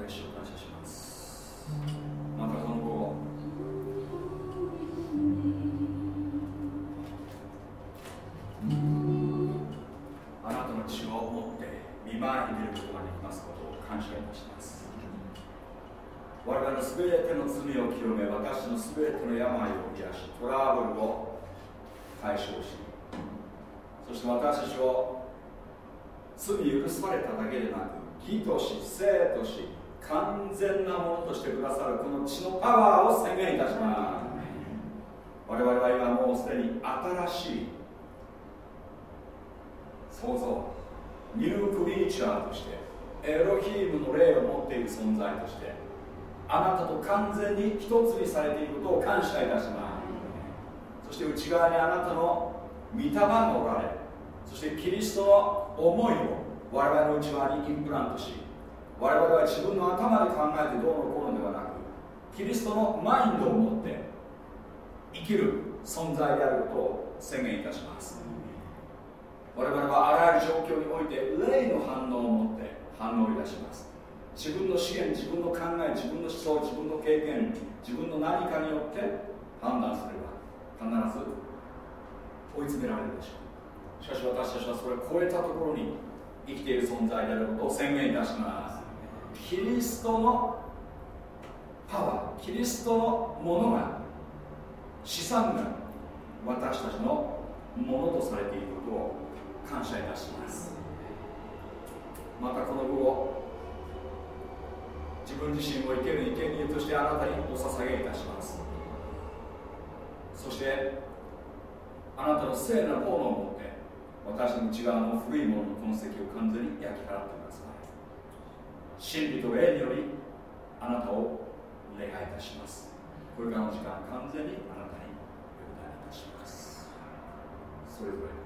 れ主を感謝します。またこの後。あなたの血を持って見舞いに出ることができますことを感謝いたします。我々の全ての罪を清め私の全ての病を癒しトラブルを解消しそして私たちを罪許されただけでなく義とし生全なものとしてくださるこの血のパワーを宣言いたします我々は今もうすでに新しい創造ニュークリーチャーとしてエロヒームの霊を持っている存在としてあなたと完全に一つにされていることを感謝いたしますそして内側にあなたの御霊がおられそしてキリストの思いを我々の内側にインプラントし我々は自分の頭で考えてどうのこうのではなくキリストのマインドを持って生きる存在であることを宣言いたします。我々はあらゆる状況において霊の反応を持って反応いたします。自分の資源自分の考え自分の思想自分の経験自分の何かによって判断すれば必ず追い詰められるでしょう。しかし私たちはそれを超えたところに生きている存在であることを宣言いたします。キリストのパワーキリストのものが資産が私たちのものとされていることを感謝いたします。またこの後を自分自身を生ける生贄としてあなたにお捧げいたします。そしてあなたの聖なる炎を持って私の内側の古いものの痕跡を完全に焼き払って真理と霊によりあなたを礼拝いたします。これからの時間完全にあなたにお願いいたします。それぞれ。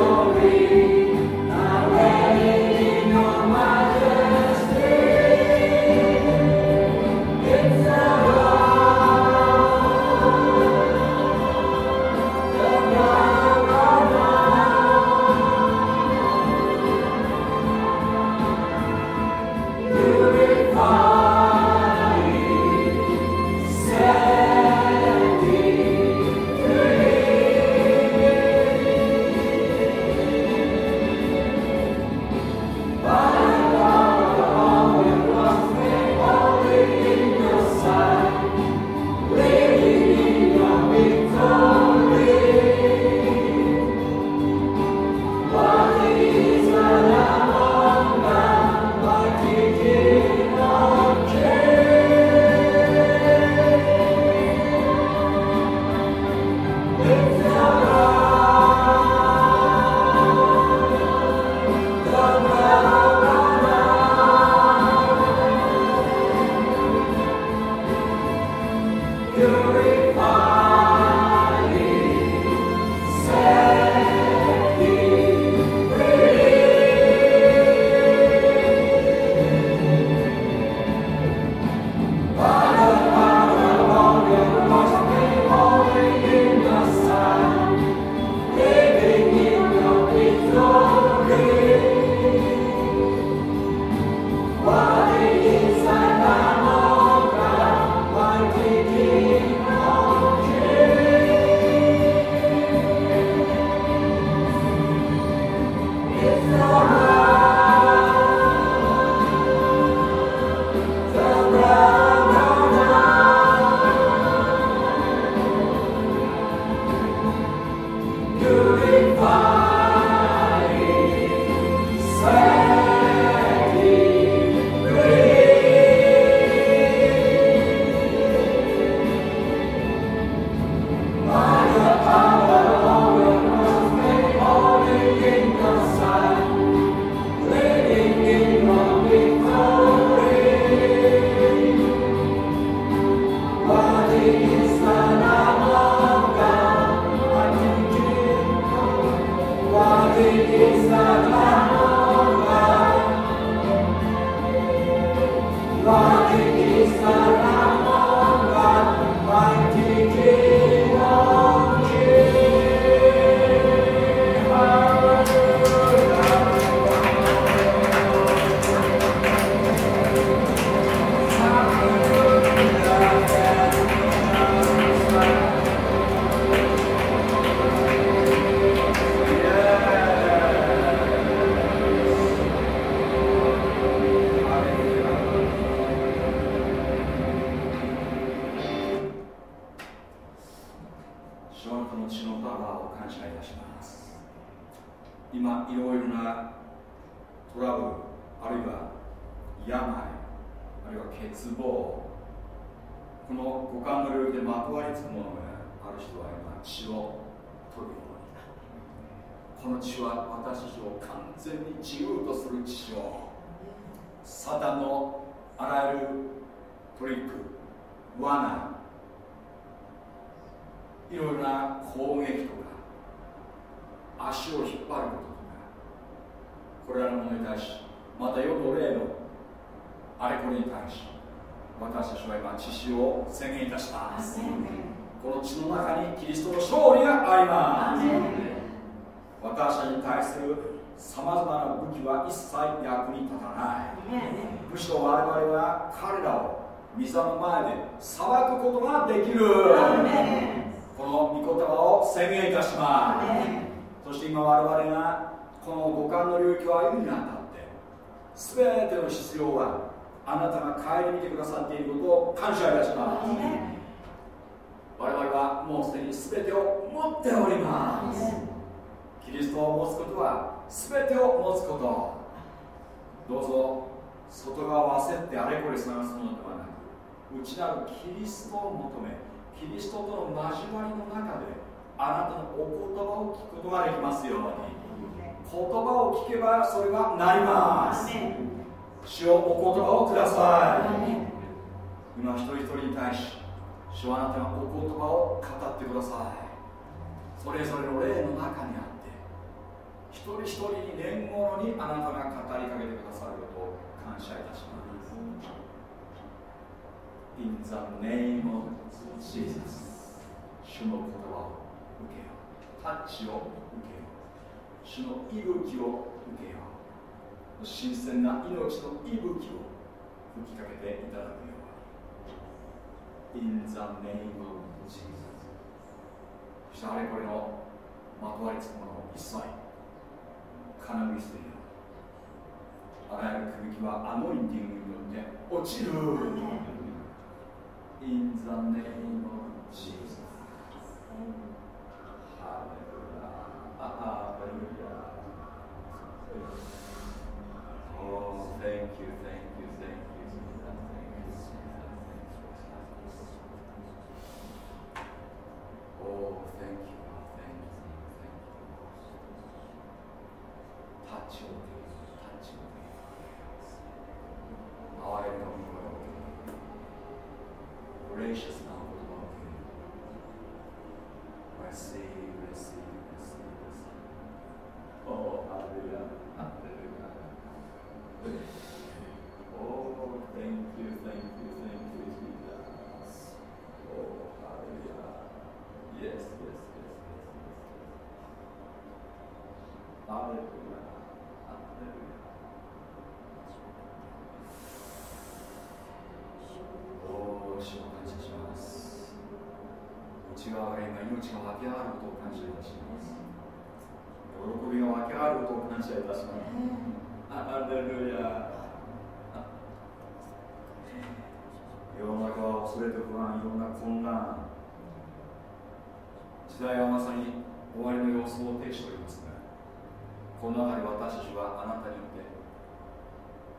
glory. ストを求めキリストとの交わりの中であなたのお言葉を聞くことができますように。言葉を聞けばそれがなります。主をお言葉をください。今一人一人に対し主はあなたがお言葉を語ってください。それぞれの霊の中にあって一人一人に念頃にあなたが語りかけてくださることを感謝いたします In the name of Jesus. 主の言葉を受けよう。タッチを受けよう。主の息吹を受けよう。新鮮な命の息吹を吹きかけていただくよう。に In the name of Jesus. そしてあれこれのまとわりつくものを一切金具するよあらゆる空気はアノインティングによって落ちる。In the name of Jesus. Hallelujah. Oh, thank you, thank you, thank you, Jesus. Thank you, Jesus. Oh, thank you, thank you, thank you. Touch your touch your 哀れの御声をグレイシャスなお言葉を受ける Receive, receive, receive, receive Oh, hallelujah, hallelujah Oh, thank you, thank you, thank you, Jesus Oh, hallelujah Yes, yes, yes, yes, yes Hallelujah, hallelujah 内側から今、命が湧き上がることを感謝いたします。喜びが湧き上がることを感謝いたします。ハレルヤ。世の中は恐れと不安、いろんな混乱、時代はまさに終わりの様子を呈しておりますが、この中で私たちはあなたによって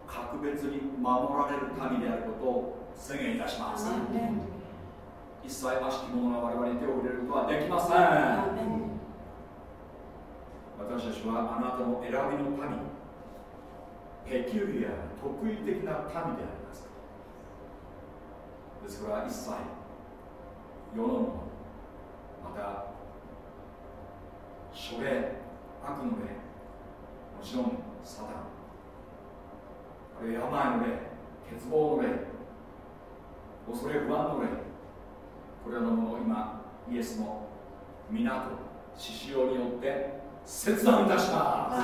格別に守られる民であることを宣言いたします一切悪しき者が我々に手を入れることはできません。私たちはあなたの選びの民ペキュリア特異的な民であります。です。から一切世のものまた諸霊。悪の霊。もちろんサタンあるいは病の霊。欠乏の霊。恐れ不安の霊。これらのものを今イエスの皆と獅子王によって切断いたします。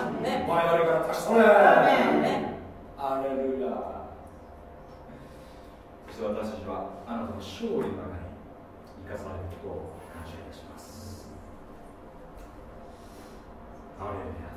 我々から貸し取れアレルヤ。そして私たちはあなたの勝利の中に生かされることを感謝いたします。アレルヤ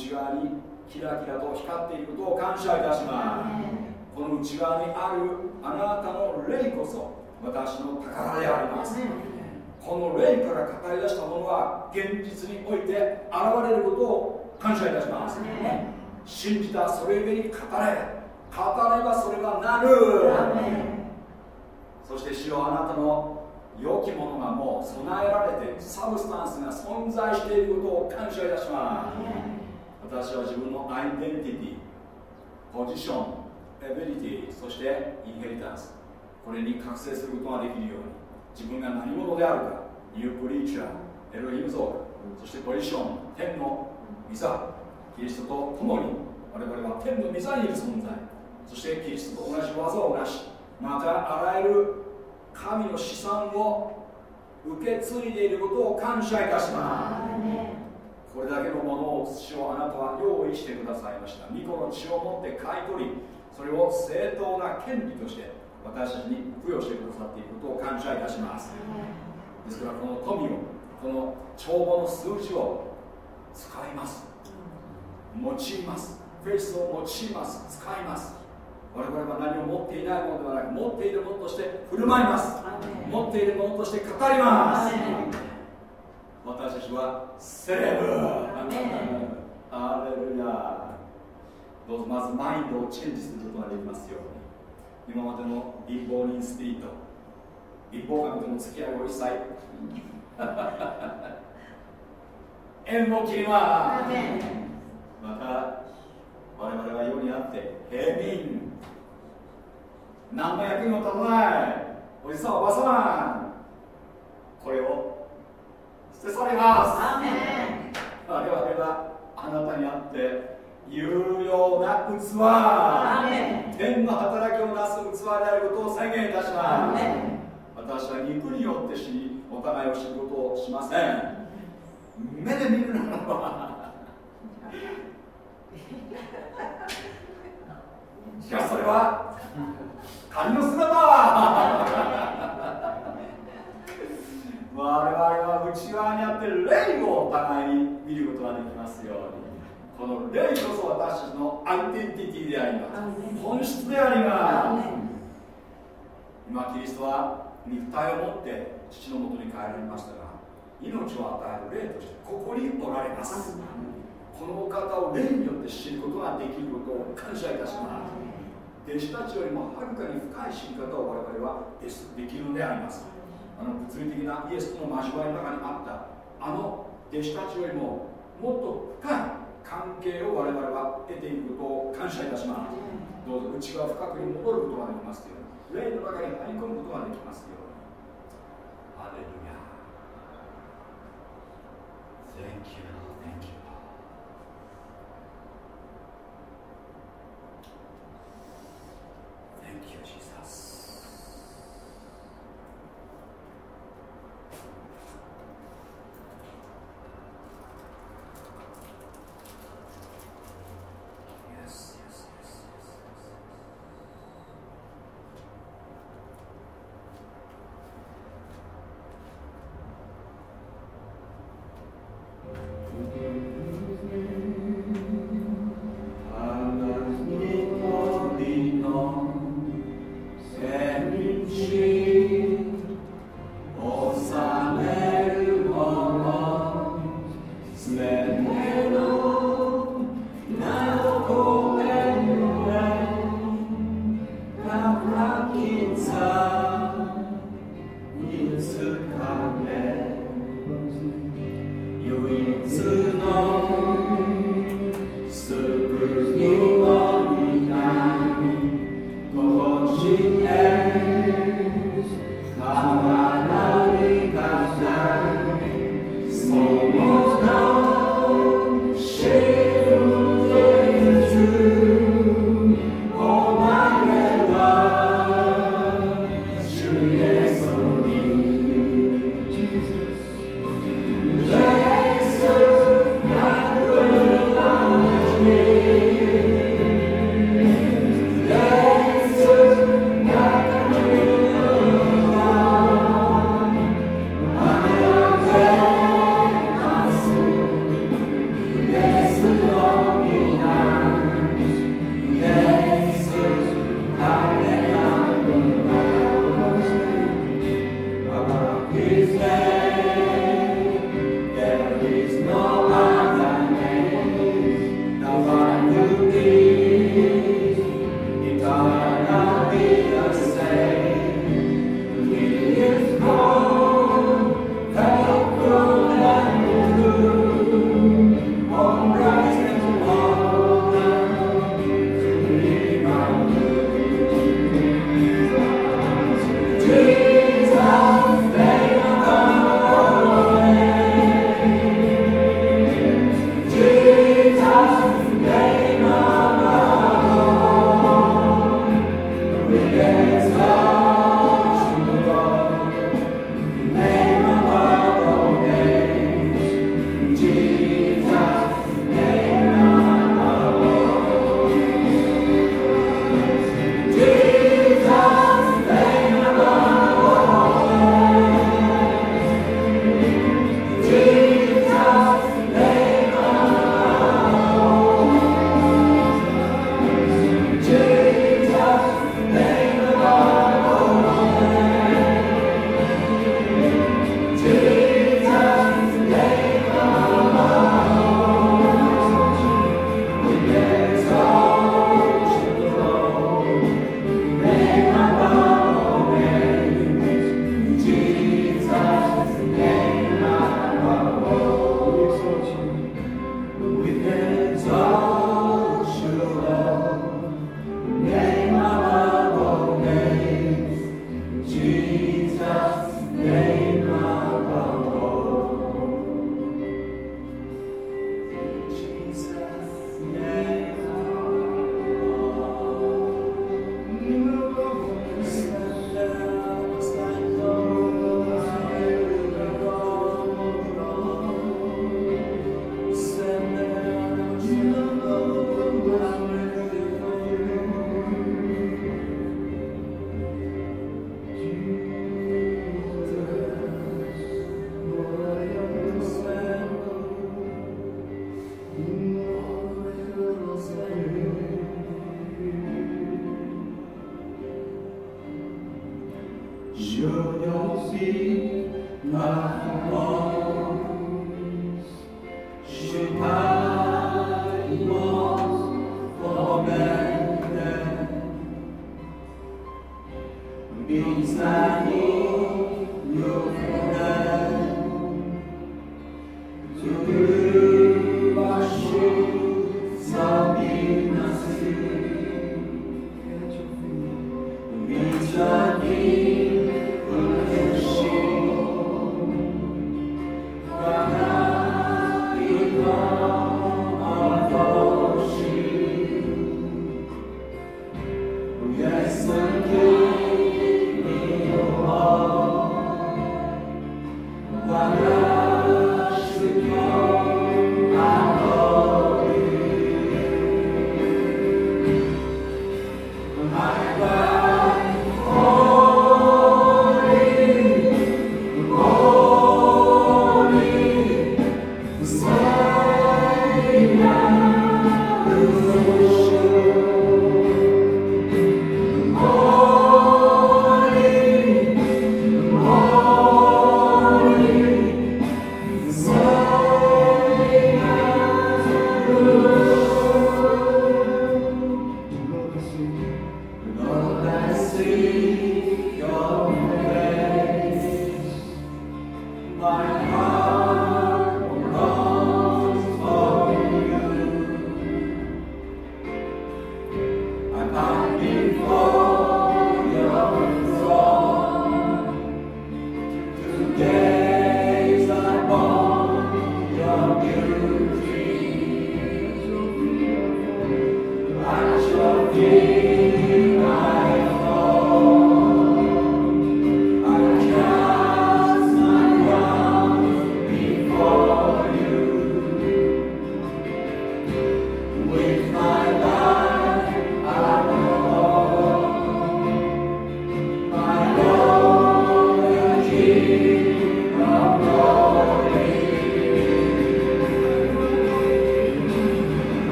内側にキラキラと光っていることを感謝いたします。この内側にあるあなたの霊こそ私の宝であります。この霊から語り出したものは現実において現れることを感謝いたします、信じたそれゆえに語れ。語ればそれがなる。そして主よあなたの良きものがもう備えられてサブスタンスが存在していることを感謝いたします。私は自分のアイデンティティポジション ability そして inheritance これに覚醒することができるように自分が何者であるか new creature エロヒムの像そしてポジション天の御座キリストと共に我々は天の御座にいる存在そしてキリストと同じ技を成しまたあらゆる神の資産を受け継いでいることを感謝いたします。これだけのものを主をあなたは用意してくださいました。巫女の血を持って買い取りそれを正当な権利として私たちに付与してくださっていることを感謝いたします。ですからこの富をこの帳簿の数字を使います。用います。フェイスを用います。使います。我々は何も持っていないものではなく持っているものとして振る舞います。持っているものとして語ります。私たちはセレブ。アレルヤ。どうぞまずマインドをチェンジすることができますように。今までの貧乏人スピリット貧乏神との付き合いを一切。縁の切りはまた我々は世にあって平民。何の役にも立たない。おじさんおばさん。これを捨て去ります我々はあなたにあって有用な器。天の働きをなす器であることを宣言いたします。私は肉によって死にお互いを知ることをしません。目で見るならば。しかしそれは 仮の姿我々は内側にあって霊をお互いに見ることができますように。この霊こそ私たちのアイデンティティであります。本質であります。今キリストは肉体を持って父のもとに帰られましたが命を与える霊としてここにおられます。この方を霊によって知ることができることを感謝いたします。弟子たちよりもはるかに深い知り方を我々はできるのでありますあの物理的なイエスとの交わりの中にあったあの弟子たちよりももっと深い関係を我々は得ていくことを感謝いたしますどうぞ内側深くに戻ることができますように霊の中に入り込むことができますようにハレルヤ Thank you. Thank you. Thank you, Jesus. Yes,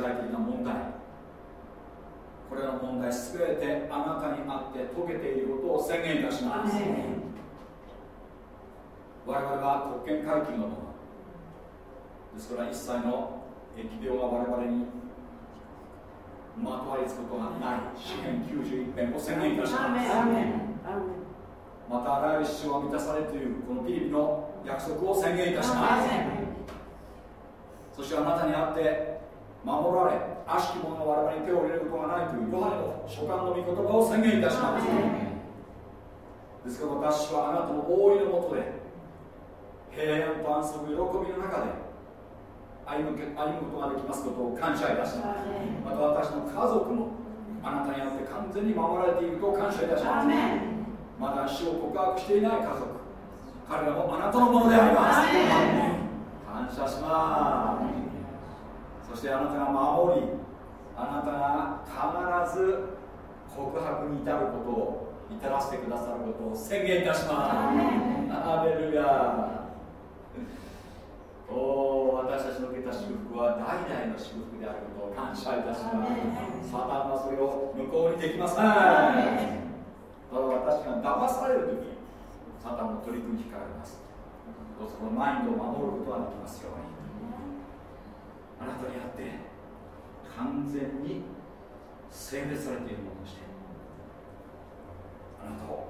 済的な問題。これらの問題すべてあなたにあって解けていることを宣言いたします。我々は特権階級のもの。ですから一切の疫病が我々にまとわりつくことがない。詩篇91編を宣言いたします。またあらゆる必要が満たされるというこのピリピの約束を宣言いたします。そしてあなたにあって守られ悪しき者が我々に手を入れることがないというヨハネの書簡の御言葉を宣言いたします。ですから私はあなたの大いのもとで平安と安息喜びの中で歩む歩むことができますことを感謝いたします。また私の家族もあなたにあって完全に守られていると感謝いたします。まだ死を告白していない家族彼らもあなたのものであります。感謝しますそしてあなたが守りあなたが必ず告白に至ることを至らせてくださることを宣言いたします。アレルヤお私たちの受けた祝福は代々の祝福であることを感謝いたします。サタンはそれを無効にできません。ただ私が騙される時サタンの取り組みにかかります。どうぞマインドを守ることができますようにあなたにあって完全に性別されているものとしてあなたを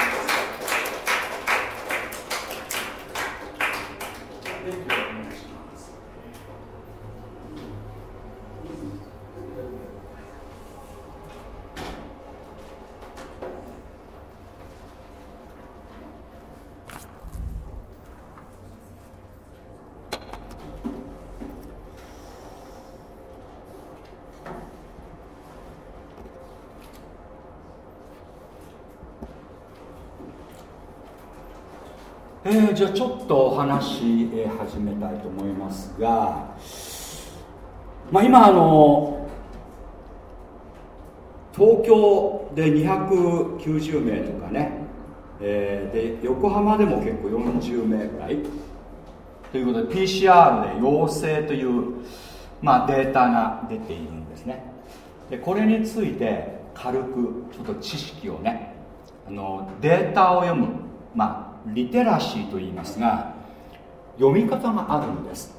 じゃあちょっとお話、えー、始めたいと思いますが、まあ、今あの東京で290名とかね、えー、で横浜でも結構40名ぐらい。ということで PCR で陽性という、まあ、データが出ているんですね。でこれについて軽くちょっと知識をねあのデータを読むまあリテラシーと言いますが読み方があるんです。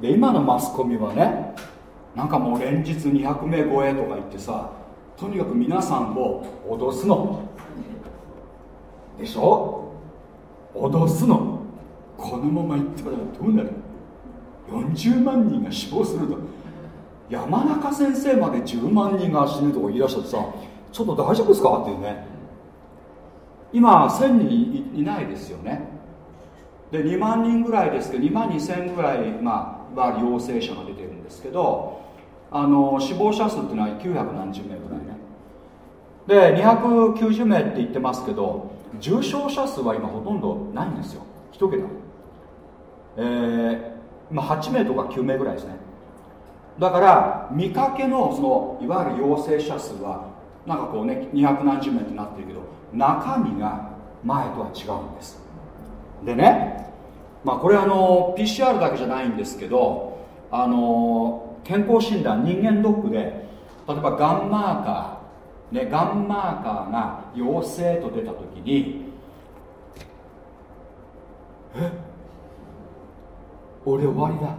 で今のマスコミはねなんかもう連日200名超えとか言ってさとにかく皆さんを脅すの。でしょ？脅すの。このまま行ってたらどうなる？40万人が死亡すると。山中先生まで10万人が死ぬとか言い出したってさちょっと大丈夫ですか？っていうね。今1000人いないですよね。で2万人ぐらいですけど2万2000ぐらい、まあ、いわゆる陽性者が出てるんですけどあの死亡者数っていうのは900何十名ぐらいね。で290名って言ってますけど重症者数は今ほとんどないんですよ。1桁。えー、まあ、8名とか9名ぐらいですね。だから見かけのそのいわゆる陽性者数はなんかこうね200何十名ってなってるけど中身が前とは違うんです。でねまあこれあの PCR だけじゃないんですけどあの健康診断人間ドックで例えばガンマーカーねガンマーカーが陽性と出た時にえ？俺終わりだ。っ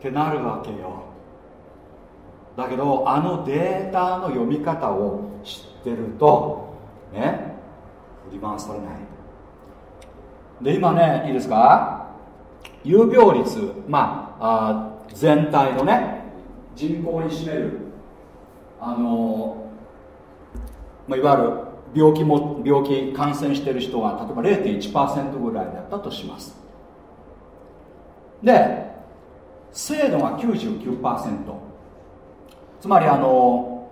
てなるわけよ。だけどあのデータの読み方を知ってるとね振り回されない。で今ねいいですか？有病率まああ全体のね人口に占めるあの、まあ、いわゆる病気も病気感染してる人が例えば0.1%ぐらいだったとします。で精度が99%つまりあの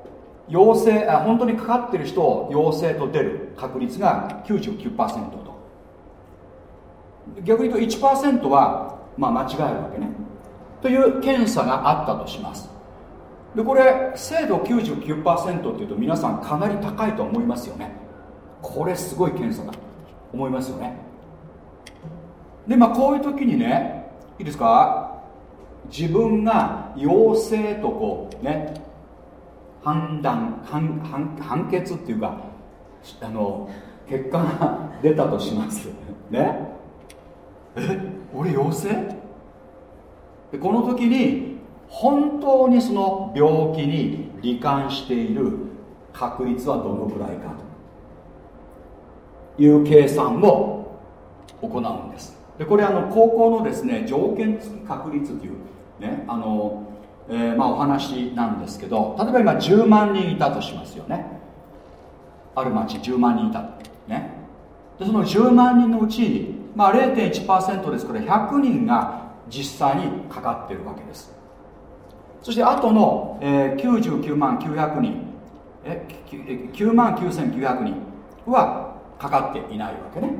陽性あ本当にかかってる人を陽性と出る確率が99%と。逆に言うと1%は、まあ、間違えるわけね。という検査があったとします。でこれ精度99%っていうと皆さんかなり高いと思いますよね。これすごい検査だ。思いますよね。でまあこういう時にねいいですか？自分が陽性とこうね判断判判判決っていうかあの結果が出たとします。ね？え？俺陽性？でこの時に本当にその病気に罹患している確率はどのくらいかと。いう計算を行うんです。でこれあの高校のですね条件付き確率というねあの、えー、まあ、お話なんですけど例えば今10万人いたとしますよね。ある町10万人いたね。でその10万人のうち、まあ、0.1%ですから100人が実際にかかってるわけです。そしてあとの、えー、99万900人。え9万9900人はかかっていないわけね。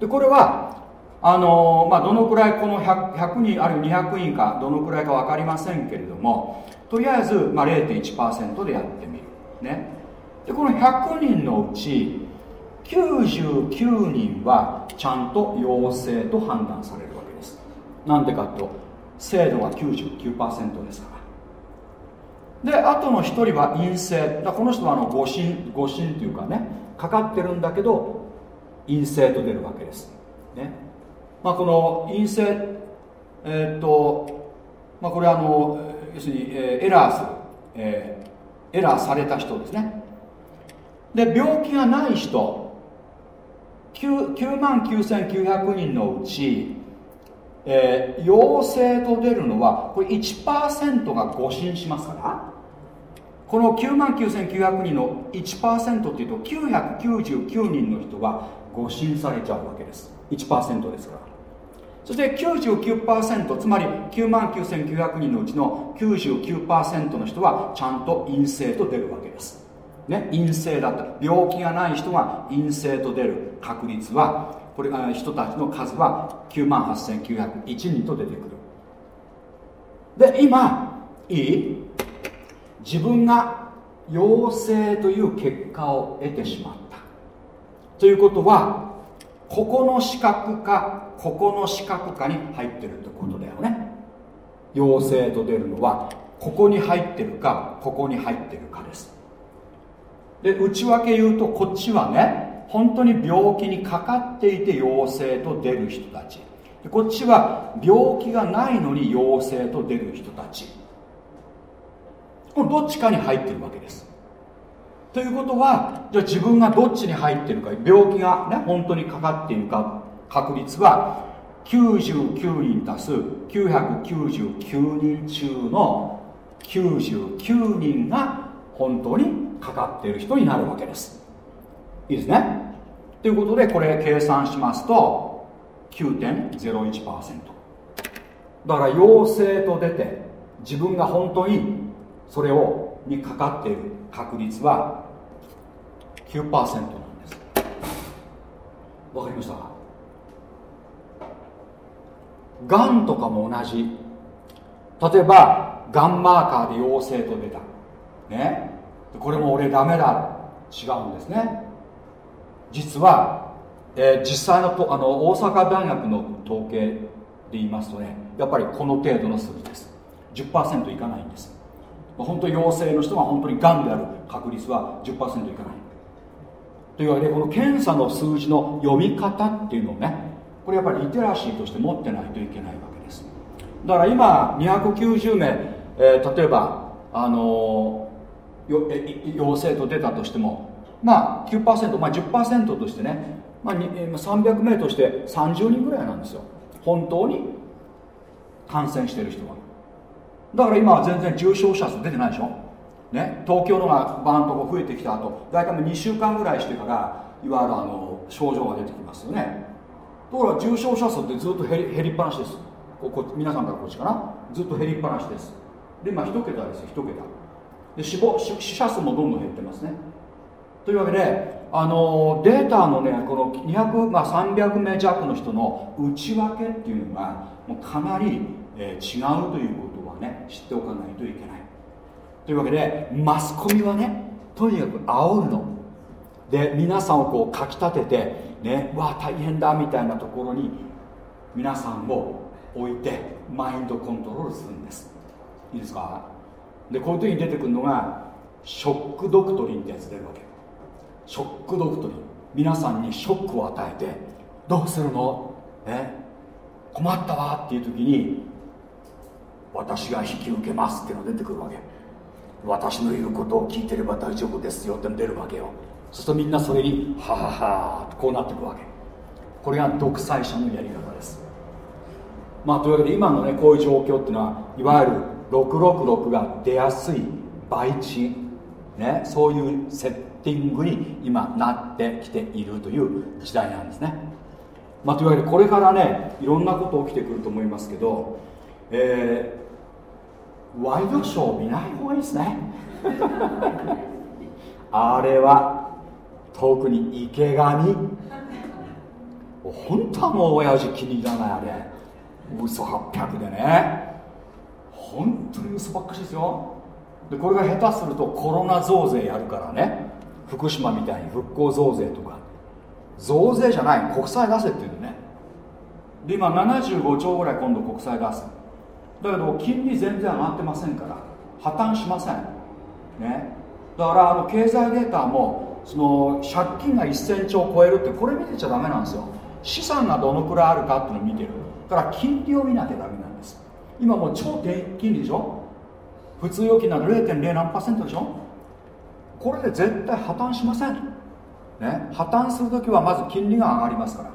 でこれはあのまあ、どのくらいこの 100, 100, 人あるいは200人かどのくらいか分かりませんけれどもとりあえず、まあ、0.1%でやってみる、ね、でこの100人のうち99人はちゃんと陽性と判断されるわけです。なんでかと精度は99%ですから。であとの1人は陰性。だこの人はあの誤診誤診というかねかかってるんだけど陰性と出るわけです。ね。まあ、この陰性えー、っと、まあ、これはあの要するに、えー、エラーする、えー、エラーされた人ですね。で病気がない人 9, 9万9900人のうち、えー、陽性と出るのはこれ1%が誤診しますからこの9万9900人の1%っていうと999人の人は誤診されちゃうわけです。1%ですから。そして99%つまり9万9900人のうちの99%の人はちゃんと陰性と出るわけです。ね陰性だった。病気がない人が陰性と出る確率はこれが人たちの数は9万8901人と出てくる。で今いい？自分が陽性という結果を得てしまった。ということはここの資格かここの資格かに入ってるってことだよね。陽性と出るのはここに入ってるかここに入ってるかです。で内訳言うとこっちはね本当に病気にかかっていて陽性と出る人たち。でこっちは病気がないのに陽性と出る人たち。このどっちかに入ってるわけです。ということはじゃあ自分がどっちに入ってるか病気がね本当にかかっているか確率は99人足す999人中の99人が本当にかかっている人になるわけです。いいですね？ということでこれ計算しますと9.01%だから陽性と出て自分が本当にそれをにかかっている。確率は9%なんです。わかりました。がんとかも同じ。例えばがんマーカーで陽性と出た。ね。これも俺ダメだ。違うんですね。実は、えー、実際のとあの大阪大学の統計で言いますとねやっぱりこの程度の数字です。10%いかないんです。本当陽性の人が本当にがんである確率は10%いかない。というわけでこの検査の数字の読み方っていうのをねこれやっぱりリテラシーとして持ってないといけないわけです。だから今290名、えー、例えばあのー、陽性と出たとしてもまあ9%、まあ、10%としてね、まあ、300名として30人ぐらいなんですよ。本当に感染してる人は。だから今は全然重症者数出てないでしょ、ね、東京のがバーンとこう増えてきた後大体2週間ぐらいしてからいわゆるあの症状が出てきますよね。だから重症者数ってずっと減り減りっぱなしです。ここ皆さんからこっちかな？ずっと減りっぱなしです。で今1桁ですよ。1桁。で死亡死者数もどんどん減ってますね。というわけであのデータのねこの200、まあ、300名弱の人の内訳っていうのがもうかなり、えー、違うということね知っておかないといけない。というわけでマスコミはねとにかく煽るの。で皆さんをこうかきたててねわあ大変だみたいなところに皆さんを置いてマインドコントロールするんです。いいですか？でこういう時に出てくるのがショックドクトリンってやつ出るわけ。ショックドクトリン。皆さんにショックを与えてどうするの？え？困ったわっていう時に私が引き受けますっていうのが出てくるわけ。私の言うことを聞いてれば大丈夫ですよ。って出るわけよ。そうするとみんなそれにはははとこうなっていくわけ。これが独裁者のやり方です。まあというわけで今のねこういう状況っていうのはいわゆる666が出やすい倍地。ねそういう設ティングに今なってきているという時代なんですね、まあ、というわけでこれからねいろんなこと起きてくると思いますけど、え、ワイドショー見ない方がいいですね。あれは特に池上。本当はもう親父気に入らないあれ。嘘800でね。本当に嘘ばっかしですよ。でこれが下手するとコロナ増税やるからね。福島みたいに復興増税とか。増税じゃない。国債出せっていうのね。で今75兆ぐらい今度国債出す。だけど金利全然上がってませんから破綻しません。ね。だからあの経済データもその借金が1000兆超えるってこれ見てちゃダメなんですよ。資産がどのくらいあるかっていうのを見てる。だから金利を見なきゃダメなんです。今もう超低金利でしょ。普通預金なら0.0何パーセントでしょ。これで絶対破綻しません、ね、破綻するときはまず金利が上がりますから。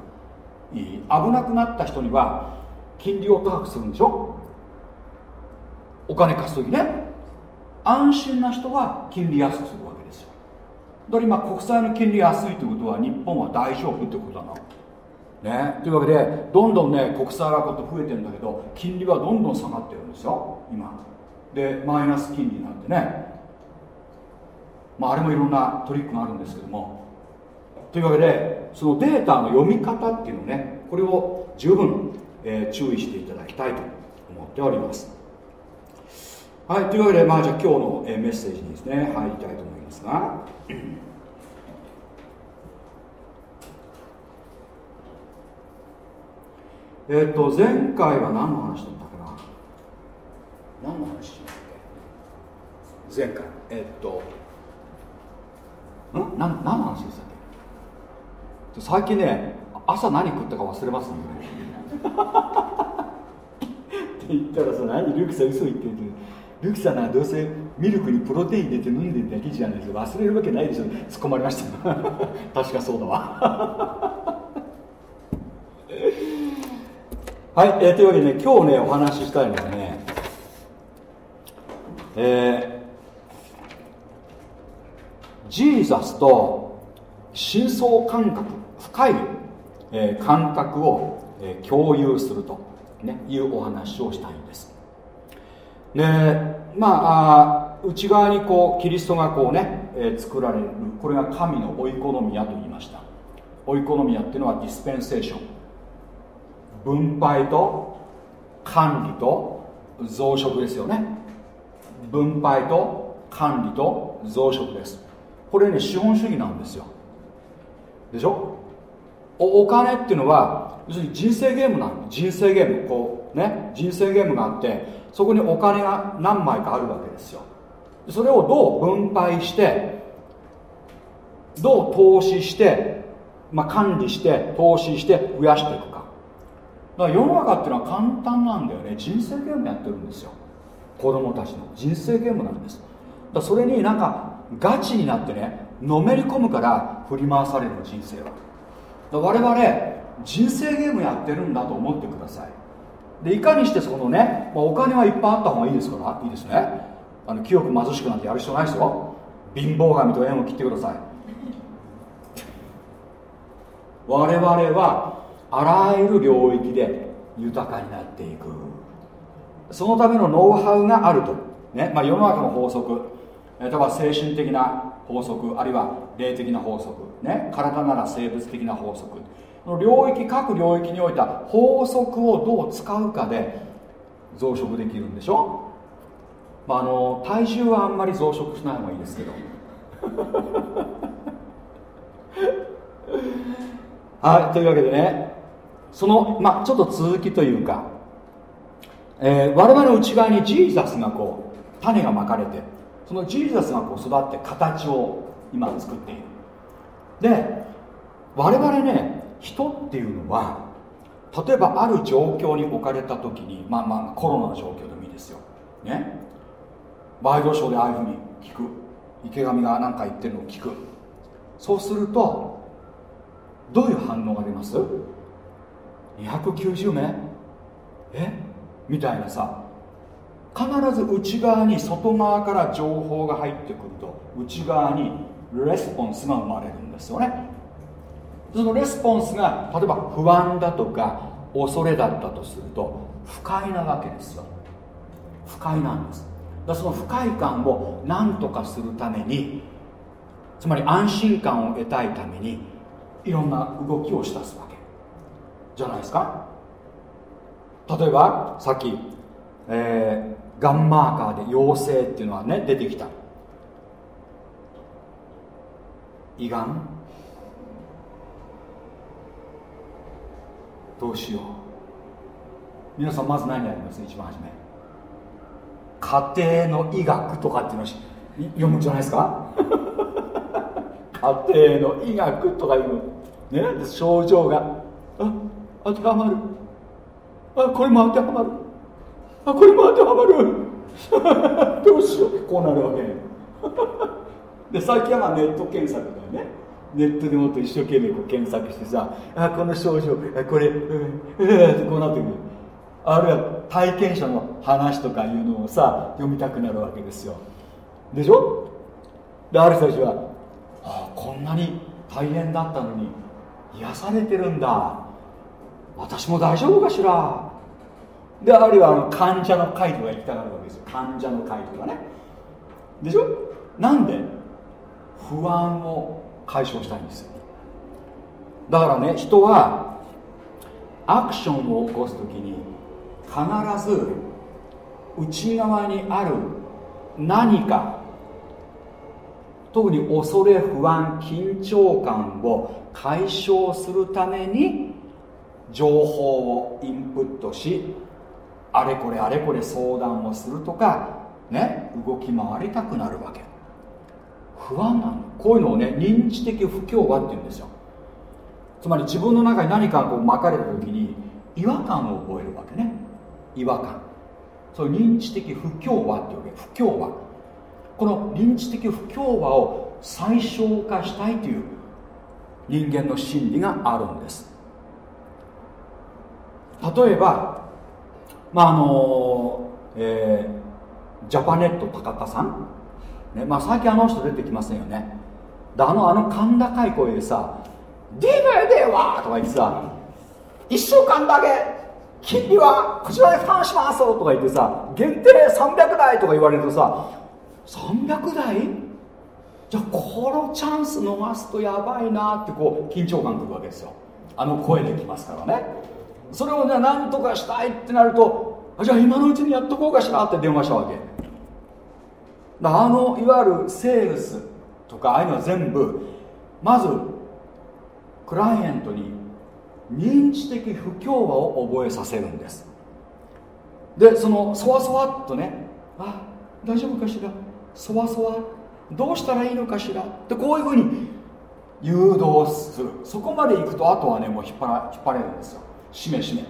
いい。危なくなった人には金利を高くするんでしょ。お金貸す時ね。安心な人は金利安くするわけですよ。だから今国債の金利安いということは日本は大丈夫ってことだな。のね、というわけでどんどんね国債がこと増えてるんだけど金利はどんどん下がってるんですよ。今。でマイナス金利なんてね。まあ、あれもいろんなトリックがあるんですけども。というわけでそのデータの読み方っていうのねこれを十分、えー、注意していただきたいと思っております。はいというわけで、まあ、じゃあ今日の、えー、メッセージにですね入りたいと思いますが。えっと前回は何の話だったかな？何の話しっけ前回？えっとん？何の話でしたっけ？最近ね朝何食ったか忘れますね。言ったらさ何ルークさん嘘言ってるルークさんはどうせミルクにプロテイン入れて飲んでるだけじゃないです忘れるわけないでしょ。突っ込まれました。確かそうだわ。はい、えー、というわけでね今日ねお話ししたいのはねえー、ジーザスと深層感覚深い、えー、感覚を、えー、共有すると、ね、いうお話をしたいんです。でまあ内側にこうキリストがこうね、えー、作られる。これが神のオイコノミアと言いました。オイコノミアっていうのはディスペンセーション分配と管理と増殖ですよね。分配と管理と増殖です。これね資本主義なんですよ。でしょ？おお金っていうのは要するに人生ゲームなの。人生ゲーム。こうね人生ゲームがあってそこにお金が何枚かあるわけですよ。それをどう分配してどう投資して、まあ、管理して投資して増やしていくか。だから世の中っていうのは簡単なんだよね。人生ゲームやってるんですよ。子供たちの。人生ゲームなんです。だそれになんかガチになってねのめり込むから振り回される人生は。我々人生ゲームやってるんだと思ってください。でいかにしてそのね、まあ、お金はいっぱいあった方がいいですからいいですね。あの清く貧しくなんてやる必要ないですよ。貧乏神と縁を切ってください。我々はあらゆる領域で豊かになっていく。そのためのノウハウがあると、ねまあ、世の中の法則。例えば精神的な法則あるいは霊的な法則、ね、体なら生物的な法則。の領域各領域においては法則をどう使うかで増殖できるんでしょ、まあ、あの体重はあんまり増殖しない方がいいですけど。はいというわけでねその、まあ、ちょっと続きというか、えー、我々の内側にジーザスがこう種がまかれてそのジーザスがこう育って形を今作っている。で我々ね人っていうのは例えばある状況に置かれた時にまあまあコロナの状況でもいいですよ。ね。ワイドショーでああいうふうに聞く。池上が何か言ってるのを聞く。そうするとどういう反応が出ます？290名。え？みたいなさ。必ず内側に外側から情報が入ってくると内側にレスポンスが生まれるんですよね。そのレスポンスが例えば不安だとか恐れだったとすると不快なわけですよ。不快なんです。だその不快感を何とかするためにつまり安心感を得たいためにいろんな動きをしたすわけ。じゃないですか。例えばさっき、えー、ガンマーカーで陽性っていうのはね出てきた。胃がんどうしよう。皆さんまず何やります？一番初め。家庭の医学とかっていうのを読むんじゃないですか？家庭の医学とかいうの。ね？症状が。あ当てはまる。あこれも当てはまる。あこれも当てはまる。どうしよう。こうなるわけ。で最近はネット検索だよねネットでもっと一生懸命こう検索してさあこの症状これ、うんってこうなってくる。あるいは体験者の話とかいうのをさ読みたくなるわけですよ。でしょ？である人たちは、ああこんなに大変だったのに癒されてるんだ。私も大丈夫かしら。であるいはあの患者の会とか行きたがるわけですよ。患者の会とかね。でしょ？なんで？不安を解消したいんですよ。だからね人はアクションを起こす時に必ず内側にある何か特に恐れ不安緊張感を解消するために情報をインプットしあれこれあれこれ相談をするとかね動き回りたくなるわけ。不安なのこういうのをね認知的不協和って言うんですよ。つまり自分の中に何かこう巻かれた時に違和感を覚えるわけね。違和感。そういう認知的不協和っていうわけ。不協和。この認知的不協和を最小化したいという人間の心理があるんです。例えばまああの、えー、ジャパネット高田さん、ねまあ、最近あの人出てきませんよね。あのあの甲高い声でさ「DVD は!」とか言ってさ「1週間だけ金利はこちらで負担します!」とか言ってさ限定300台とか言われるとさ300台じゃあこのチャンス逃すとやばいなってこう緊張感くるわけですよ。あの声できますからね。それをね何とかしたいってなるとじゃあ今のうちにやっとこうかしらって電話したわけ。あのいわゆるセールスとかああいうのは全部まずクライアントに認知的不協和を覚えさせるんです。でそのそわそわっとねあ大丈夫かしら？そわそわ？どうしたらいいのかしら？ってこういうふうに誘導する。そこまで行くとあとはねもう引っ張ら引っ張れるんですよ。しめしめ。だ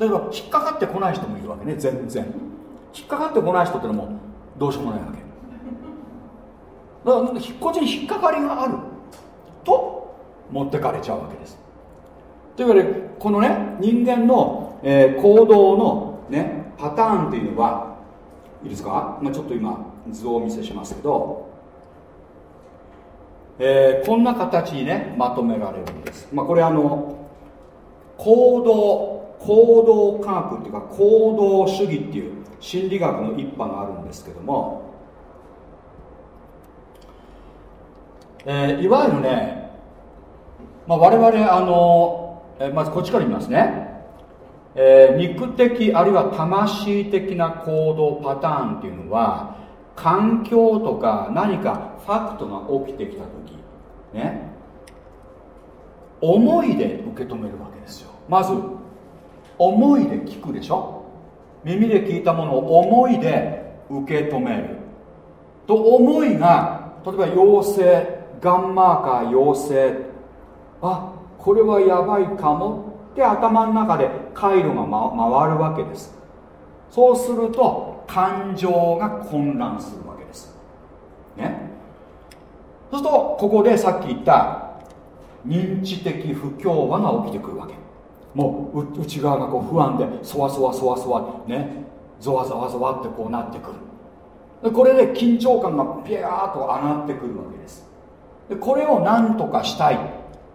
けど引っかかってこない人もいるわけね全然。引っかかってこない人ってのもどうしようもないわけ。だからなんかこっちに引っかかりがある。と持ってかれちゃうわけです。というわけでこのね人間の、えー、行動のねパターンっていうのはいいですか、まあ、ちょっと今図をお見せしますけど、えー、こんな形にねまとめられるんです、まあ、これあの行動行動科学っていうか行動主義っていう心理学の一派があるんですけども、えー、いわゆるね、まあ、我々あの、えー、まずこっちから見ますね。えー、肉的あるいは魂的な行動パターンっていうのは環境とか何かファクトが起きてきた時ね思いで受け止めるわけですよ。まず思いで聞くでしょ。耳で聞いたものを思いで受け止める。と思いが例えば陽性ガンマーカー陽性あこれはやばいかも。って頭の中で回路が、回るわけです。そうすると感情が混乱するわけです。ね。そうするとここでさっき言った認知的不協和が起きてくるわけ。もう内側がこう不安でそわそわそわそわね。ゾワゾワゾワってこうなってくる。でこれで緊張感がピャーと上がってくるわけです。でこれを何とかしたいっ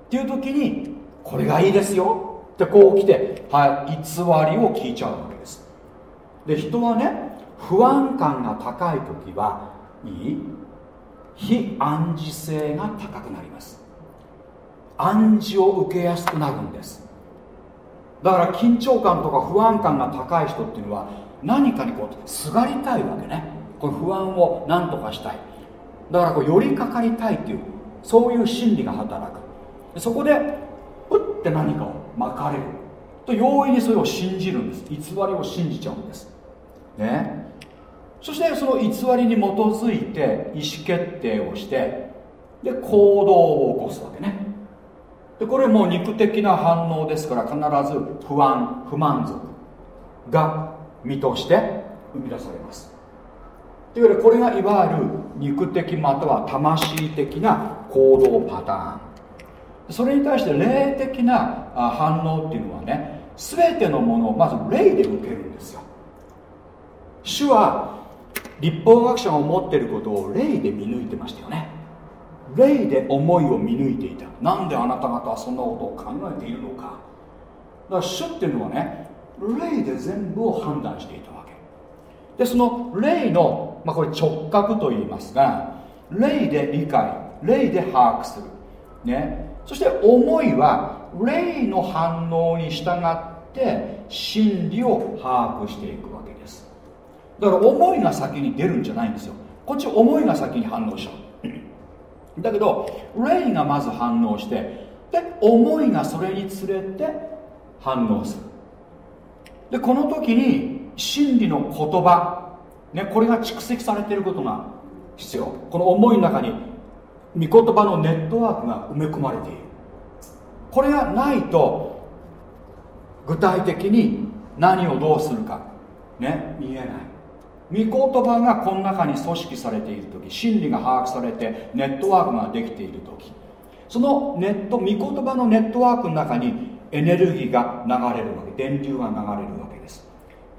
ていう時にこれがいいですよ。でこう来て、はい、偽りを聞いちゃうわけです。で人はね不安感が高い時はいい。非暗示性が高くなります。暗示を受けやすくなるんです。だから緊張感とか不安感が高い人っていうのは何かにこうすがりたいわけね。これ不安を何とかしたい。だからこう寄りかかりたいっていうそういう心理が働く。そこでうって何かを巻かれると容易にそれを信じるんです。偽りを信じちゃうんです。ね。そしてその偽りに基づいて意思決定をしてで行動を起こすわけね。でこれも肉的な反応ですから必ず不安不満足が身として生み出されます。というわけでこれがいわゆる肉的または魂的な行動パターン。それに対して霊的な反応っていうのはね全てのものをまず霊で受けるんですよ。主は立法学者が思っていることを霊で見抜いてましたよね。霊で思いを見抜いていた。なんであなた方はそんなことを考えているのか。だから主っていうのはね霊で全部を判断していたわけ。でその霊の、まあ、これ直角と言いますが霊で理解霊で把握する。ね。そして思いは霊の反応に従って真理を把握していくわけです。だから思いが先に出るんじゃないんですよ。こっち思いが先に反応しちゃう。だけど霊がまず反応してで思いがそれにつれて反応する。でこの時に真理の言葉、ね、これが蓄積されていることが必要。この思いの中に御言葉のネットワークが埋め込まれている。これがないと具体的に何をどうするかね見えない。御言葉がこの中に組織されている時真理が把握されてネットワークができている時。そのネット御言葉のネットワークの中にエネルギーが流れるわけ電流が流れるわけです。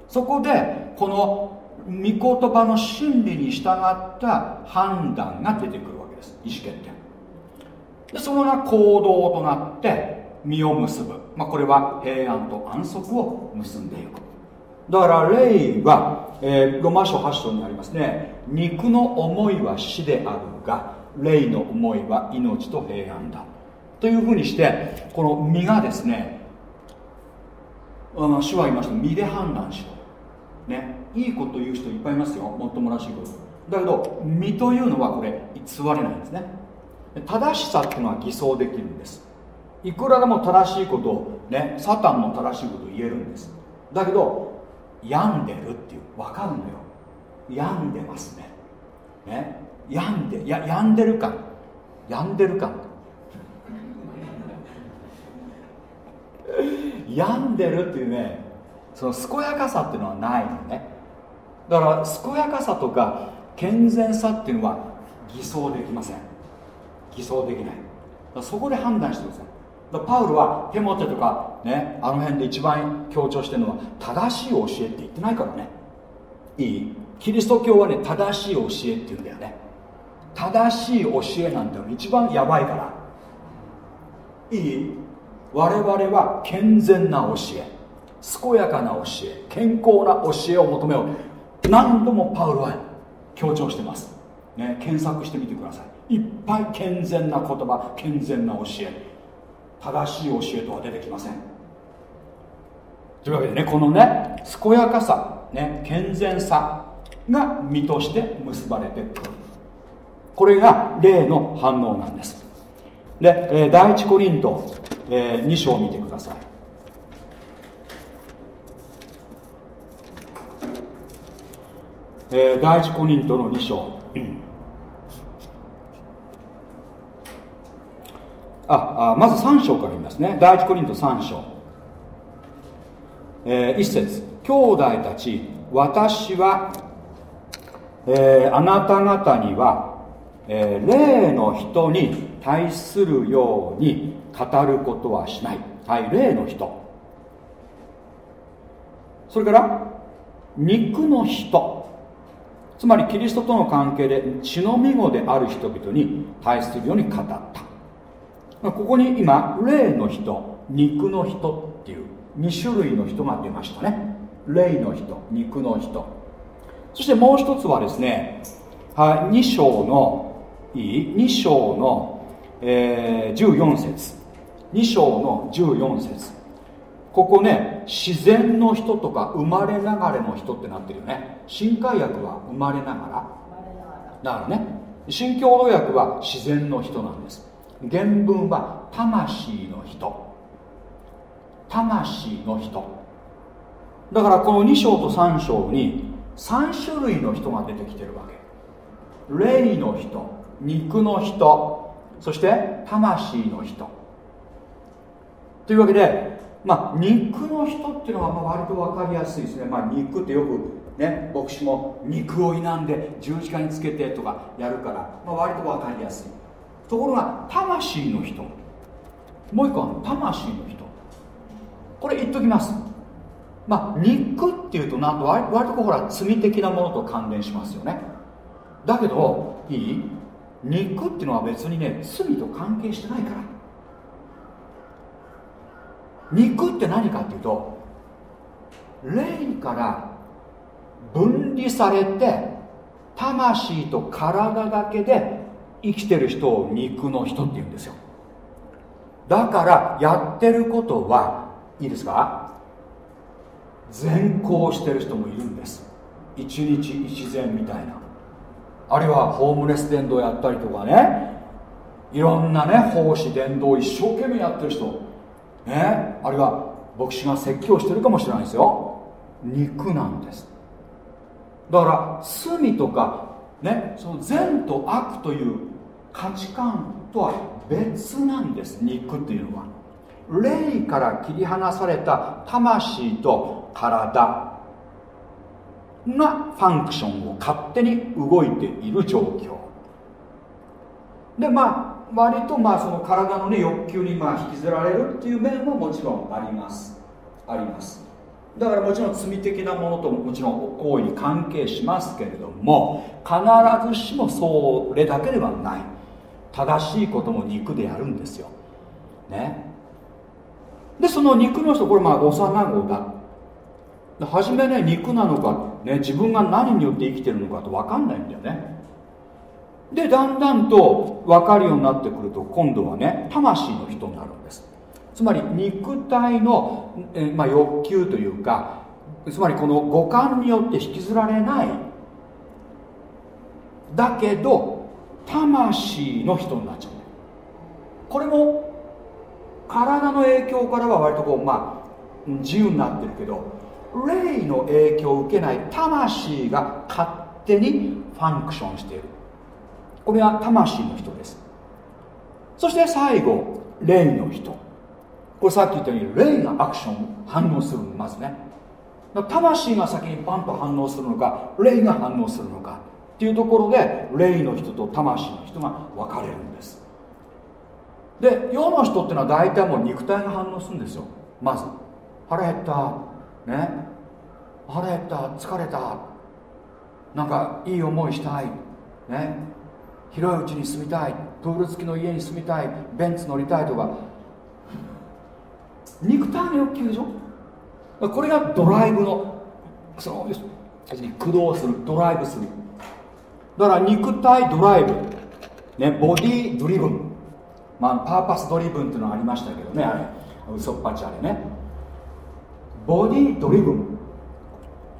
そこでこの御言葉の真理に従った判断が出てくるわけです。意思決定。でそれが行動となって実を結ぶ、まあ、これは平安と安息を結んでいく。だから霊は、えー、ロマ書8章にありますね。肉の思いは死であるが霊の思いは命と平安だ。というふうにしてこの実がですねあの主は言いました身で判断しろ。ね。いいこと言う人いっぱいいますよ。もっともらしいこと。だけど身というのはこれ偽れないんですね。正しさっていうのは偽装できるんです。いくらでも正しいことをねサタンも正しいことを言えるんです。だけど病んでるっていう分かるのよ。病んでますね。ね。病んでや病んでるか。病んでるか。病んでるっていうねその健やかさっていうのはないのね。だから健やかさとか健全さっていうのは偽装できません。偽装できない。そこで判断してください。パウルはテモテとかねあの辺で一番強調してるのは正しい教えって言ってないからね。いい？キリスト教はね正しい教えって言うんだよね。正しい教えなんて一番やばいから。いい？我々は健全な教え。健やかな教え。健康な教えを求めよう。何度もパウロは強調してます、ね、検索してみてください。いっぱい健全な言葉健全な教え。正しい教えとは出てきません。というわけでねこのね健やかさ、ね、健全さが身として結ばれてくる。これが霊の反応なんです。で、えー、第一コリント、えー、2章を見てください。えー、第一コリントの2章、ああまず3章から言いますね。第一コリント3章、えー、1節。兄弟たち私は、えー、あなた方には、えー、霊の人に対するように語ることはしない。はい霊の人。それから肉の人。つまりキリストとの関係で血のみ子である人々に対するように語った。ここに今霊の人肉の人っていう2種類の人が出ましたね。霊の人肉の人。そしてもう一つはですね、はい、2章のいい？2章の、えー、14節。2章の14節。ここね自然の人とか生まれながらの人ってなってるよね。新海薬は生まれながら。だからね新共同訳は自然の人なんです原文は魂の人。魂の人。だからこの2章と3章に3種類の人が出てきてるわけ。霊の人肉の人そして魂の人。というわけでまあ、肉の人っていうのはまあ割と分かりやすいですね、まあ、肉ってよくね牧師も肉を否んで十字架につけてとかやるから、まあ、割と分かりやすい。ところが魂の人。もう一個は魂の人。これ言っときます。まあ肉っていうとなんと割とほら罪的なものと関連しますよね。だけどいい？肉っていうのは別にね罪と関係してないから。肉って何かっていうと霊から分離されて魂と体だけで生きてる人を肉の人って言うんですよ。だからやってることはいいですか？善行してる人もいるんです。一日一善みたいな。あるいはホームレス伝道やったりとかね。いろんなね奉仕伝道一生懸命やってる人。ね、あるいは牧師が説教してるかもしれないですよ。肉なんです。だから罪とかねその善と悪という価値観とは別なんです肉っていうのは。霊から切り離された魂と体がファンクションを勝手に動いている状況。でまあ割とまあその体のね欲求にまあ引きずられるっていう面ももちろんあります。あります。だからもちろん罪的なものともちろん大いに関係しますけれども必ずしもそれだけではない。正しいことも肉でやるんですよ。ね。でその肉の人これまあ幼子だ。初めね肉なのか、ね、自分が何によって生きてるのかと分かんないんだよね。でだんだんと分かるようになってくると今度はね魂の人になる。つまり肉体の、えまあ、欲求というかつまりこの五感によって引きずられない。だけど魂の人になっちゃうこれも体の影響からは割とこうまあ自由になってるけど霊の影響を受けない魂が勝手にファンクションしている。これは魂の人です。そして最後霊の人。これさっき言ったように霊がアクション反応するまずね。魂が先にパンと反応するのか霊が反応するのかっていうところで霊の人と魂の人が分かれるんです。で世の人っていうのは大体もう肉体が反応するんですよ。まず。腹減った。ね。腹減った。疲れた。なんかいい思いしたい。ね。広いうちに住みたい。プール付きの家に住みたい。ベンツ乗りたいとか。肉体の欲求でしょ？これがドライブのそのに駆動するドライブする。だから肉体ドライブ、ね、ボディドリブン、まあ、パーパスドリブンっていうのがありましたけどねあれ。嘘っぱちあれね。 body driven、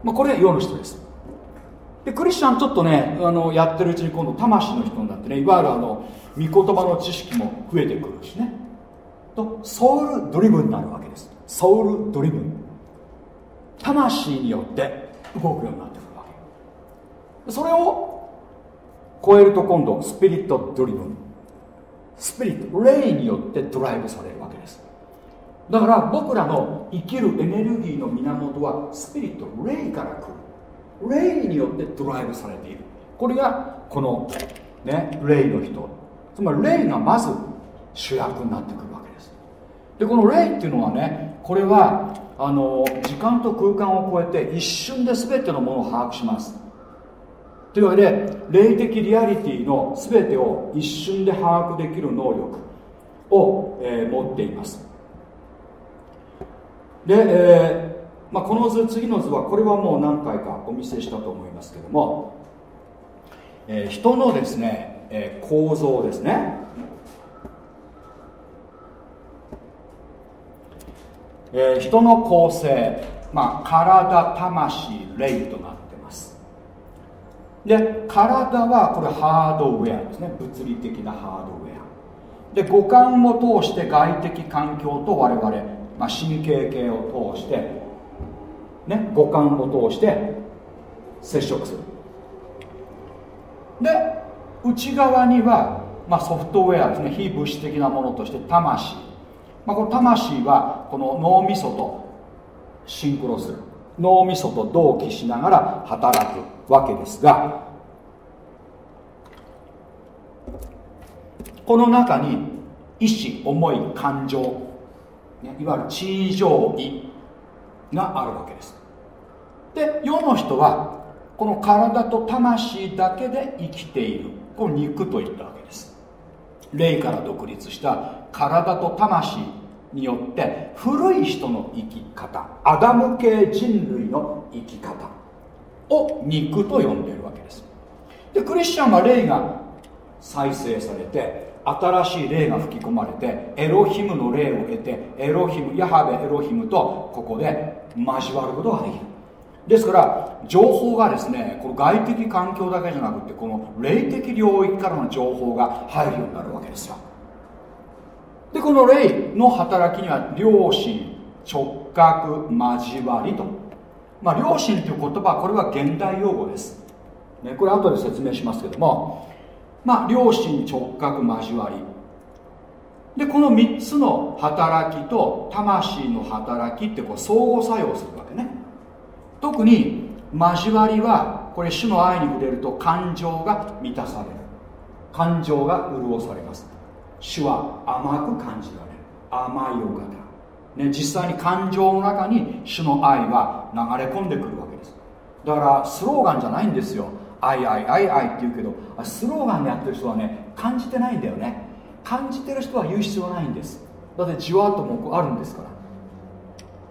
まあ、これ世の人です。でクリスチャンちょっとねあのやってるうちに今度魂の人になってねいわゆるあの御言葉の知識も増えてくるしね。と soul driven になるわけです。 soul driven。魂によって動くようになってくるわけ。それを超えると今度 spirit driven。スピリット霊によってドライブされるわけです。だから僕らの生きるエネルギーの源はスピリット霊から来る。霊によってドライブされている。これがこのね霊の人。つまり霊がまず主役になってくる。でこの霊っていうのはねこれはあの時間と空間を超えて一瞬で全てのものを把握します。というわけで霊的リアリティの全てを一瞬で把握できる能力を、えー、持っています。で、えーまあ、この図次の図はこれはもう何回かお見せしたと思いますけども、えー、人のですね、え、構造ですね。えー、人の構成、まあ、体魂霊となってます。で体はこれハードウェアですね。物理的なハードウェア。で五感を通して外的環境と我々、まあ、神経系を通して、ね、五感を通して接触する。で内側には、まあ、ソフトウェアですね。非物質的なものとして魂。まあ、この魂はこの脳みそとシンクロする。脳みそと同期しながら働くわけですがこの中に意志思い感情、いわゆる地上位があるわけです。で世の人はこの体と魂だけで生きている。この肉といったわけ。霊から独立した体と魂によって古い人の生き方アダム系人類の生き方を肉と呼んでいるわけです。でクリスチャンは霊が再生されて新しい霊が吹き込まれてエロヒムの霊を得てエロヒムヤハベエロヒムとここで交わることができる。ですから情報がですねこの外的環境だけじゃなくてこの霊的領域からの情報が入るようになるわけですよ。でこの霊の働きには良心直角交わりと。まあ良心という言葉これは現代用語です、ね、これ後で説明しますけども。まあ良心直角交わり。でこの3つの働きと魂の働きってこう相互作用する。特に交わりはこれ主の愛に触れると感情が満たされる。感情が潤されます。主は甘く感じられる。甘いお方、ね、実際に感情の中に主の愛は流れ込んでくるわけです。だからスローガンじゃないんですよ。愛愛愛愛って言うけどスローガンでやってる人はね感じてないんだよね。感じてる人は言う必要ないんです。だってじわっともあるんですから。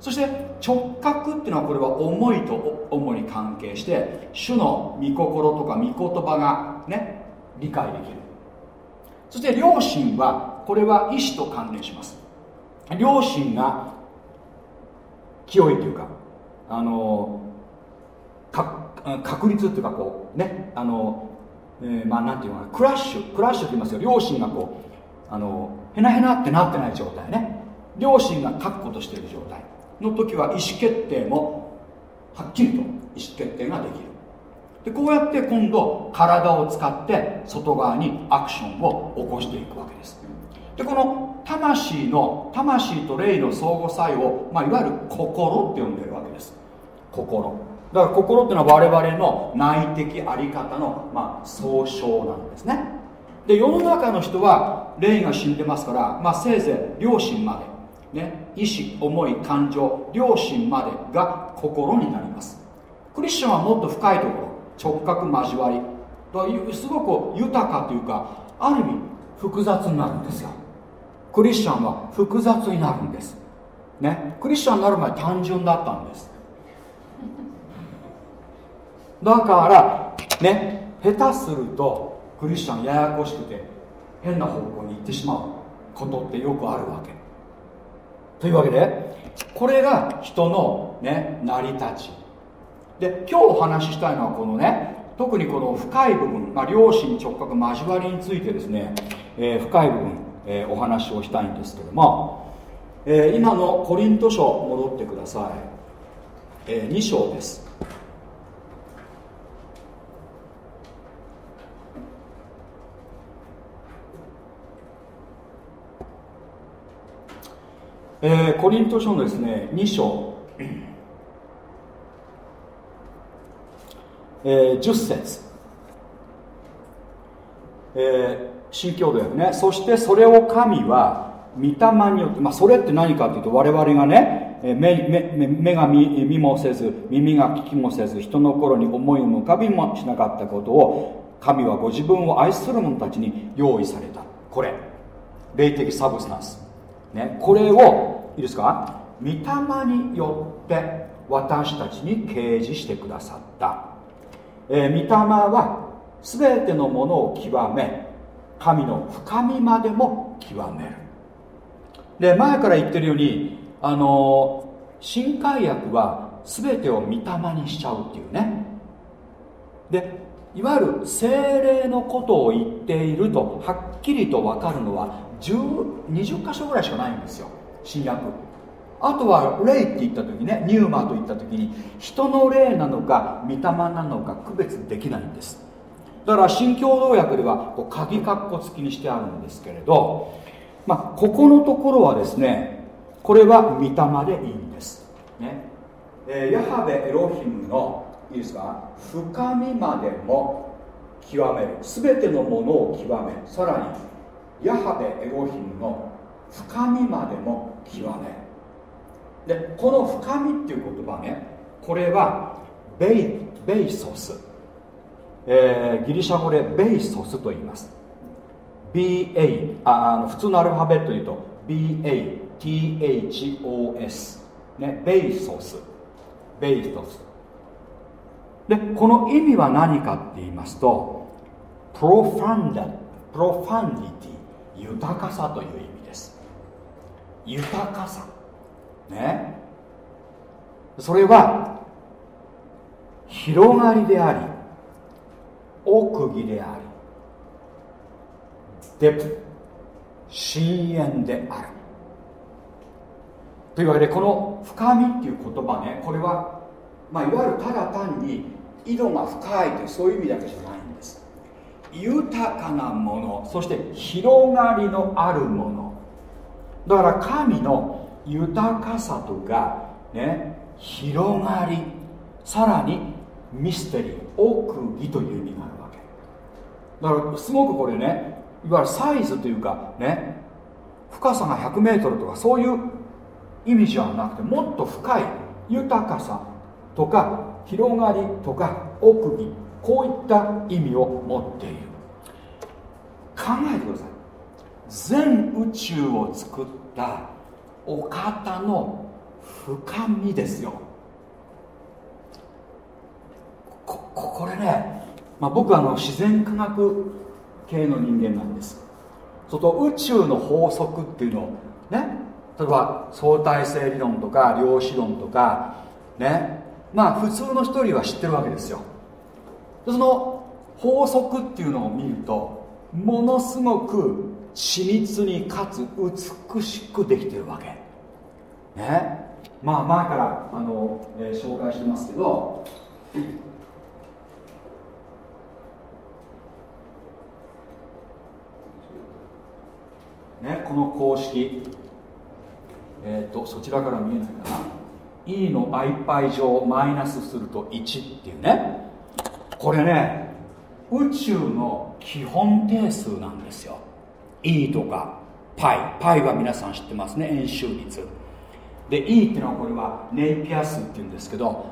そして直角っていうのはこれは思いと主に関係して主の御心とか御言葉がね理解できる。そして良心はこれは意志と関連します。良心が清いというかあの確率っていうかこうねあの、えー、まあなんていうのかなクラッシュクラッシュって言いますよ。良心がこうあのへなへなってなってない状態ね。良心が確固としている状態。の時は意思決定もはっきりと意思決定ができる。でこうやって今度体を使って外側にアクションを起こしていくわけです。でこの魂の魂と霊の相互作用、まあ、いわゆる心って呼んでるわけです。心。だから心っていうのは我々の内的あり方の、まあ、総称なんですね。で世の中の人は霊が死んでますから、まあ、せいぜい良心まで、ね、意志思い感情良心までが心になります。クリスチャンはもっと深いところ直角交わり。というすごく豊かというかある意味複雑になるんですよ。クリスチャンは複雑になるんです。ね。クリスチャンになる前単純だったんです。だからね。下手するとクリスチャンややこしくて変な方向に行ってしまうことってよくあるわけ。というわけでこれが人のね成り立ち。で今日お話ししたいのはこのね特にこの深い部分、まあ、両親直角交わりについてですね、えー、深い部分、えー、お話をしたいんですけども、えー、今のコリント書戻ってください、え2章です。えー、コリント書のですね2章、えー、10節、えー、新共同訳ね。そしてそれを神は御霊によって、まあ、それって何かというと我々がね目目目が見見もせず耳が聞きもせず人の頃に思いも浮かびもしなかったことを神はご自分を愛する者たちに用意された。これ。霊的サブスタンス。ね、これをいいですか？御霊によって私たちに掲示してくださった、えー、御霊は全てのものを極め神の深みまでも極める。で前から言ってるようにあのー、新海薬は全てを御霊にしちゃうっていうね。でいわゆる精霊のことを言っているとはっきりと分かるのは20箇所ぐらいしかないんですよ。新約。あとは霊って言った時ねニューマと言った時に人の霊なのか御霊なのか区別できないんです。だから新共同訳ではこう鍵括弧付きにしてあるんですけれどまあここのところはですねこれは御霊でいいんです。ね、えー、ヤハベエロヒムのいいですか？深みまでも極める。全てのものを極めさらにヤハベエロヒムの深みまでも極め。でこの深みっていう言葉ねこれはベイベイソス、えー、ギリシャ語でベイソスと言います。BA あの普通のアルファベットで言うと BATHOS ねベイソス。ベイソス。でこの意味は何かって言いますとプロファンダプロファンディティ。豊かさという意味です。豊かさ。ね。それは広がりであり奥義でありデプ深淵である。というわけでこの深みっていう言葉ねこれは、まあ、いわゆるただ単に井戸が深いというそういう意味だけじゃない。豊かなものそして広がりのあるもの。だから神の豊かさとかね広がりさらにミステリー奥義という意味があるわけ。だからすごくこれねいわゆるサイズというかね深さが 100m とかそういう意味じゃなくてもっと深い豊かさとか広がりとか奥義こういった意味を持っている。考えてください。全宇宙を作ったお方の深みですよ。ここれね、まあ、僕はあの自然科学系の人間なんです。外宇宙の法則っていうのをね例えば相対性理論とか量子論とかねまあ普通の一人は知ってるわけですよ。その法則っていうのを見るとものすごく緻密にかつ美しくできてるわけ。ね？まあ前からあの、えー、紹介してますけど。ね、この公式、えーと、そちらから見えないかな。E の i パイ乗マイナスすると1っていうね。これね宇宙の基本定数なんですよ。E とか π。π は皆さん知ってますね円周率。で E っていうのはこれはネイピア数っていうんですけど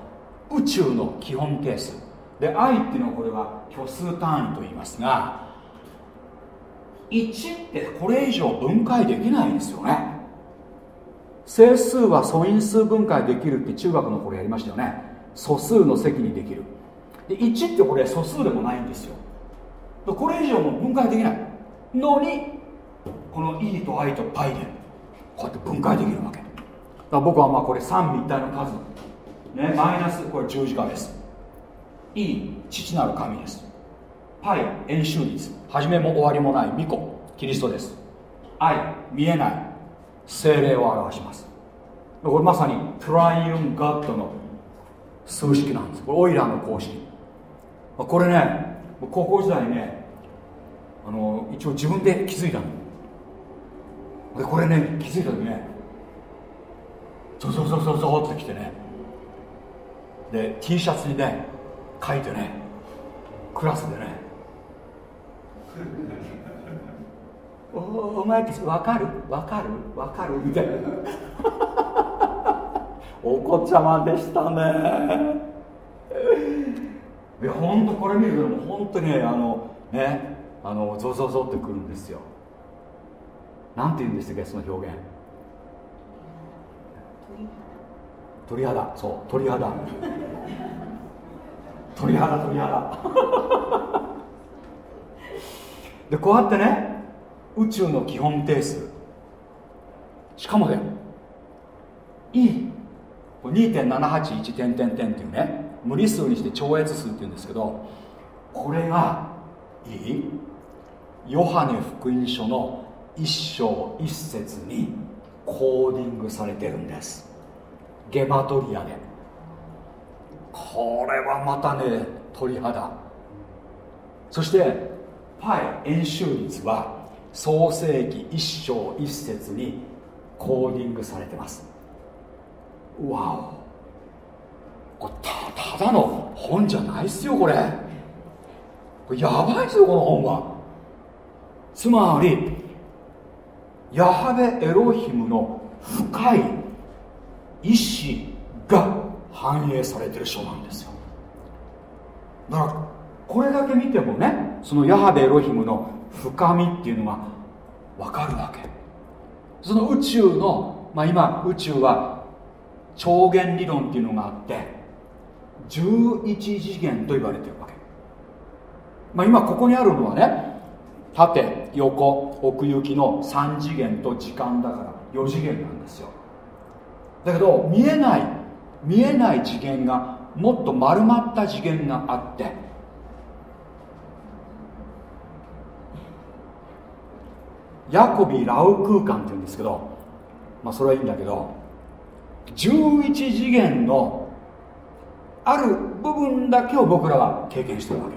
宇宙の基本定数。で I っていうのはこれは虚数単位と言いますが1ってこれ以上分解できないんですよね。整数は素因数分解できるって中学の頃やりましたよね。素数の積にできる。で1ってこれ素数でもないんですよ。これ以上も分解できない。のにこの E と I と π でこうやって分解できるわけ。だ僕はまあこれ三密体の数。ねマイナスこれ十字架です。E 父なる神です。π 円周率。始めも終わりもない。巫女キリストです。I 見えない。精霊を表します。これまさにトライウンガッドの数式なんです。これオイラーの公式。これね高校時代ねあの一応自分で気づいたの。でこれね気づいた時ねゾゾゾゾゾってきてね。で T シャツにね書いてねクラスでね。おお前たち分かる？分かる？分かる？みたいな。お子ちゃまでしたね。いや本当これ見るともう本当にねあのねあのゾゾゾってくるんですよ。なんて言うんでしたっけその表現。鳥肌。そう鳥肌。鳥肌鳥肌。でこうやってね宇宙の基本定数。しかもねいい。2.781点点点っていうね。無理数にして超越数っていうんですけどこれがいい？ヨハネ福音書の一章一節にコーディングされてるんです。ゲマトリアで。これはまたね鳥肌。そしてパイ円周率は創世紀一章一節にコーディングされてます。わお。これたただの本じゃないっすよこれ。これやばいっすよこの本は。つまりヤハベエロヒムの深い意志が反映されてる書なんですよ。だからこれだけ見てもねそのヤハベエロヒムの深みっていうのが分かるわけ。その宇宙の、まあ、今宇宙は超弦理論っていうのがあって11次元と言われてるわけ、まあ、今ここにあるのはね縦横奥行きの3次元と時間だから4次元なんですよ。だけど見えない見えない次元がもっと丸まった次元があってヤコビ・ラウ空間っていうんですけどまあそれはいいんだけど11次元のある部分だけを僕らは経験してるわけ。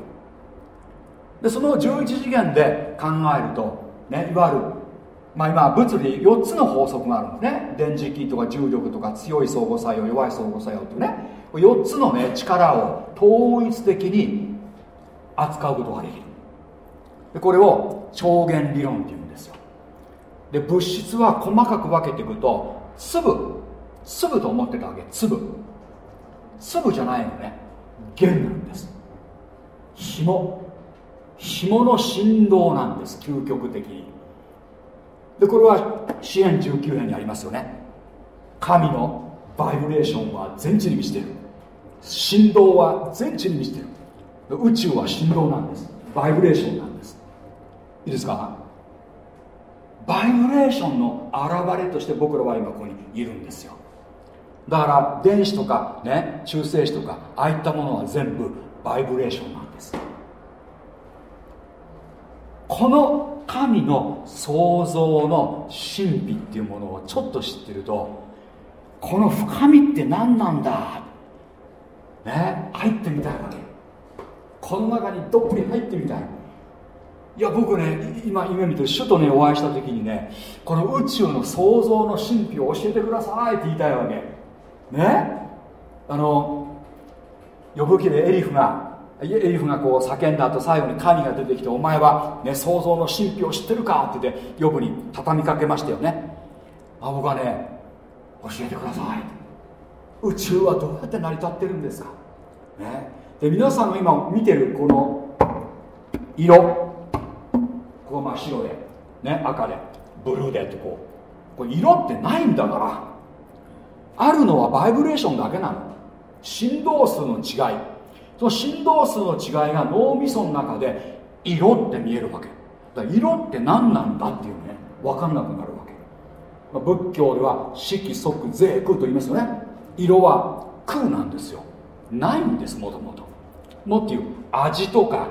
でその11次元で考えると、ね、いわゆるまあ、今物理4つの法則があるんですね。電磁気とか重力とか強い相互作用弱い相互作用っていうね。4つのね力を統一的に扱うことができる。でこれを超弦理論っていうんですよ。で物質は細かく分けていくと粒。粒と思ってたわけ。粒。粒じゃないのね。弦なんです。紐。紐の振動なんです。究極的に。でこれは支援19年にありますよね。神のバイブレーションは全地に満ちてる。振動は全地に満ちてる。宇宙は振動なんです。バイブレーションなんです。いいですか？バイブレーションの現れとして僕らは今ここにいるんですよ。だから電子とかね中性子とかああいったものは全部バイブレーションなんです。この神の創造の神秘っていうものをちょっと知ってるとこの深みって何なんだ？ね入ってみたいわけ。この中にどっぷり入ってみたい。いや僕ね今夢見てる首都ねお会いした時にねこの宇宙の創造の神秘を教えてくださいって言いたいわけ。ね？あの呼ぶ記でエリフがエリフがこう叫んだ後最後に神が出てきてお前は、ね、創造の神秘を知ってるかって言って呼ぶに畳みかけましたよね。あ僕はね教えてください。宇宙はどうやって成り立ってるんですか、ね、で皆さんが今見てるこの色。ここ真っ白で、ね、赤で。ブルーでってこう。これ色ってないんだから。あるのはバイブレーションだけなの。振動数の違い。その振動数の違いが脳みその中で色って見えるわけ。だ色って何なんだっていうね分かんなくなるわけ、まあ、仏教では色即税空と言いますよね。色は空なんですよ。ないんですもともともっていう味とか、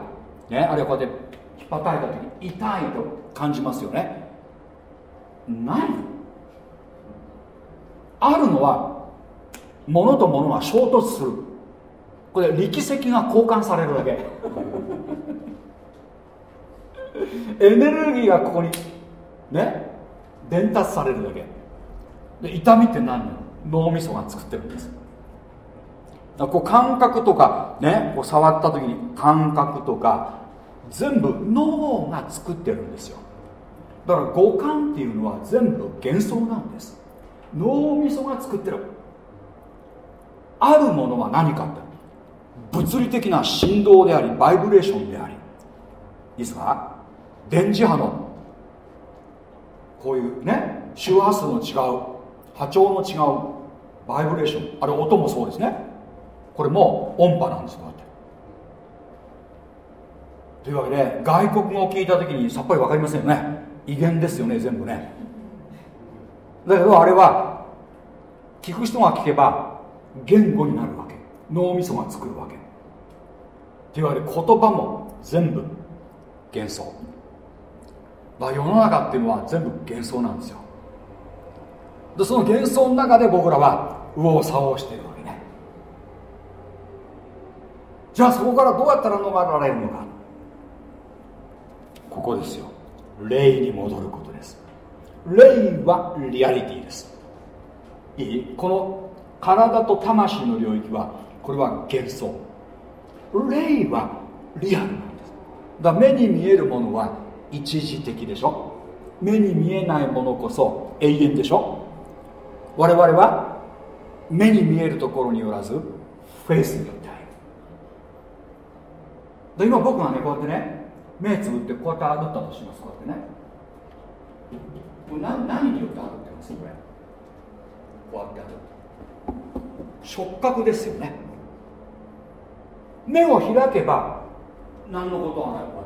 ね、あるいはこうやって引っ張たいた時に痛いと感じますよね。ない。あるのは物と物が衝突する。これ力石が交換されるだけ。エネルギーがここにね伝達されるだけ。で痛みって何脳みそが作ってるんです。こう感覚とかねこう触った時に感覚とか全部脳が作ってるんですよ。だから五感っていうのは全部幻想なんです。脳みそが作ってる。あるものは何かって。物理的な振動でありバイブレーションであり。いいですか？電磁波のこういうね周波数の違う波長の違うバイブレーション。あれ音もそうですね。これも音波なんですこうやって。というわけで外国語を聞いた時にさっぱり分かりませんよね。威厳ですよね全部ね。だけどあれは聞く人が聞けば言語になるわけ。脳みそが作るわけ。というわけで言葉も全部幻想。だ世の中っていうのは全部幻想なんですよ。でその幻想の中で僕らは右往左往してるわけね。じゃあそこからどうやったら逃れられるのか。ここですよ。霊に戻ること。霊はリアリティです。いいこの体と魂の領域はこれは幻想。霊はリアルなんです。だ目に見えるものは一時的でしょ。目に見えないものこそ永遠でしょ。我々は目に見えるところによらずフェイスによってで今僕がねこうやってね目つぶってこうやって歩ったとします。こうやってね。これ何何によって歩ってます？これこうやって歩く触覚ですよね。目を開けば何のことはないこ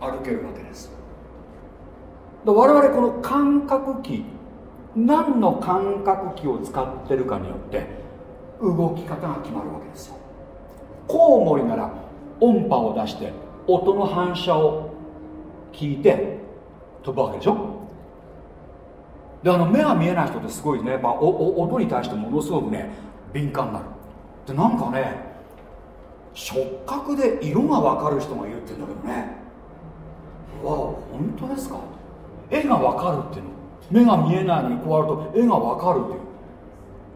うやって歩けるわけです。我々この感覚器何の感覚器を使ってるかによって動き方が決まるわけですよ。コウモリなら音波を出して音の反射を聞いて飛ぶわけでしょ？であの目が見えない人ってすごいね。やっぱ音に対してものすごくね敏感になるでなんかね触覚で色が分かる人がいるって言うんだけどね。うわ本当ですか？絵が分かるっていうの。目が見えないのにこうやると絵が分かるっていう。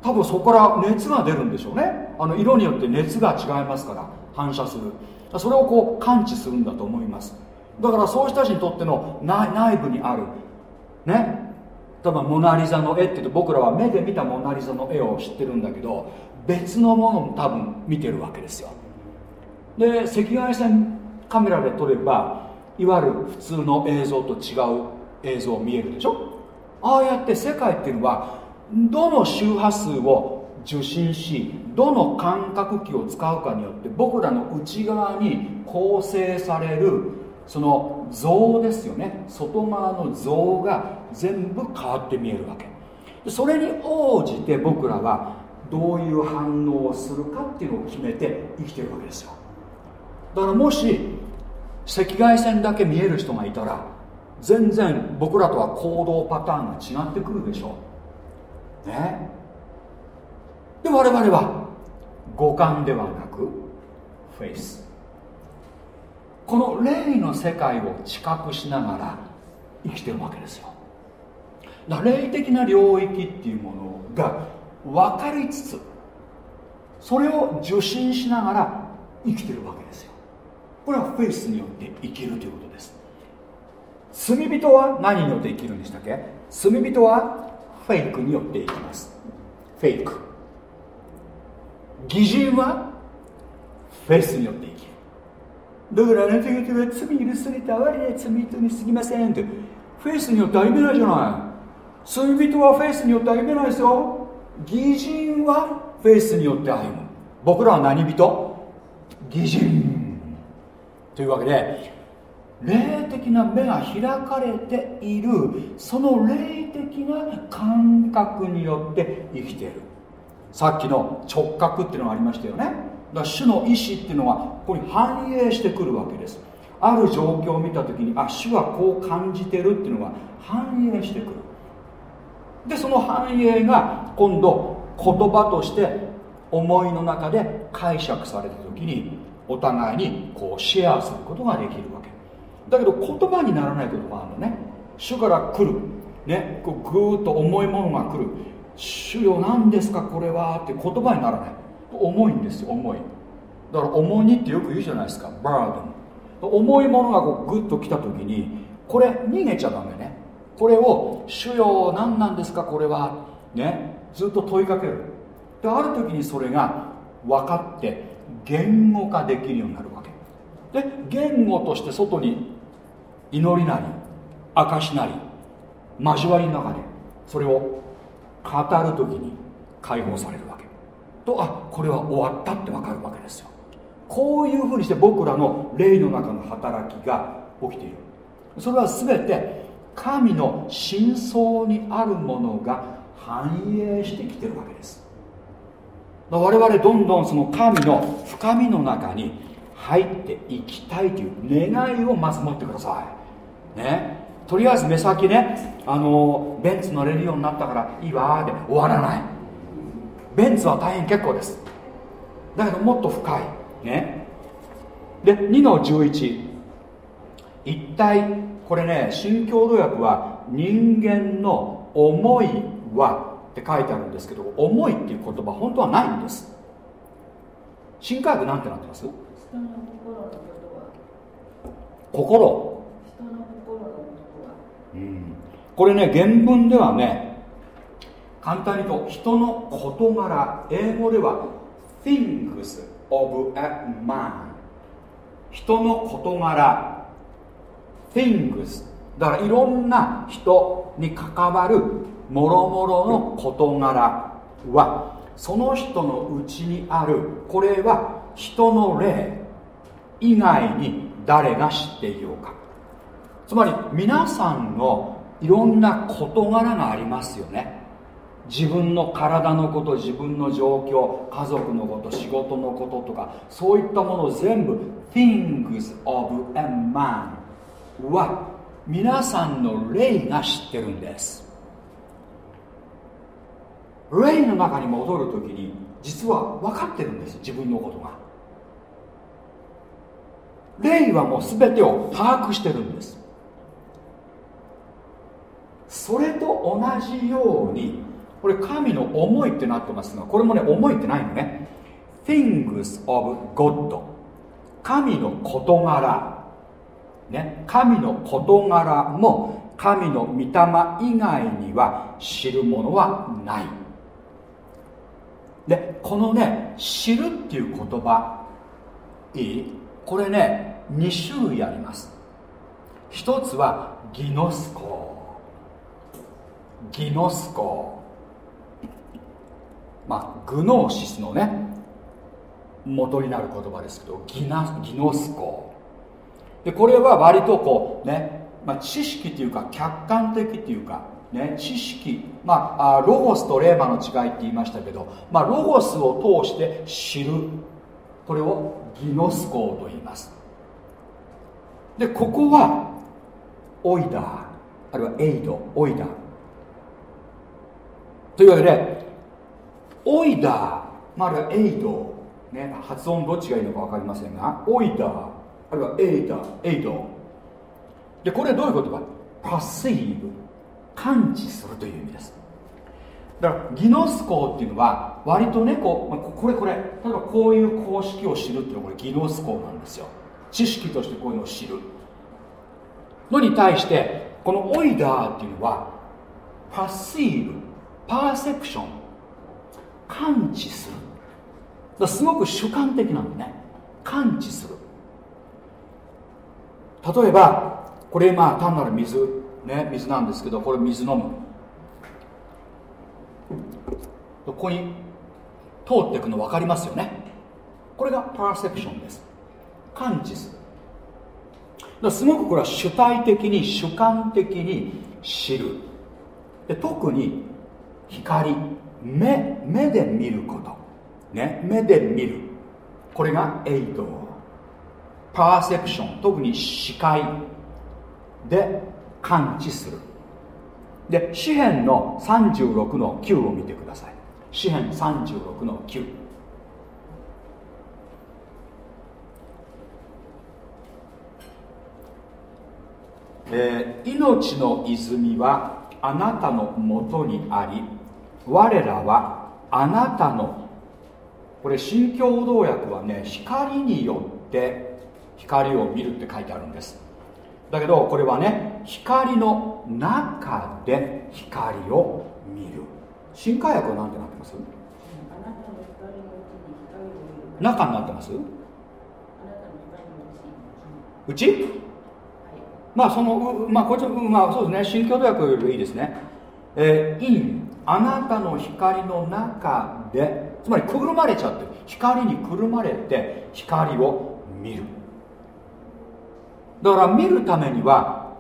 多分そこから熱が出るんでしょうね。あの色によって熱が違いますから反射する。それをこう感知するんだと思います。だからそういう人たちにとっての内部にある。ね。例えばモナ・リザの絵って言うと僕らは目で見たモナ・リザの絵を知ってるんだけど別のものも多分見てるわけですよ。で赤外線カメラで撮ればいわゆる普通の映像と違う映像見えるでしょ？ああやって世界っていうのはどの周波数を受信しどの感覚器を使うかによって僕らの内側に構成されるその像ですよね。外側の像が全部変わって見えるわけ。それに応じて僕らはどういう反応をするかっていうのを決めて生きてるわけですよ。だからもし赤外線だけ見える人がいたら全然僕らとは行動パターンが違ってくるでしょう。ね。で我々は五感ではなくフェイス。この霊の世界を知覚しながら生きてるわけですよ。だから霊的な領域っていうものが分かりつつそれを受信しながら生きてるわけですよ。これはフェイスによって生きるということです。罪人は何によって生きるんでしたっけ？罪人はフェイクによって生きます。フェイク。義人は faith によって生きる。だからあなた方は罪許された哀れな罪人にすぎませんって。フェイスによって歩めないじゃない。罪人はフェイスによって歩めないですよ偽人はフェイスによって歩む。僕らは何人？偽人。というわけで霊的な目が開かれている。その霊的な感覚によって生きている。さっきの直角っていうのがありましたよね。だ主の意志っていうのはここに反映してくるわけです。ある状況を見た時にあ主はこう感じてるっていうのが反映してくる。でその反映が今度言葉として思いの中で解釈された時にお互いにこうシェアすることができるわけ。だけど言葉にならないことがあるのね。主から来る。ねこうぐーっと重いものが来る。主よ何ですかこれはって言葉にならない。重いんですよ重い。だから重荷ってよく言うじゃないですかバーデン重いものがこうグッと来た時にこれ逃げちゃダメね。これを主よ何なんですかこれは。ね。ずっと問いかける。である時にそれが分かって言語化できるようになるわけ。で言語として外に祈りなり証なり交わりの中でそれを語る時に解放される。とあこれは終わったって分かるわけですよ。こういうふうにして僕らの霊の中の働きが起きている。それは全て神の真相にあるものが反映してきてるわけです。我々どんどんその神の深みの中に入っていきたいという願いをまず持ってください。ね。とりあえず目先ねあのベンツ乗れるようになったからいいわで終わらない。ベンツは大変結構です。だけどもっと深い。ね。で2の11一。体これね新共同訳は人間の思いはって書いてあるんですけど思いっていう言葉本当はないんです。新科学なんてなってます？心うん。これね原文ではね簡単に言うと人の事柄。英語では things of a man 人の事柄。things だからいろんな人に関わるもろもろの事柄は。その人のうちにある。これは人の霊以外に誰が知っていようか。つまり皆さんのいろんな事柄がありますよね。自分の体のこと自分の状況家族のこと仕事のこととかそういったものを全部 things of a man は皆さんの霊が知ってるんです。霊の中に戻るときに実は分かってるんです。自分のことが。霊はもう全てを把握してるんです。それと同じようにこれ神の思いってなってますがこれもね思いってないのね。Things of God 神の事柄。ね。神の事柄も神の御霊以外には知るものはない。でこのね知るっていう言葉いい？これね2種類あります。一つはギノスコ。ギノスコ。まあグノーシスのね元になる言葉ですけどギナギノスコ。でこれは割とこうね、まあ、知識というか客観的というかね、知識、まあ、ロゴスとレーマの違いって言いましたけど、まあ、ロゴスを通して知る。これをギノスコと言います。でここはオイダー。あるいはエイドオイダー。というわけでオイダー、まあ、るはエイド、ね、発音どっちがいいのか分かりませんがオイダーあるいはエイダーエイド。でこれどういうことか。 perceive。感知するという意味です。だからギノスコっていうのは割とねこうこれこれ。例えばこういう公式を知るっていうのはこれギノスコなんですよ。知識としてこういうのを知る。のに対してこのオイダーっていうのはパッシーブ。パーセプション。感知する。だすごく主観的なのね。感知する。例えばこれまあ単なる水ね水なんですけどこれ水飲む。ここに通っていくの分かりますよね。これがパーセプションです。感知する。だすごくこれは主体的に主観的に知る。で特に光。目目で見ること。ね目で見る。これがエイト。パーセプション。特に視界。で感知する。で詩篇の36の9を見てください。詩篇36の9えー、命の泉はあなたのもとにあり我らはあなたのこれ新共同訳はね光によって光を見るって書いてあるんです。だけどこれはね光の中で光を見る。新海訳は何てなってます？中になってます？うちまあそのまあこっちまあそうですね。新共同訳よりいいですね。えー、in あなたの光の中でつまりくるまれちゃってる光にくるまれて光を見る。だから見るためには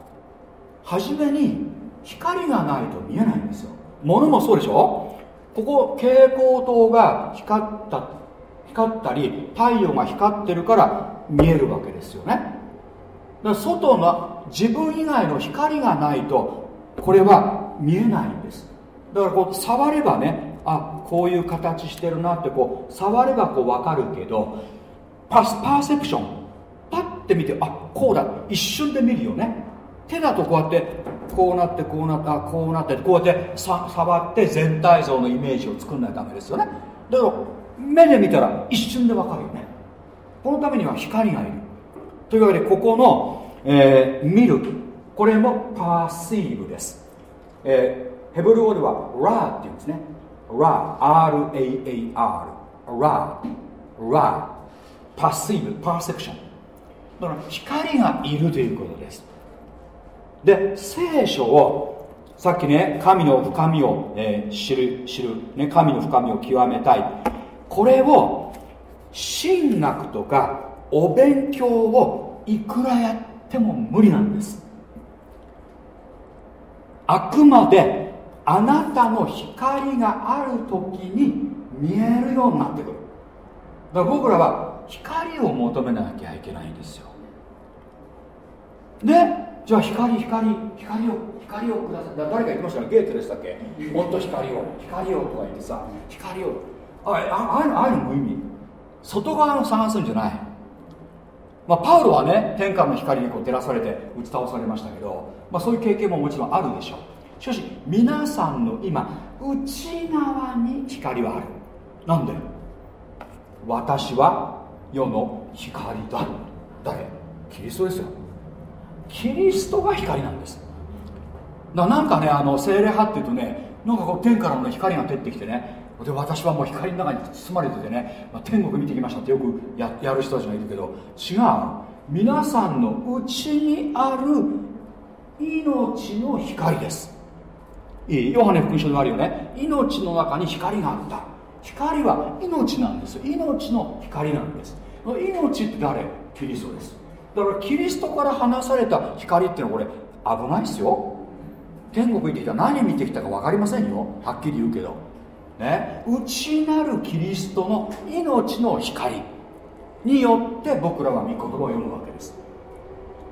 初めに光がないと見えないんですよ。物もそうでしょ？ここ蛍光灯が光った光ったり太陽が光ってるから見えるわけですよね。だから外の自分以外の光がないとこれは見えないんです。だからこう触ればねあこういう形してるなってこう触ればこう分かるけどパスパーセプションパッて見てあこうだ一瞬で見るよね。手だとこうやってこうなってこうなったこうなってこうやって触って全体像のイメージを作んないとダメですよね。だけど目で見たら一瞬で分かるよね。このためには光がいる。というわけでここの、えー、見る。これもパーシーブです、えー、ヘブル語ではラーっていうんですね。ラー RAAR ラーラーパッシブパーセプションだから光がいるということです。で聖書をさっきね神の深みを、えー、知る知る、ね、神の深みを極めたい。これを神学とかお勉強をいくらやっても無理なんです。あくまであなたの光がある時に見えるようになってくる。だから僕らは光を求めなきゃいけないんですよ。でじゃあ光光光を光をください。誰か言ってましたね。ゲーテでしたっけ？もっと光を。光をとか言ってさ。光を。あああいうのああいうの無意味。外側の探すんじゃない。まあ、パウロはね天下の光にこう照らされて打ち倒されましたけど、まあ、そういう経験ももちろんあるでしょう。しかし皆さんの今内側に光はある。なんで？私は世の光だ。誰？キリストですよ。キリストが光なんです。だなんかねあの精霊派っていうとねなんかこう天からの光が照ってきてねで私はもう光の中に包まれててね、まあ、天国見てきましたってよくややる人たちがいるけど違う。皆さんの内にある命の光です。いいヨハネ福音書でもあるよね。命の中に光があった。光は命なんです命の光なんです。命って誰？キリストです。だからキリストから離された光っていうのはこれ危ないですよ。天国行ってきた。何見てきたか分かりませんよ。はっきり言うけど。ね。内なるキリストの命の光によって僕らは御言葉を読むわけです。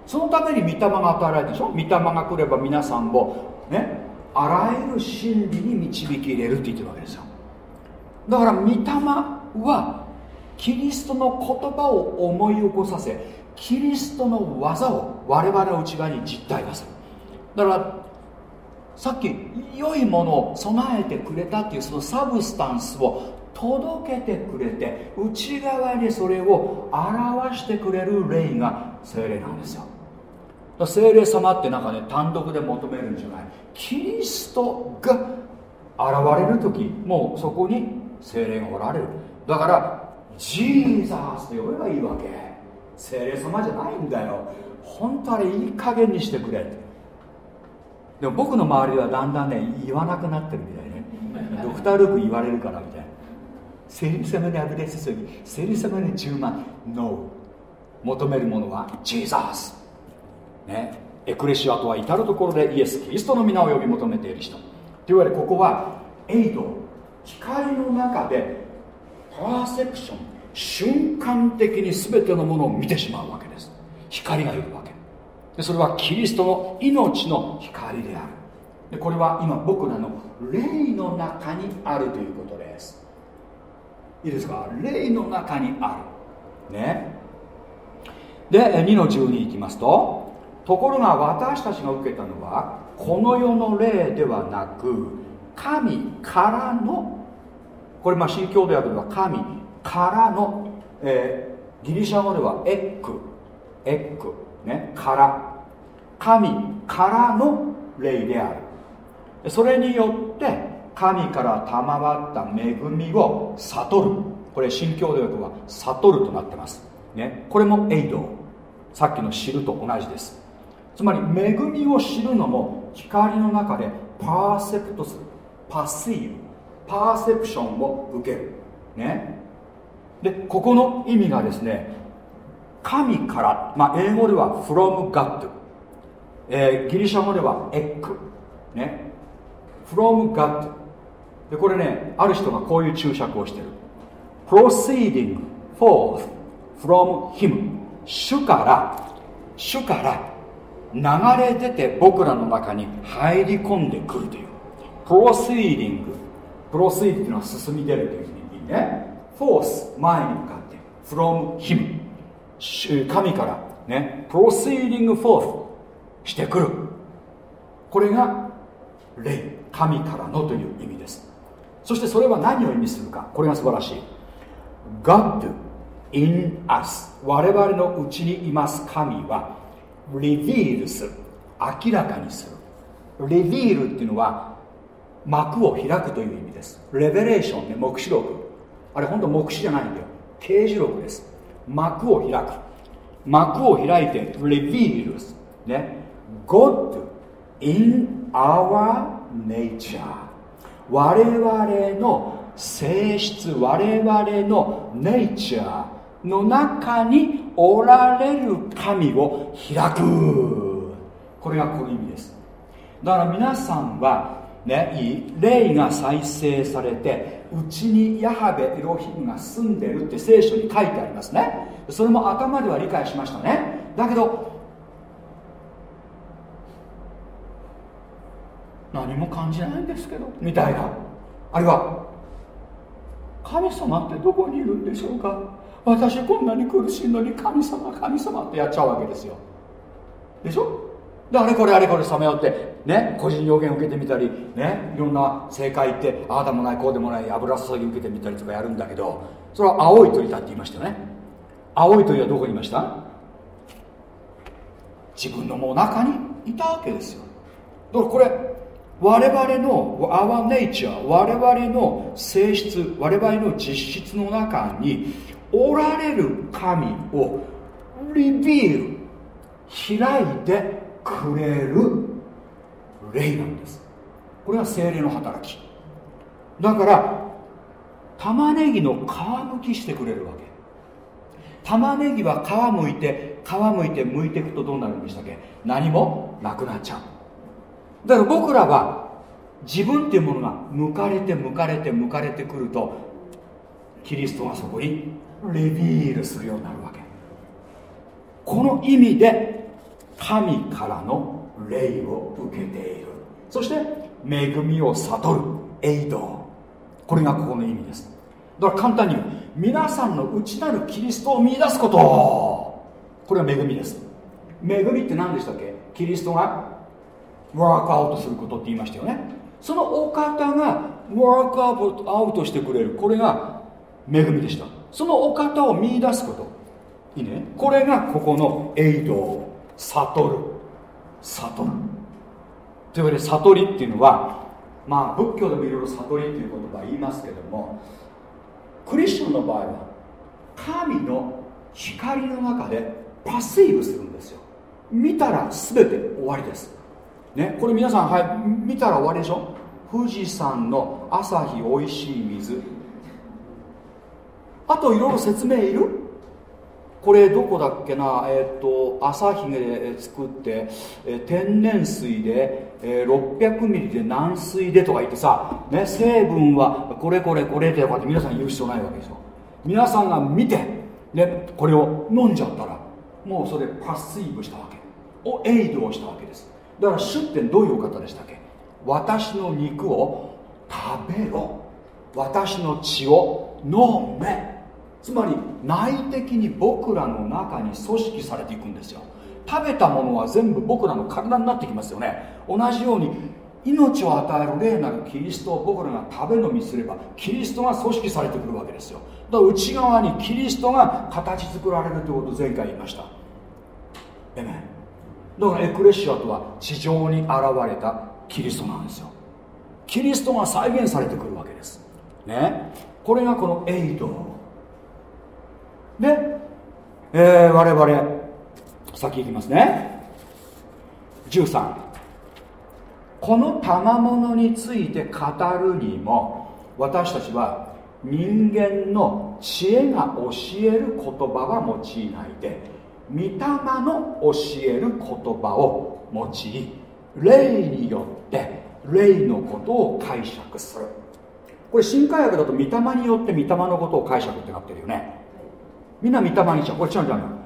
そのために御霊が与えられるでしょ？御霊が来れば皆さんをね。あらゆる真理に導き入れるって言ってるわけですよ。だから御霊はキリストの言葉を思い起こさせキリストの技を我々の内側に実体化する。だからさっき良いものを備えてくれたっていうそのサブスタンスを届けてくれて内側にそれを表してくれる霊が精霊なんですよ。精霊様ってなんかね単独で求めるんじゃない。キリストが現れる時もうそこに精霊がおられる。だからジーザースと呼べばいいわけ。精霊様じゃないんだよ。本当あれいい加減にしてくれ。でも僕の周りはだんだんね言わなくなってるみたいね。ドクター・ルーク言われるからみたいな。聖霊様にあぶれ注ぎ聖霊様に10万。No 求めるものはジーザース。ねエクレシアとは至る所でイエス・キリストの皆を呼び求めている人。というわけでここはエイド光の中でパーセプション瞬間的に全てのものを見てしまうわけです。光がいるわけ。でそれはキリストの命の光である。でこれは今僕らの霊の中にあるということです。いいですか？霊の中にある。ね。で2の12いきますとところが私たちが受けたのはこの世の霊ではなく神からのこれまあ新教であれば神からの、えー、ギリシャ語ではエック。エック。ね。から。神からの霊である。それによって神から賜った恵みを悟る。これ新教では悟るとなってます、ね、これもエイド。さっきの知ると同じです。つまり恵みを知るのも光の中でパーセプトするパシーブパーセプションを受ける。ね。でここの意味がですね神から、まあ、英語では from God えー、ギリシャ語ではエッグね。from God でこれねある人がこういう注釈をしてる。proceeding forth from him 主から主から流れ出て僕らの中に入り込んでくるという。proceeding proceed っていうのは進み出るという意味ね。force 前に向かって。from him 神からね。proceeding forth してくる。これが霊。神からのという意味です。そしてそれは何を意味するか。これが素晴らしい。God in us 我々のうちにいます神は reveals 明らかにする。reveal っていうのは幕を開くという意味です。レベレーションね目視録。あれ本当目視じゃないんだよ。啓示録です。幕を開く。幕を開いて reveals ね。God in our nature 我々の性質我々のネイチャーの中におられる神を開く。これがこの意味です。だから皆さんはね霊が再生されてうちにヤハベエロヒムが住んでるって聖書に書いてありますね。それも頭では理解しましたね。だけど何も感じないんですけど。みたいな。あるいは神様ってどこにいるんでしょうか。私こんなに苦しいのに神様神様ってやっちゃうわけですよ。でしょ？であれこれあれこれさまよってね？個人要件受けてみたりね？いろんな正解ってああでもないこうでもない油注ぎ受けてみたりとかやるんだけどそれは青い鳥だって言いましたね。青い鳥はどこにいました？自分のもう中にいたわけですよ。だからこれ我々の our nature 我々の性質我々の実質の中におられる神をリビール開いてくれる霊なんです。これは精霊の働き。だから玉ねぎの皮むきしてくれるわけ。玉ねぎは皮むいて皮むいて剥いていくとどうなるんでしたっけ？何もなくなっちゃう。だから僕らは自分っていうものが向かれて向かれて向かれてくるとキリストがそこにレビールするようになるわけ。この意味で神からの霊を受けている。そして恵みを悟る。エイド。これがここの意味です。だから簡単に言う。皆さんの内なるキリストを見出すこと。これは恵みです。恵みって何でしたっけ？キリストがワークアウトすることって言いましたよね。そのお方がワークアウトしてくれる。これが恵みでした。そのお方を見出すこと。いいね。これがここのエイド悟る。悟る。というわけで悟りっていうのはまあ仏教でもいろいろ悟りっていう言葉言いますけどもクリスチャンの場合は神の光の中でパスイブするんですよ。見たら全て終わりです。ねこれ皆さんはい見たら終わりでしょ？富士山の朝日おいしい水あといろいろ説明いる？これどこだっけな？えっ、ー、と朝日で作って、えー、天然水で、えー、600ミリで軟水でとか言ってさ、ね、成分はこれこれこれでとかって皆さん言う必要ないわけですよ皆さんが見て、ね、これを飲んじゃったらもうそれパッシブしたわけ。をエイドをしたわけです。だから主ってどういう方でしたっけ？私の肉を食べろ。私の血を飲め。つまり内的に僕らの中に組織されていくんですよ。食べたものは全部僕らの体になってきますよね。同じように命を与える霊なるキリストを僕らが食べ飲みすればキリストが組織されてくるわけですよ。だから内側にキリストが形作られるということを前回言いました。えめだからエクレシアとは地上に現れたキリストなんですよ。キリストが再現されてくるわけです。ね。これがこのエイド。で、えー、我々先行きますね。13この賜物について語るにも私たちは人間の知恵が教える言葉は用いないで御霊の教える言葉を用い霊によって霊のことを解釈する。これ新海薬だと御霊によって御霊のことを解釈ってなってるよね。みんな御霊にしちゃうこれ違う違う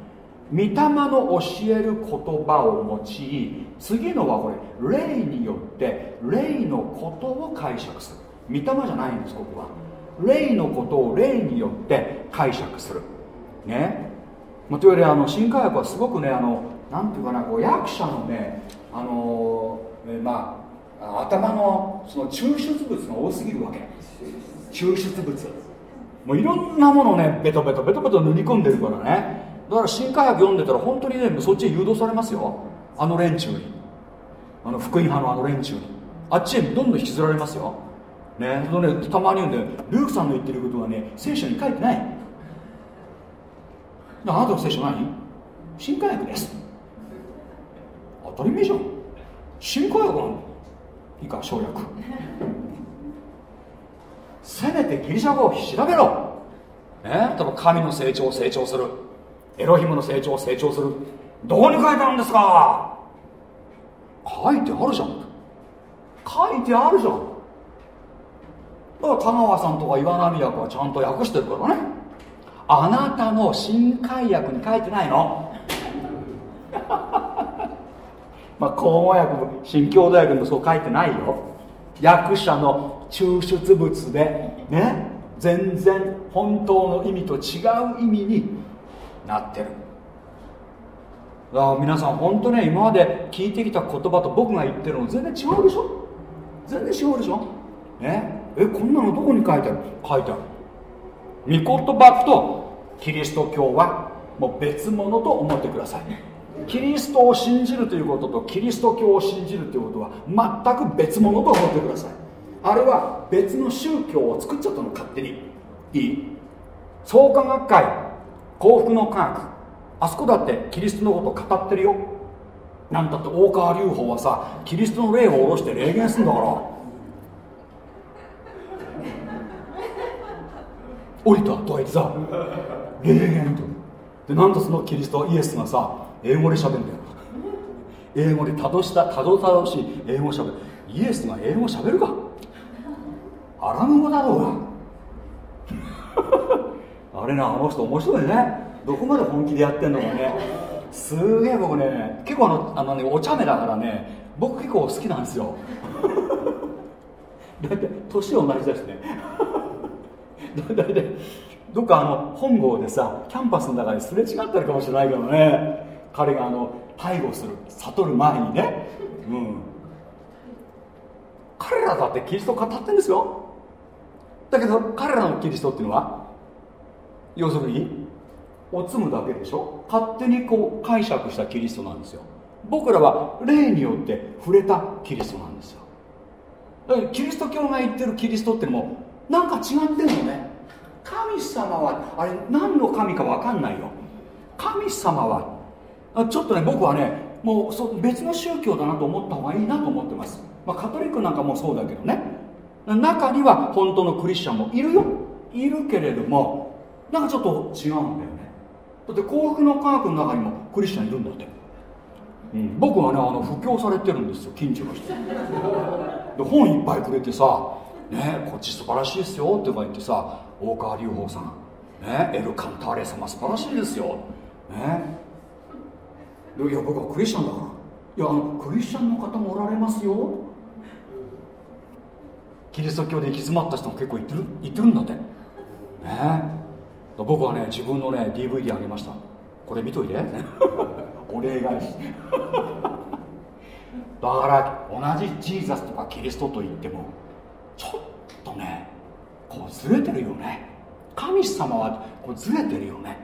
御霊の教える言葉を用い次のはこれ霊によって霊のことを解釈する。御霊じゃないんですここは。霊のことを霊によって解釈する。ね。まあ、とよりあの新科学はすごくねあのなんていうかなこう役者のねあのえまあ頭のその抽出物が多すぎるわけ。抽出物。もういろんなものねベトベトベトベト塗り込んでるからね。だから新科学読んでたら本当にねそっちへ誘導されますよ。あの連中に。あの福音派のあの連中に。あっちへどんどん引きずられますよ。ねそねたまに言うんでルークさんの言ってることはね聖書に書いてない。あなたの聖書何新科学です。当たり前じゃん。新科学なんいいか省略。せめてギリシャ語を調べろ、ね、例えば神の成長を成長する。エロヒムの成長を成長する。どこに書いてあるんですか？書いてあるじゃん。書いてあるじゃん。だから田川さんとか岩波役はちゃんと訳してるからね。あなたの新海訳に書いてないの。まあ口語訳も新京大学もそう書いてないよ。役者の抽出物でね全然本当の意味と違う意味になってる。ら皆さん本当ね今まで聞いてきた言葉と僕が言ってるの全然違うでしょ？全然違うでしょ？ね？えこんなのどこに書いてある？書いてある。御言葉とキリスト教はもう別物と思ってください。キリストを信じるということとキリスト教を信じるということは全く別物と思ってください。あれは別の宗教を作っちゃったの勝手に。いい。創価学会幸福の科学。あそこだってキリストのこと語ってるよ。なんだって大川隆法はさキリストの霊を下ろして霊言すんだから。降りたとは言ってさ霊言と。でなんとそのキリストイエスがさ英語で喋るんだよ。英語でたどしたたどたどしい英語しゃべる。イエスが英語しゃべるか。アラム語だろうが。あれなあの人面白いね。どこまで本気でやってんのかね。すげえ僕ね結構あのあのねお茶目だからね僕結構好きなんですよ。だって年同じだしね。だってどっかあの本郷でさキャンパスの中ですれ違ってるかもしれないけどね。彼があの逮捕する悟る前にね。うん。彼らだってキリスト語ってんですよ。だけど彼らのキリストっていうのは要するにおつむだけでしょ？勝手にこう解釈したキリストなんですよ。僕らは霊によって触れたキリストなんですよ。だからキリスト教が言ってるキリストってのもなんか違ってんのね。神様はあれ何の神か分かんないよ。神様はちょっとね僕はねもうそ別の宗教だなと思った方がいいなと思ってます、まあ、カトリックなんかもそうだけどね。中には本当のクリスチャンもいるよ。いるけれどもなんかちょっと違うんだよね。だって幸福の科学の中にもクリスチャンいるんだって、うん、僕はねあの布教されてるんですよ近所の人。で本いっぱいくれてさねこっち素晴らしいですよって言ってさ大川隆法さん。ねエル・カンターレ様素晴らしいですよ。ね。いや僕はクリスチャンだから。いやあのクリスチャンの方もおられますよ。キリスト教で行き詰まった人も結構言ってる言ってるんだって。ね。僕はね自分のね DVD あげました。これ見といて。お礼返し。だから同じジーザスとかキリストと言ってもちょっとねこうずれてるよね。神様はこうずれてるよね。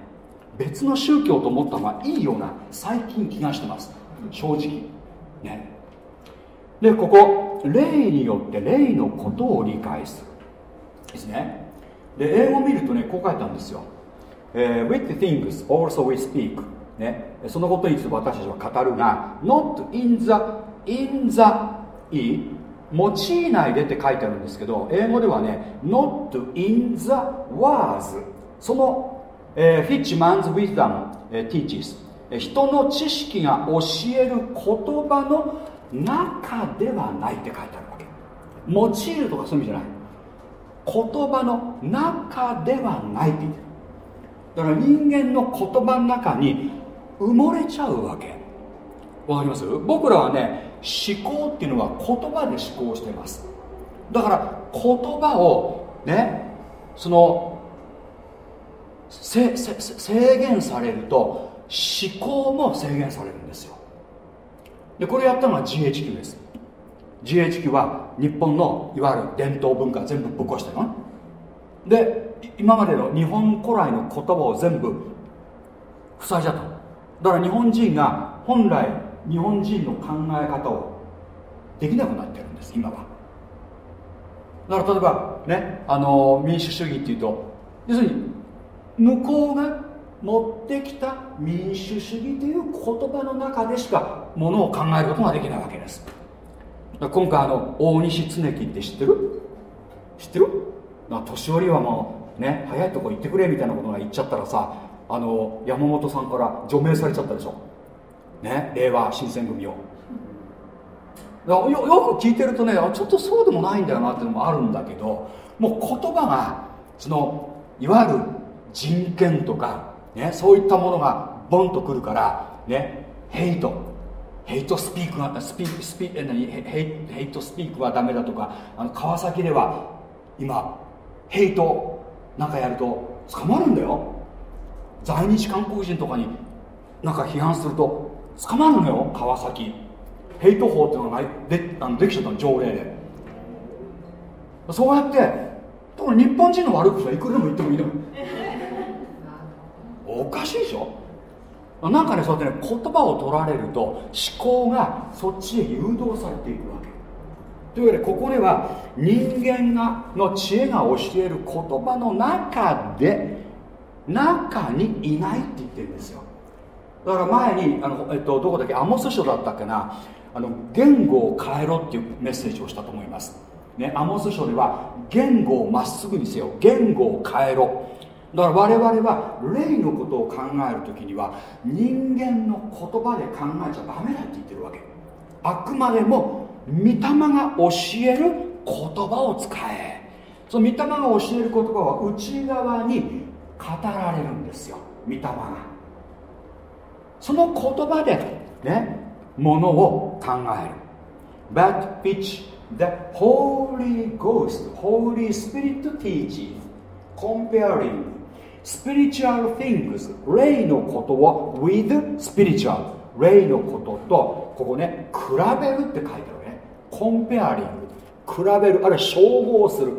別の宗教と思った方がいいような最近気がしてます。正直。ね。でここ霊によって霊のことを理解する。ですね。で英語を見るとねこう書いたんですよ、えー、with things also we speak ね、そのことについて私たちは語るが not in the in the いい用いないでって書いてあるんですけど英語ではね not in the words その、えー、which man's wisdom、teaches 人の知識が教える言葉の中ではないって書いてあるわけ。用いるとかそういう意味じゃない。言葉の中ではないって言ってる。だから人間の言葉の中に埋もれちゃうわけ。わかります？僕らはね思考っていうのは言葉で思考してます。だから言葉をねその制限されると思考も制限されるんですよ。でこれやったのは GHQ です。GHQ は日本のいわゆる伝統文化全部ぶっ壊したよで今までの日本古来の言葉を全部塞いじゃっただから日本人が本来日本人の考え方をできなくなってるんです今は。だから例えばねあの民主主義っていうと要するに向こうが持ってきた民主主義という言葉の中でしかものを考えることができないわけです。今回あの大西恒樹って知ってる？知ってる？年寄りはもうね早いとこ行ってくれみたいなことが言っちゃったらさあの山本さんから除名されちゃったでしょ。ね令和新選組を。よよく聞いてるとねちょっとそうでもないんだよなっていうのもあるんだけどもう言葉がそのいわゆる人権とかね、そういったものがボンとくるからねヘイト。ヘイトスピークがスピスピヘイヘイトスピークはダメだとかあの川崎では今ヘイトなんかやると捕まるんだよ。在日韓国人とかになんか批判すると捕まるのよ川崎。ヘイト法っていうのがであのできちゃったの条例で。そうやって特に日本人の悪口はいくらでも言ってもいいの。おかしいでしょ？なんかねそうやってね言葉を取られると思考がそっちへ誘導されていくわけ。というわけでここでは人間がの知恵が教える言葉の中で中にいないって言ってるんですよ。だから前にあの、えっと、どこだっけアモス書だったっけな。あの言語を変えろっていうメッセージをしたと思います、ね、アモス書では言語をまっすぐにせよ。言語を変えろ。だから我々は霊のことを考える時には人間の言葉で考えちゃダメだって言ってるわけ。あくまでも御霊が教える言葉を使え。その御霊が教える言葉は内側に語られるんですよ。御霊が。その言葉でねものを考える。But which the Holy Ghost Holy Spirit teaches comparing spiritual things. 霊のことを with spiritual. 霊のこととここね比べるって書いてあるね。コンペアリング比べるあるいは照合する。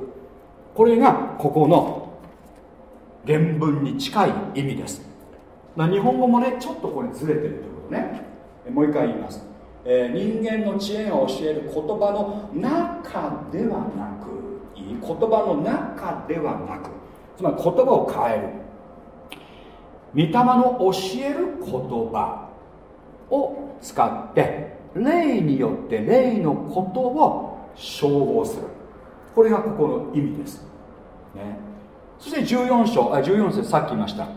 これがここの原文に近い意味です。日本語もねちょっとこれずれてるということね。もう一回言います、えー、人間の知恵が教える言葉の中ではなく言葉の中ではなくつまり言葉を変える。御霊の教える言葉を使って霊によって霊のことを照合する。これがここの意味です、ね、そして14章あ14節さっき言いました。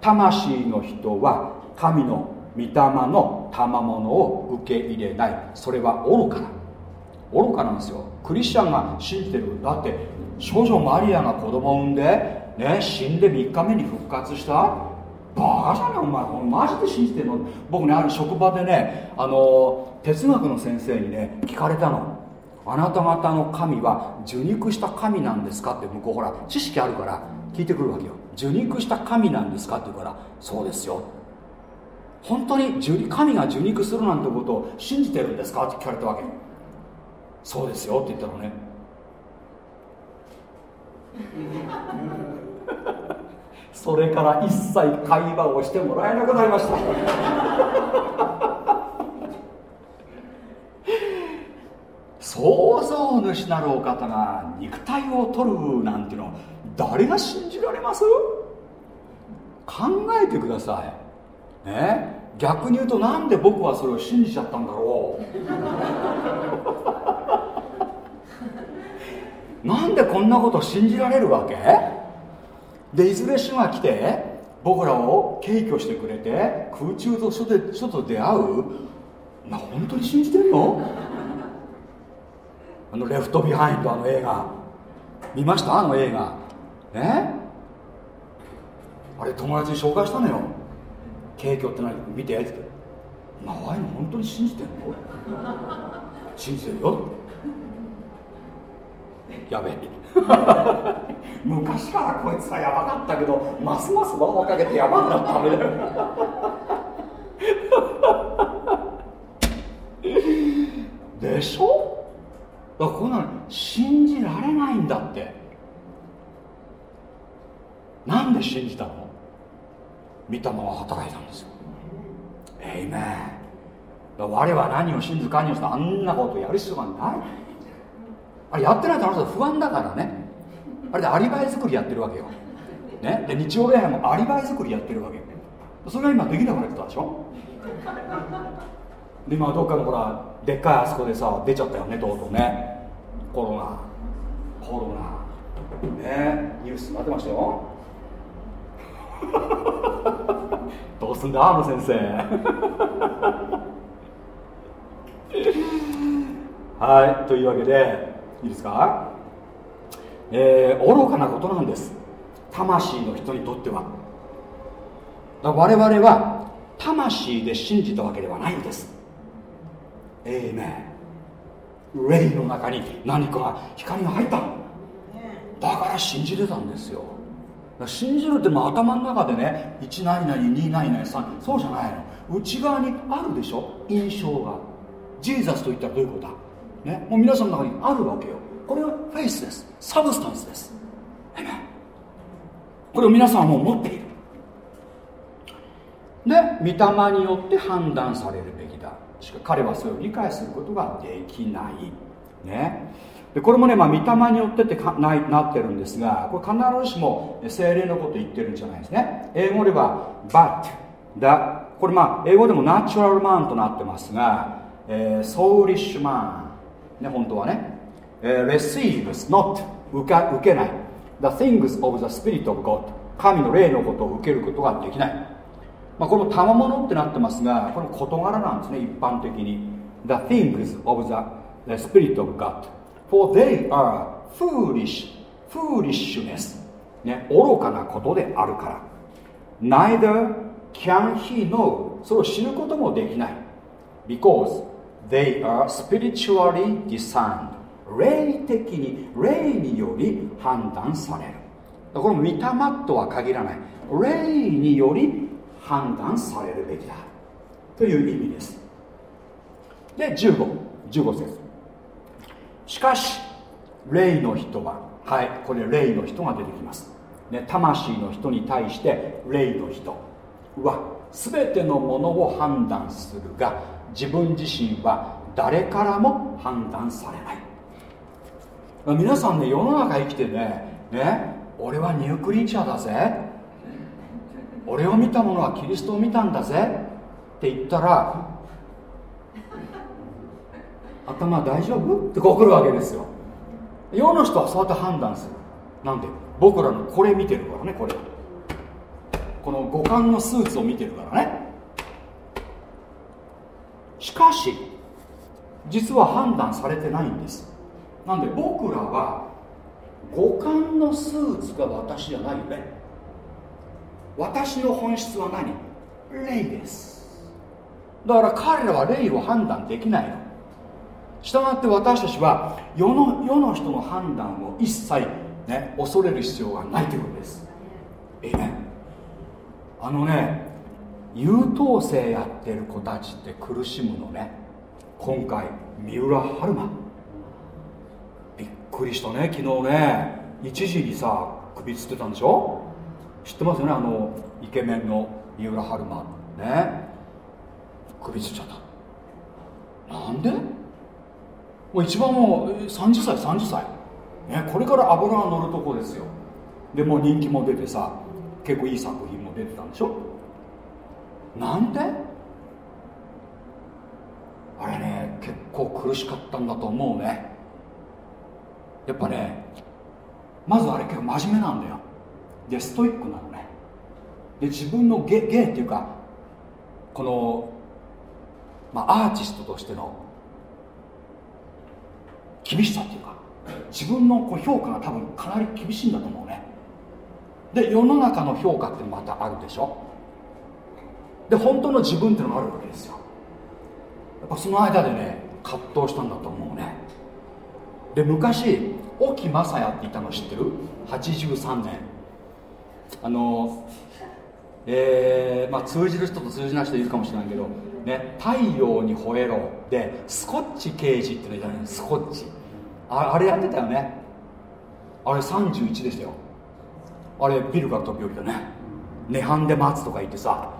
魂の人は神の御霊の賜物を受け入れない。それは愚かだ愚かなんですよ。クリスチャンが信じてる。だって少女マリアが子供を産んでね死んで3日目に復活した？バカじゃないお前。マジで信じてんの？僕ねある職場でねあの哲学の先生にね聞かれたの。あなた方の神は受肉した神なんですか？って向こうほら知識あるから聞いてくるわけよ。受肉した神なんですか？って言うからそうですよ。本当に神が受肉するなんてことを信じてるんですか？って聞かれたわけそうですよって言ったのね。それから一切会話をしてもらえなくなりました。創造主なるお方が肉体を取るなんていうの誰が信じられます？考えてください。ね？逆に言うとなんで僕はそれを信じちゃったんだろう？なんでこんなこと信じられるわけ？でいずれ主が来て僕らを敬挙してくれて空中と外で外で出会う。な本当に信じてるのあの Left Behind あの映画。見ました？あの映画。ね？あれ友達に紹介したのよ。携挙って何？見てって。まあいうの？本当に信じてんの？信じてるよ。やべえ。昔からこいつはやばかったけどますます輪をかけてやばくなったみたいなでしょ？だからこんなの信じられないんだって。なんで信じたの？御霊は働いたんですよ。えいめ我は何を信じかにをしてあんなことやる必要がない。あれやってないとあの人不安だからね。あれでアリバイ作りやってるわけよ、ね、で日曜礼拝もアリバイ作りやってるわけそれが今できなくなってたでしょ？で今どっかのほらでっかいあそこでさ出ちゃったよねとうとうね。コロナ。コロナ。ね？ニュースになってましたよ。どうすんだあの先生。はいというわけでいいですか？えー、愚かなことなんです。魂の人にとっては。我々は魂で信じたわけではないんです。ええね霊の中に何か光が入った。だから信じてたんですよ。信じるってのは頭の中でね1何々2何々3そうじゃないの。内側にあるでしょ？印象が。ジーザスといったらどういうことだ、ね、もう皆さんの中にあるわけよ。これはフェイスです。 substance です。これを皆さんはもう持っている。で御霊によって判断されるべきだ。しか彼はそれを理解することができない。ね。でこれもね、まあ、御霊によってってななってるんですがこれ必ずしも精霊のこと言ってるんじゃないですね。英語では but だ。これまあ英語でもナチュラルマンとなってますが、えー、ソウリッシュマンね本当はね、えー、receives not 受か受けない the things of the spirit of God 神の霊のことを受けることができない、まあ、この賜物ってなってますがこの事柄なんですね一般的に the things of the, the spirit of God for they are foolish foolishness ね愚かなことであるから neither can he know それを知ることもできない because they are spiritually discerned. 霊的に霊により判断される。これも御霊とは限らない。霊により判断されるべきだ。という意味です。で1515 15節。しかし霊の人ははいこれ霊の人が出てきます、ね、魂の人に対して霊の人は全てのものを判断するが自分自身は誰からも判断されない。皆さんね世の中生きてねね俺はニュークリーチャーだぜ。俺を見たものはキリストを見たんだぜ。って言ったら頭大丈夫？ってこう来るわけですよ。世の人はそうやって判断する。なんで僕らのこれ見てるからねこれ。この五感のスーツを見てるからね。しかし実は判断されてないんです。なんで僕らは五感のスーツが私じゃないよね。私の本質は何？霊です。だから彼らは霊を判断できないの。したがって私たちは世の世の人の判断を一切、ね、恐れる必要がないということです。ええ。ねあのね優等生やってる子たちって苦しむのね。今回三浦春馬。びっくりしたね昨日ね。一時にさ首つってたんでしょ？知ってますよねあのイケメンの三浦春馬。ね。首つっちゃった。なんで？もう一番もう30歳30歳、ね、これから油が乗るとこですよ。でもう人気も出てさ結構いい作品も出てたんでしょ？なんであれね結構苦しかったんだと思うね。やっぱねまずあれ結構真面目なんだよ。でストイックなのね。で自分の芸芸っていうかこの、まあ、アーティストとしての厳しさっていうか自分のこう評価が多分かなり厳しいんだと思うね。で世の中の評価ってまたあるでしょ？で本当の自分っていうのがあるわけですよ。やっぱその間でね葛藤したんだと思うね。で昔沖正也っていたの知ってる？83年。あのえー、まあ通じる人と通じない人いるかもしれないけどね、太陽に吠えろ。でスコッチ刑事ってのいたねスコッチ。ああれやってたよね。あれ31でしたよ。あれビルから飛び降りたね。涅槃で待つとか言ってさ。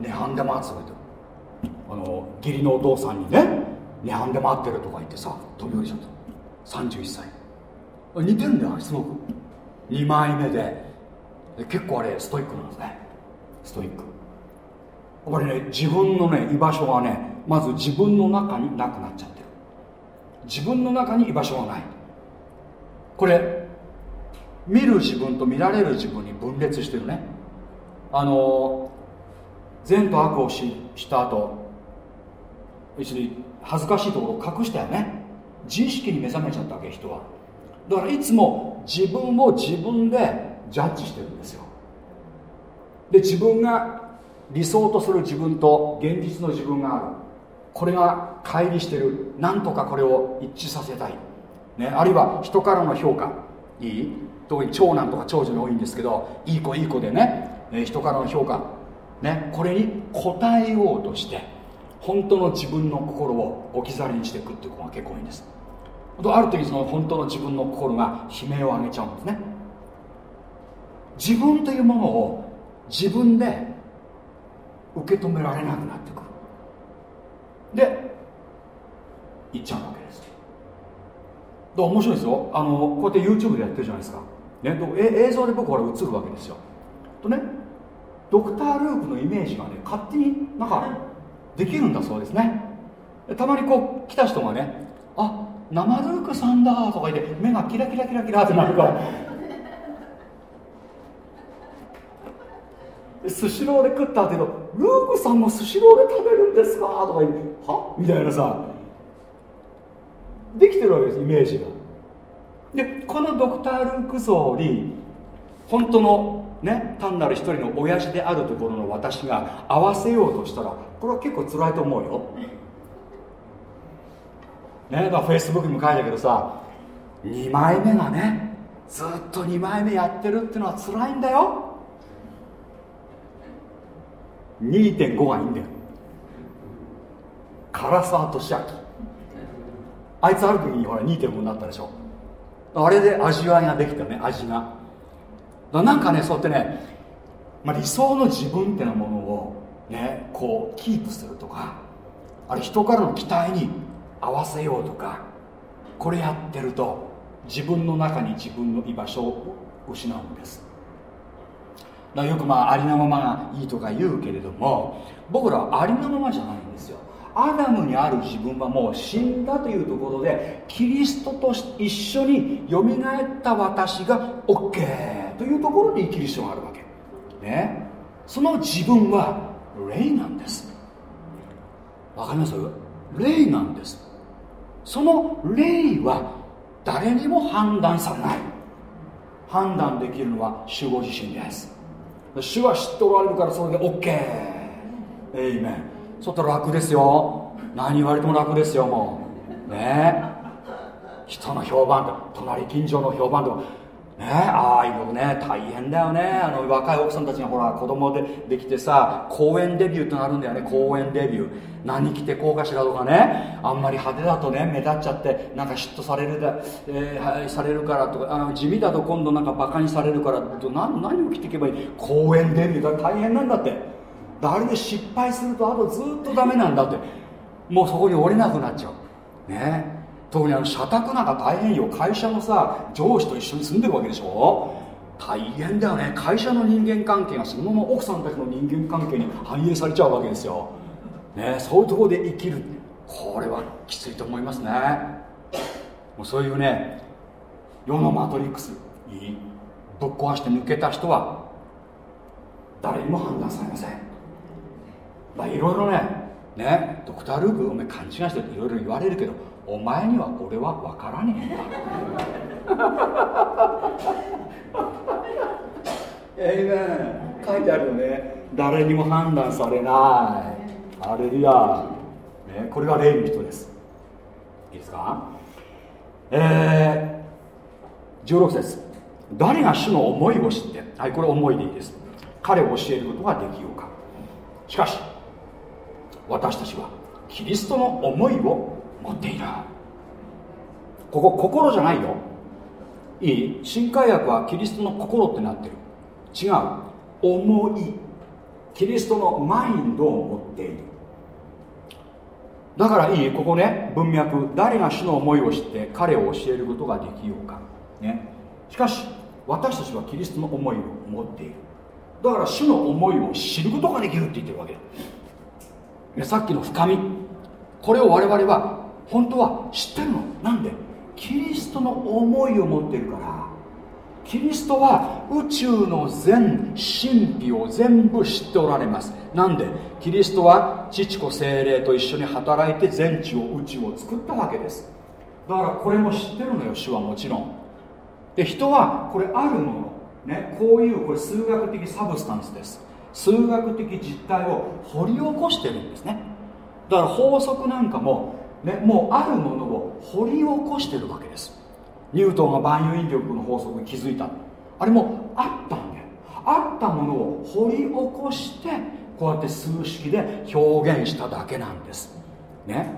涅槃で待つと。あの義理のお父さんにね涅槃で待ってるとか言ってさ飛び降りちゃった。31歳。似てるんだよすごく。2枚目で。結構あれストイックなんですね。ストイック。やっぱりね自分のね居場所がねまず自分の中になくなっちゃってる。自分の中に居場所がない。これ見る自分と見られる自分に分裂してるね。あの善と悪をしした後一に恥ずかしいところを隠したよね。自意識に目覚めちゃったわけ人は。だからいつも自分を自分でジャッジしてるんですよ。で自分が理想とする自分と現実の自分がある。これが乖離してる。なんとかこれを一致させたい、ね、あるいは人からの評価。いい。特に長男とか長女に多いんですけどいい子いい子でね、人からの評価。ねこれに応えようとして本当の自分の心を置き去りにしていくっていう子が結構多いんです。ある時その本当の自分の心が悲鳴を上げちゃうんですね。自分というものを自分で受け止められなくなってく。るで行っちゃうわけです。だ面白いですよ。あのこうやって YouTube でやってるじゃないですか、ね、え映像で僕は映るわけですよ。とねドクター・ループのイメージがね勝手になんかできるんだそうですね。たまにこう来た人がねあ生ルークさんだとか言って目がキラキラキラキラってなるから。スシローで食った後ルークさんもスシローで食べるんですか？とか言っては？みたいなさ。できてるわけですイメージが。でこのドクター・ルーク像に本当のね単なる一人の親父であるところの私が合わせようとしたらこれは結構辛いと思うよ。ねだからフェイスブックにも書いたけどさ2枚目がねずっと2枚目やってるっていうのは辛いんだよ。2.5がいいんだよ。唐沢俊明あいつある時にほら2.5になったでしょ。あれで味わいができたね味が。なんかねそうやってね、まあ、理想の自分ってなものをねこうキープするとかあれ人からの期待に合わせようとかこれやってると自分の中に自分の居場所を失うんです。だよくまあありのままがいいとか言うけれども僕らはありのままじゃないんですよ。アダムにある自分はもう死んだというところでキリストと一緒によみがえった私が OK というところに生きる必要があるわけ。ね。その自分は霊なんです。わかります？霊なんです。その霊は誰にも判断されない。判断できるのは主ご自身です。主は知っておられるからそれで OK エイメンちょっと楽ですよ。何言われても楽ですよもう。ね。人の評判と隣近所の評判と。かねああいうのね大変だよね。あの若い奥さんたちがほら子供でできてさ公演デビューってなるんだよね。公演デビュー。何着てこうかしらとかね。あんまり派手だとね目立っちゃってなんか嫉妬されるだ、えー、されるからとか。あの地味だと今度なんかバカにされるから何何を着ていけばいい？公演デビューだ。大変なんだって。あれで失敗するとあとずっとダメなんだって。もうそこに降りなくなっちゃう。ね。特にあの社宅なんか大変よ。会社のさ上司と一緒に住んでるわけでしょ？大変だよね。会社の人間関係がそのまま奥さんたちの人間関係に反映されちゃうわけですよ、ね、そういうところで生きる。これはきついと思いますね。もうそういうね世のマトリックスにぶっ壊して抜けた人は誰にも判断されません。まあいろいろねねドクター・ルークお前勘違いしてっていろいろ言われるけどお前には俺は分からねえんだ。えいめ書いてあるよね。誰にも判断されない。アレルヤ、ね、これが霊の人です。いいですか？えー、16節。誰が主の思いを知って？はいこれ思いでいいです。彼を教えることができようか。しかし私たちはキリストの思いを持っている。ここ心じゃないよ。いい？新海薬はキリストの心ってなってる。違う。思い。キリストのマインドを持っている。だからいい？ここね文脈。誰が主の思いを知って彼を教えることができようか。ね。しかし私たちはキリストの思いを持っている。だから主の思いを知ることができるって言ってるわけ。さっきの深み。これを我々は本当は知ってるの？なんで？キリストの思いを持ってるから。キリストは宇宙の全神秘を全部知っておられます。なんで？キリストは父子精霊と一緒に働いて全地を宇宙を作ったわけです。だからこれも知ってるのよ主はもちろん。で人はこれあるもの。ねこういうこれ数学的サブスタンスです。数学的実態を掘り起こしてるんですね。だから法則なんかもね、もうあるものを掘り起こしてるわけです。ニュートンが万有引力の法則に気づいた。あれもあったんだよ。あったものを掘り起こしてこうやって数式で表現しただけなんです。ね。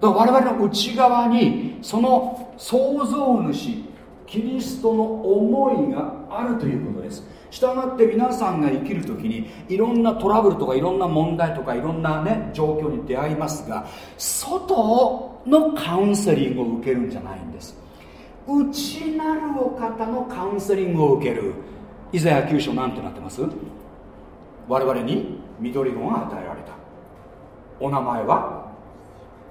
だから我々の内側にその創造主キリストの思いがあるということです。したがって皆さんが生きる時にいろんなトラブルとかいろんな問題とかいろんなね状況に出会いますが外のカウンセリングを受けるんじゃないんです。内なるお方のカウンセリングを受ける。イザヤ9章なんてなってます？我々に緑子が与えられた。お名前は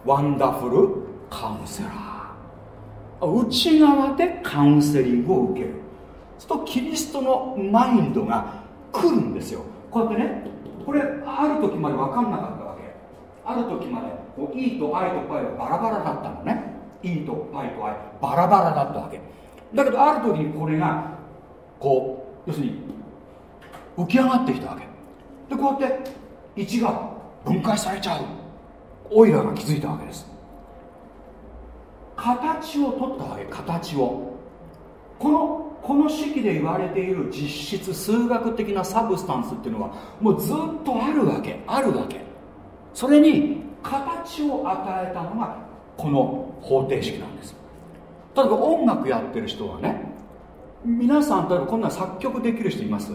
ワンダフルカウンセラー。内側でカウンセリングを受ける。するとキリストのマインドが来るんですよ。こうやってねこれある時まで分かんなかったわけ。ある時までこう E と I と π はバラバラだったのね。E と π と I バラバラだったわけ。だけどある時にこれがこう要するに浮き上がってきたわけ。でこうやって1が分解されちゃう。オイラが気づいたわけです。形を取ったわけ形を。このこの式で言われている実質数学的なサブスタンスっていうのはもうずっとあるわけあるわけ。それに形を与えたのがこの方程式なんです。例えば音楽やってる人はね皆さん例えばこんな作曲できる人います？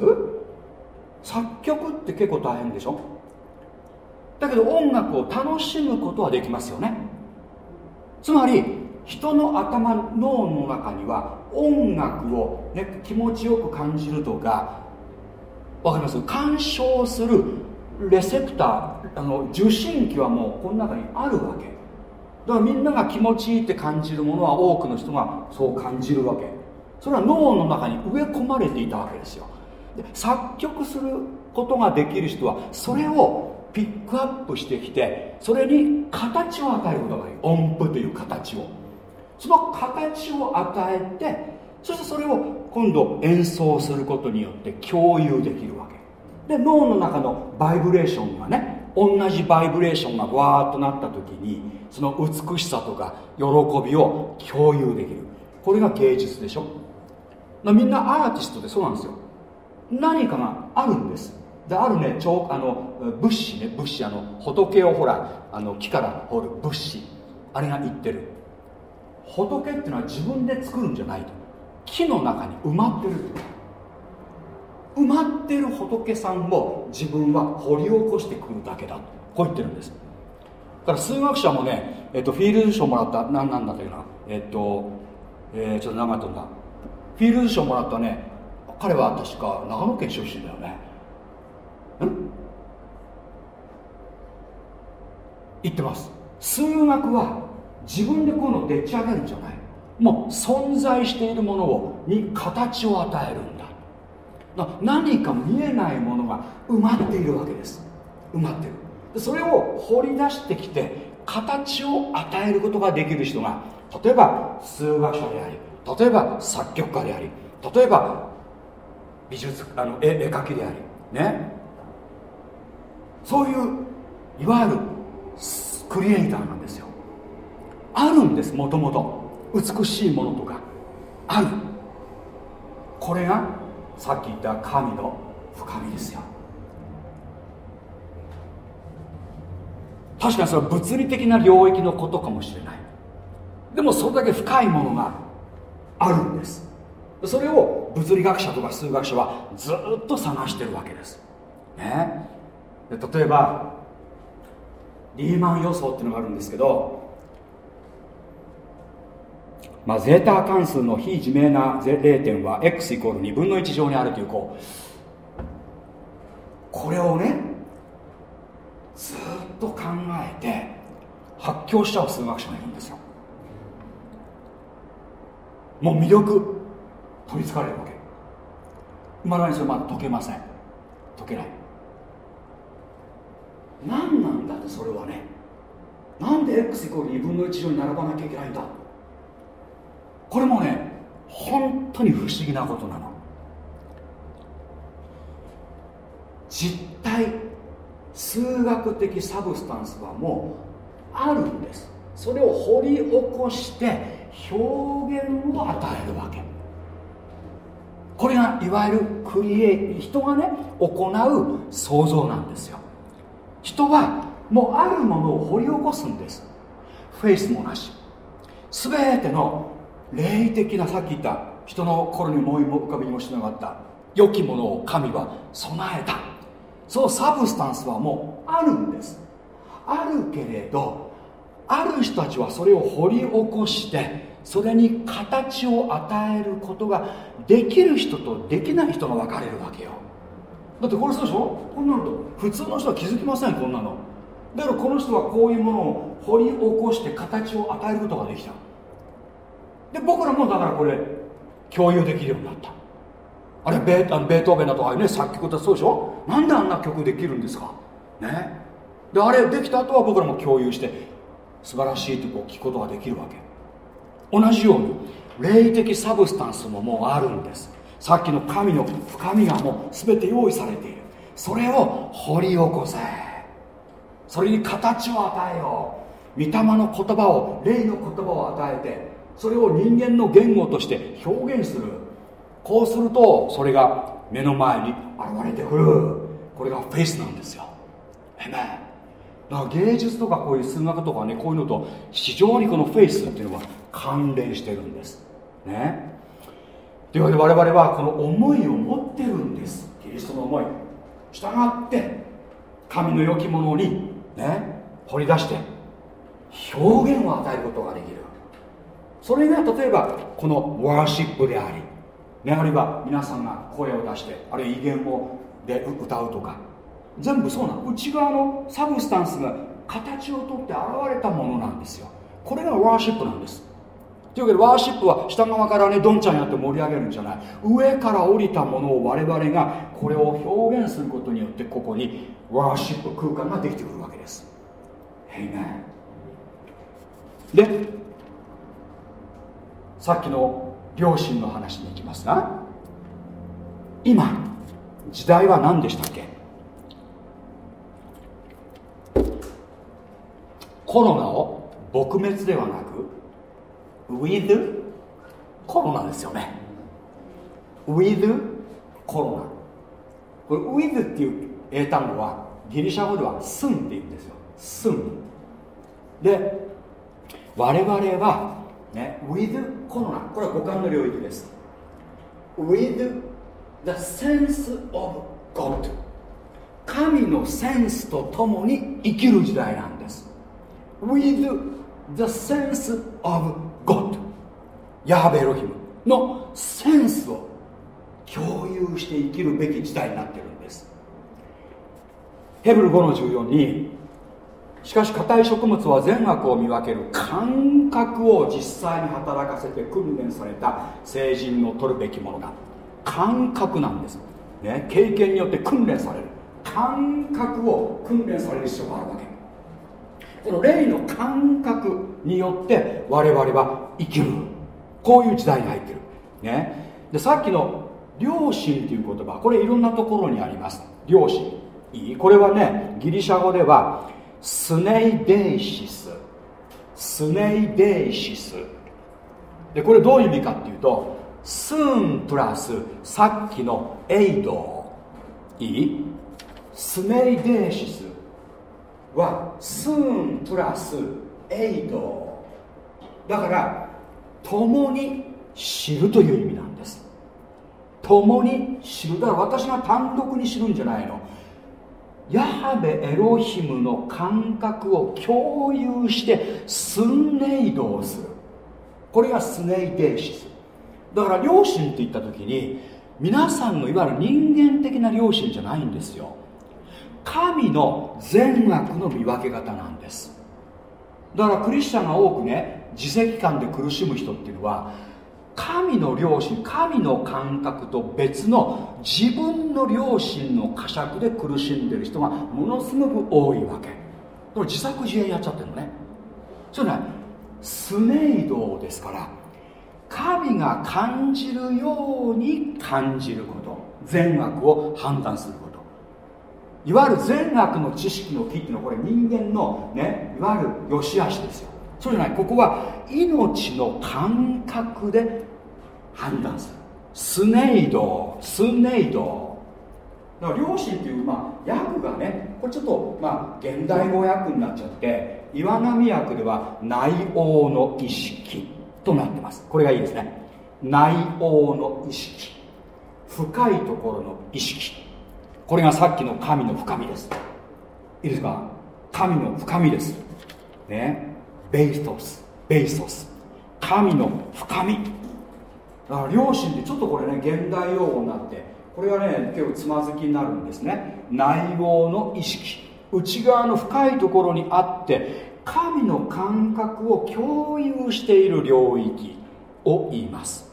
作曲って結構大変でしょ？だけど音楽を楽しむことはできますよね。つまり人の頭脳の中には音楽を、ね、気持ちよく感じるとかわかります？鑑賞するレセプターあの受信機はもうこの中にあるわけ。だからみんなが気持ちいいって感じるものは多くの人がそう感じるわけ。それは脳の中に植え込まれていたわけですよ。で作曲することができる人はそれをピックアップしてきてそれに形を与えることがいい音符という形を。その形を与えてそしてそれを今度演奏することによって共有できるわけ。で脳の中のバイブレーションがね同じバイブレーションがわーっとなった時にその美しさとか喜びを共有できる。これが芸術でしょ。みんなアーティストでそうなんですよ。何かがあるんです。であるねちょあの物資ね物資あの仏をほらあの木から掘る物資あれが言ってる。仏っていうのは自分で作るんじゃないと。木の中に埋まってる。埋まってる仏さんを自分は掘り起こしてくるだけだと。こう言ってるんです。だから数学者もね、えっと、フィールド賞もらった。何なんだったかなえっと、えー、ちょっと長かった。んだフィールド賞もらったね。彼は確か長野県出身だよね。ん？言ってます。数学は自分でこういうのでっち上げるんじゃない。もう存在しているものをに形を与えるんだ。何か見えないものが埋まっているわけです。埋まってる。でそれを掘り出してきて形を与えることができる人が例えば数学者であり例えば作曲家であり例えば美術あの絵絵描きでありね。そういういわゆるクリエイターなんですよ。あるんですもともと。美しいものとか。ある。これがさっき言った神の深みですよ。確かにそれは物理的な領域のことかもしれない。でもそれだけ深いものがあるんです。それを物理学者とか数学者はずっと探してるわけです。ね。で例えばリーマン予想っていうのがあるんですけどまあ、ゼータ関数の非自明な0点は x イコール2分の1乗にあるというこうこれをねずっと考えて発狂しちゃう数学者がいるんですよ。もう魅力取りつかれるわけ。まだにそれまだ解けません。解けない。何なんだってそれはね。なんで x イコール2分の1乗に並ばなきゃいけないんだ。これもね本当に不思議なことなの。実体数学的サブスタンスはもうあるんです。それを掘り起こして表現を与えるわけ。これがいわゆるクリエイティ人がね行う創造なんですよ。人はもうあるものを掘り起こすんです。フェイスもなし。全ての霊的なさっき言った人の心に思い浮かびにもしなかった。良きものを神は備えた。そのサブスタンスはもうあるんです。あるけれどある人たちはそれを掘り起こしてそれに形を与えることができる人とできない人が分かれるわけよ。だってこれそうでしょ？こんなのと。普通の人は気づきませんこんなの。だからこの人はこういうものを掘り起こして形を与えることができた。で僕らもだからこれ共有できるようになった。あれベーあのベートーベンだとかね作曲だそうでしょ？なんであんな曲できるんですか？ね？であれできた後は僕らも共有して素晴らしいってこう聞くことができるわけ。同じように霊的サブスタンスももうあるんです。さっきの神の深みがもう全て用意されている。それを掘り起こせ。それに形を与えよう。御霊の言葉を霊の言葉を与えてそれを人間の言語として表現する。こうするとそれが目の前に現れてくる。これがフェイスなんですよ。えめだから芸術とかこういう数学とかねこういうのと非常にこのフェイスっていうのは関連してるんです。ね。というわけで我々はこの思いを持ってるんです。キリストの思い。従って神の良きものにね掘り出して表現を与えることができる。それが例えばこのワーシップであり、ね、あるいは皆さんが声を出してあるいは威厳をで歌うとか全部そうなの。内側のサブスタンスが形をとって現れたものなんですよ。これがワーシップなんです。というわけでワーシップは下側からねどんちゃんやって盛り上げるんじゃない。上から降りたものを我々がこれを表現することによってここにワーシップ空間ができてくるわけです。へいねでさっきの両親の話に行きますが今時代は何でしたっけ？コロナを撲滅ではなく with コロナですよね。with コロナ。これ with っていう英単語はギリシャ語ではスンって言うんですよ。スンで我々はね。With コロナ。これは五感の領域です。With the sense of God 神のセンスとともに生きる時代なんです。With the sense of God ヤハベエロヒムのセンスを共有して生きるべき時代になってるんです。ヘブル5の14にしかし硬い植物は善悪を見分ける。感覚を実際に働かせて訓練された成人の取るべきものだ。感覚なんです、ね、経験によって訓練される。感覚を訓練される必要があるわけ。この霊の感覚によって我々は生きる。こういう時代に入ってる、ね、でさっきの良心という言葉これいろんなところにあります。良心。いい。これはねギリシャ語ではスネイデイシス。スネイデイシス。でこれどういう意味かっていうとスーンプラスさっきのエイド。いい？スネイデイシス。はスーンプラスエイド。だから共に知るという意味なんです。共に知る。だから私が単独に知るんじゃないの。ヤハベエロヒムの感覚を共有してスンネイドをする。これがスネイデーシス。だから良心って言った時に皆さんのいわゆる人間的な良心じゃないんですよ。神の善悪の見分け方なんです。だからクリスチャンが多くね自責感で苦しむ人っていうのは神の良心神の感覚と別の自分の良心の呵責で苦しんでる人がものすごく多いわけ。これ自作自演やっちゃってるのね。それはスネイドですから神が感じるように感じること。善悪を判断すること。いわゆる善悪の知識の木っていうのはこれ人間のねいわゆる良し悪しですよ。そうじゃない。ここは命の感覚で判断する。スネイド。スネイド。だから両親っていう、まあ、訳がねこれちょっと、まあ、現代語訳になっちゃって岩波訳では内応の意識となってます。これがいいですね。内応の意識。深いところの意識。これがさっきの神の深みです。いいですか？神の深みです。ね。ベイストスベイストス。神の深み。だから両親ってちょっとこれね現代用語になってこれがね結構つまずきになるんですね。内容の意識。内側の深いところにあって神の感覚を共有している領域を言います。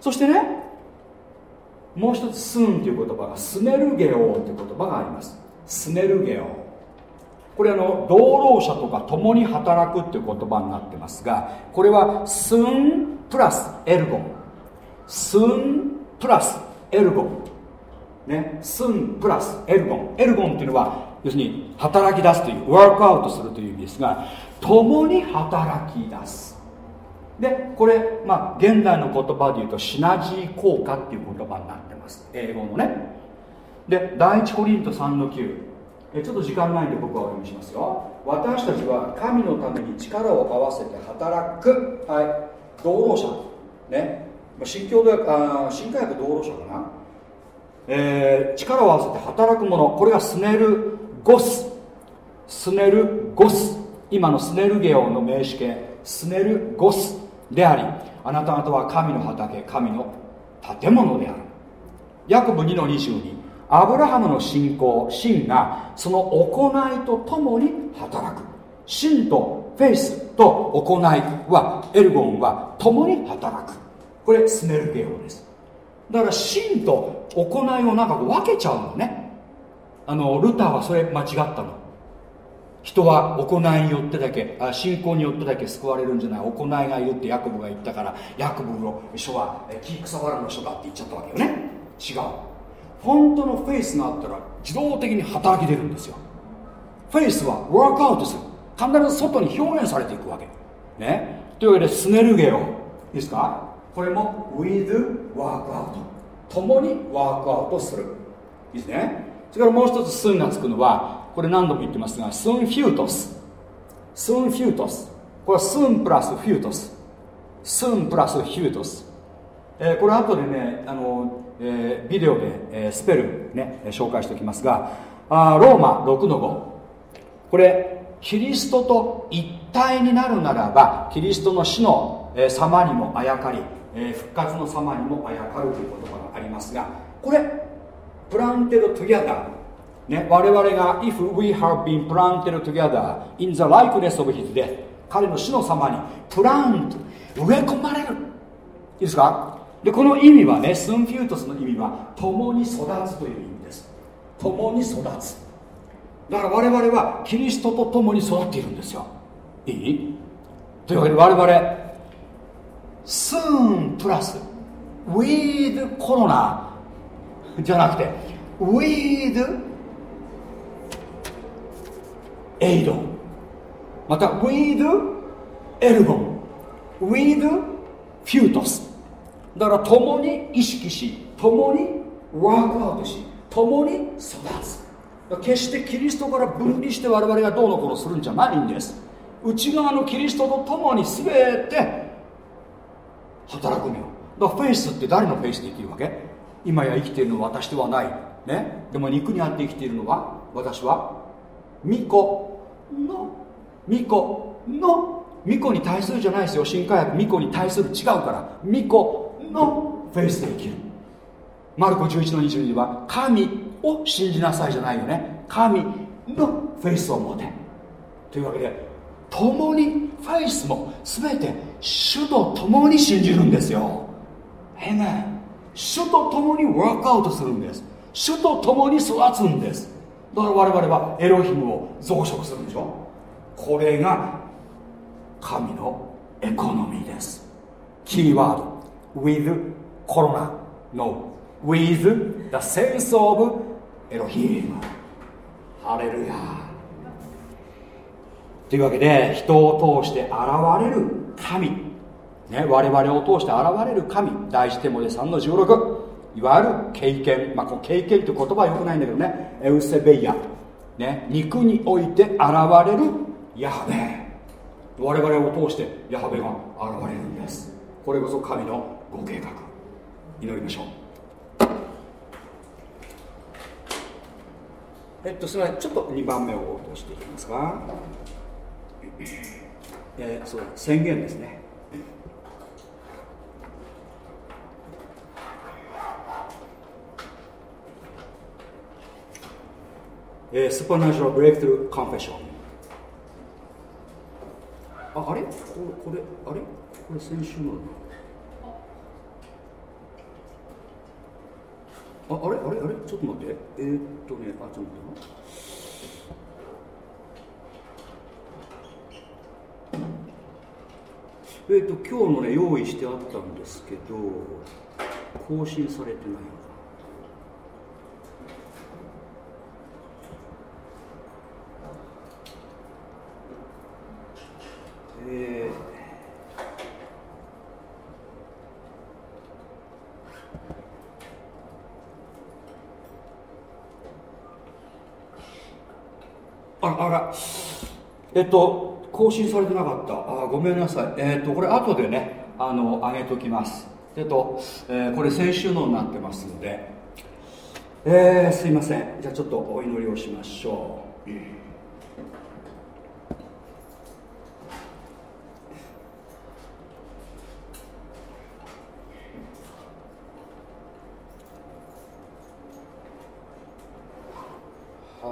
そしてねもう一つスンという言葉がスネルゲオという言葉があります。スネルゲオ。これあの同労者とか共に働くっていう言葉になってますがこれはスンプラスエルゴンスンプラスエルゴンね。スンプラスエルゴンエルゴンっていうのは要するに働き出すというワークアウトするという意味ですが共に働き出す。でこれまあ現代の言葉で言うとシナジー効果っていう言葉になってます。英語のね。で第一コリント3の9えちょっと時間ないんで僕はお読みしますよ。私たちは神のために力を合わせて働く。はい。道路者。ね。新教であ新科学道路者かな、えー、力を合わせて働くもの。これがスネルゴス。スネルゴス。今のスネルゲオの名詞形。スネルゴスでありあなた方は神の畑神の建物である。ヤコブ2の22アブラハムの信仰信がその行いとともに働く。信とフェイスと行いはエルゴンは共に働く。これスネルゲオです。だから信と行いをなんか分けちゃうのね。あのルターはそれ間違ったの。人は行いによってだけあ信仰によってだけ救われるんじゃない。行いがいるってヤコブが言ったからヤコブの書は木草原の書だって言っちゃったわけよね。違う。本当のフェイスがあったら自動的に働き出るんですよ。フェイスはワークアウトする。必ず外に表現されていくわけ。ね。というわけでスネルゲオ。いいですか？これも with ワークアウト共に work out する。いいですね。それからもう一つスンがつくのはこれ何度も言ってますがスンフュートス。スンフュートス。これはスンプラスフュートス。スンプラスフュートス、えー、これ後でねあのえー、ビデオで、えー、スペルね紹介しておきますがあローマ6の5これキリストと一体になるならばキリストの死の、えー、様にもあやかり、えー、復活の様にもあやかるという言葉がありますがこれプランテドトゥギャダーね、我々が If we have been planted together in the likeness of his death 彼の死の様にプラント植え込まれる。いいですか？でこの意味はねスンフュートスの意味は共に育つという意味です。共に育つ。だから我々はキリストと共に育っているんですよ。いい？というわけで我々スーンプラス with コロナじゃなくて with エイド。また with エルゴン。with フュートス。だから共に意識し共にワークアウトし共に育つ。決してキリストから分離して我々がどうのこうのするんじゃないんです。内側のキリストと共に全て働くのよ。だからフェイスって誰のフェイスで生きるわけ？今や生きているのは私ではない。ね？でも肉にあって生きているのは私は巫女の巫女の巫女に対するじゃないですよ。新科学巫女に対する違うから。巫女のフェイスで生きる。マルコ11の22は神を信じなさいじゃないよね。神のフェイスを持て。というわけで共にフェイスも全て主と共に信じるんですよ。へね主と共にワークアウトするんです。主と共に育つんです。だから我々はエロヒムを増殖するんでしょ。これが神のエコノミーです。キーワード。With corona. No with the sense of Elohim. ハレルヤというわけで人を通して現れる神、ね、我々を通して現れる神。第一テモで3の16いわゆる経験、まあ、この経験って言葉はよくないんだけどね。エウセベイヤ、ね、肉において現れるヤハベ。我々を通してヤハベが現れるんです。これこそ神のご計画祈りましょう。えっとすみません。ちょっと2番目を落としていきますか。えー、そう宣言ですね。えー、 supernatural breakthrough confession ああれ？これこれあれ？これ先週の。ああれあれあれちょっと待って。えー、っとねあちょっと待って。えーと、今日のね用意してあったんですけど更新されてないのかえー、あらあら。えっと更新されてなかった。あごめんなさい。えっ、とこれ後でねあの上げときます。えっと、えー、これ先週のになってますので。えー、すいません。じゃあちょっとお祈りをしましょう、ハ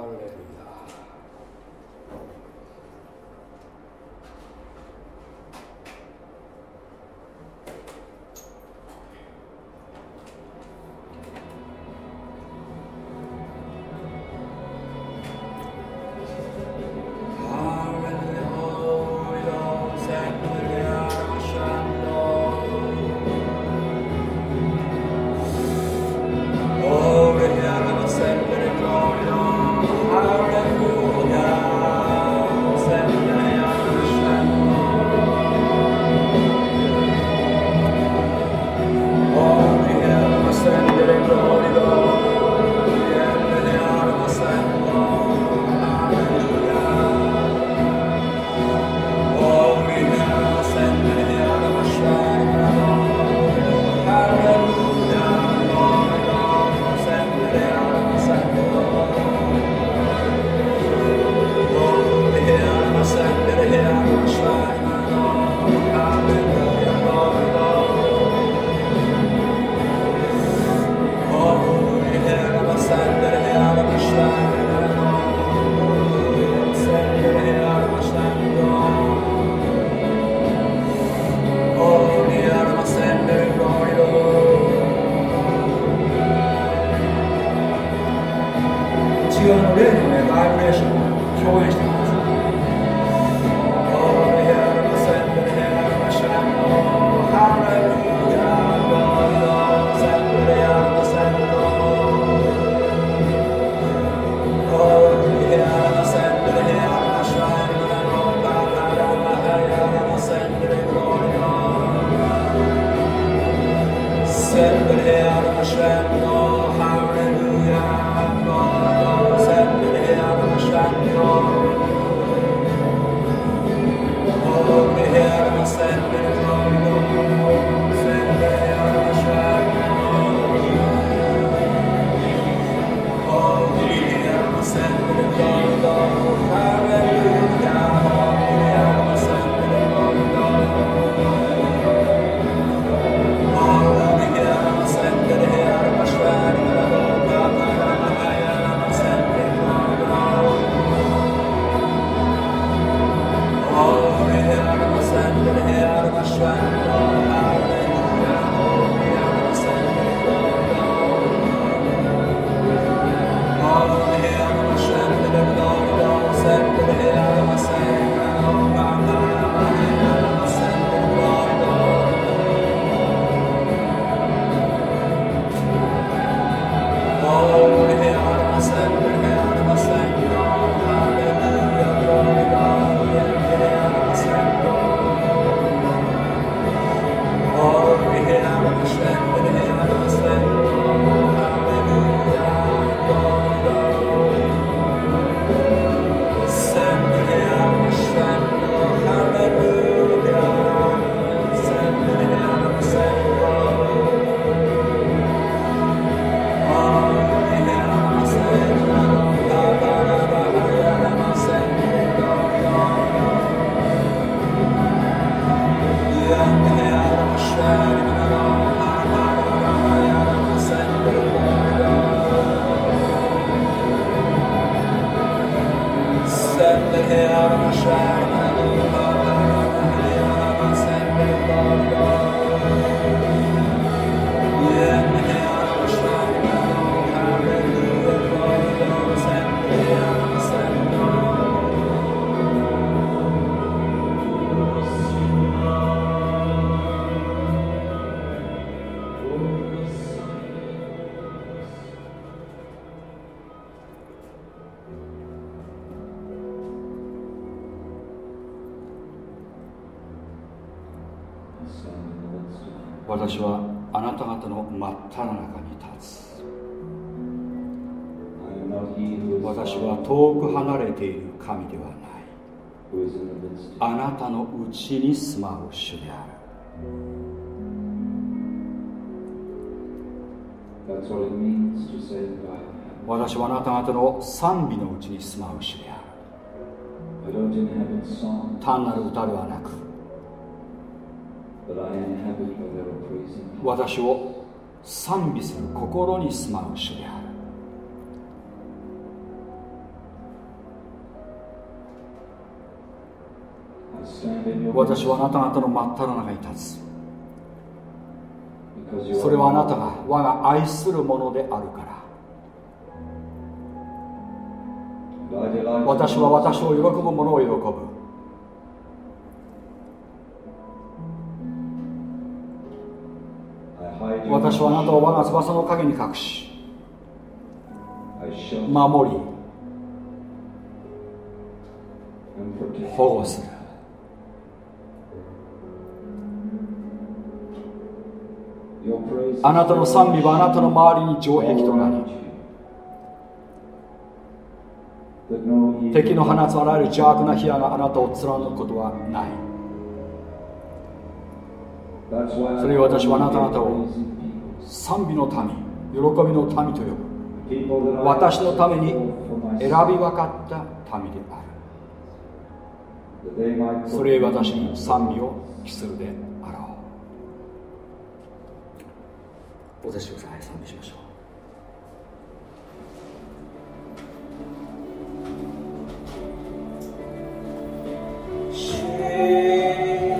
たのうちに住まう主である私はあなた方の賛美のうちに住まう主である単なる歌ではなく私を賛美する心に住まう主である私はあなた方の真っ只中に立つ。それはあなたが我が愛するものであるから。私は私を喜ぶ者を喜ぶ。私はあなたを我が翼の陰に隠し守り保護するあなたの賛美はあなたの周りに城壁となり敵の放つあらゆる邪悪な火矢があなたを貫くことはない。それ私はあなた方を賛美の民喜びの民と呼ぶ。私のために選び分かった民である。それへ私に賛美を期するで。お立ちください賛美しましょう「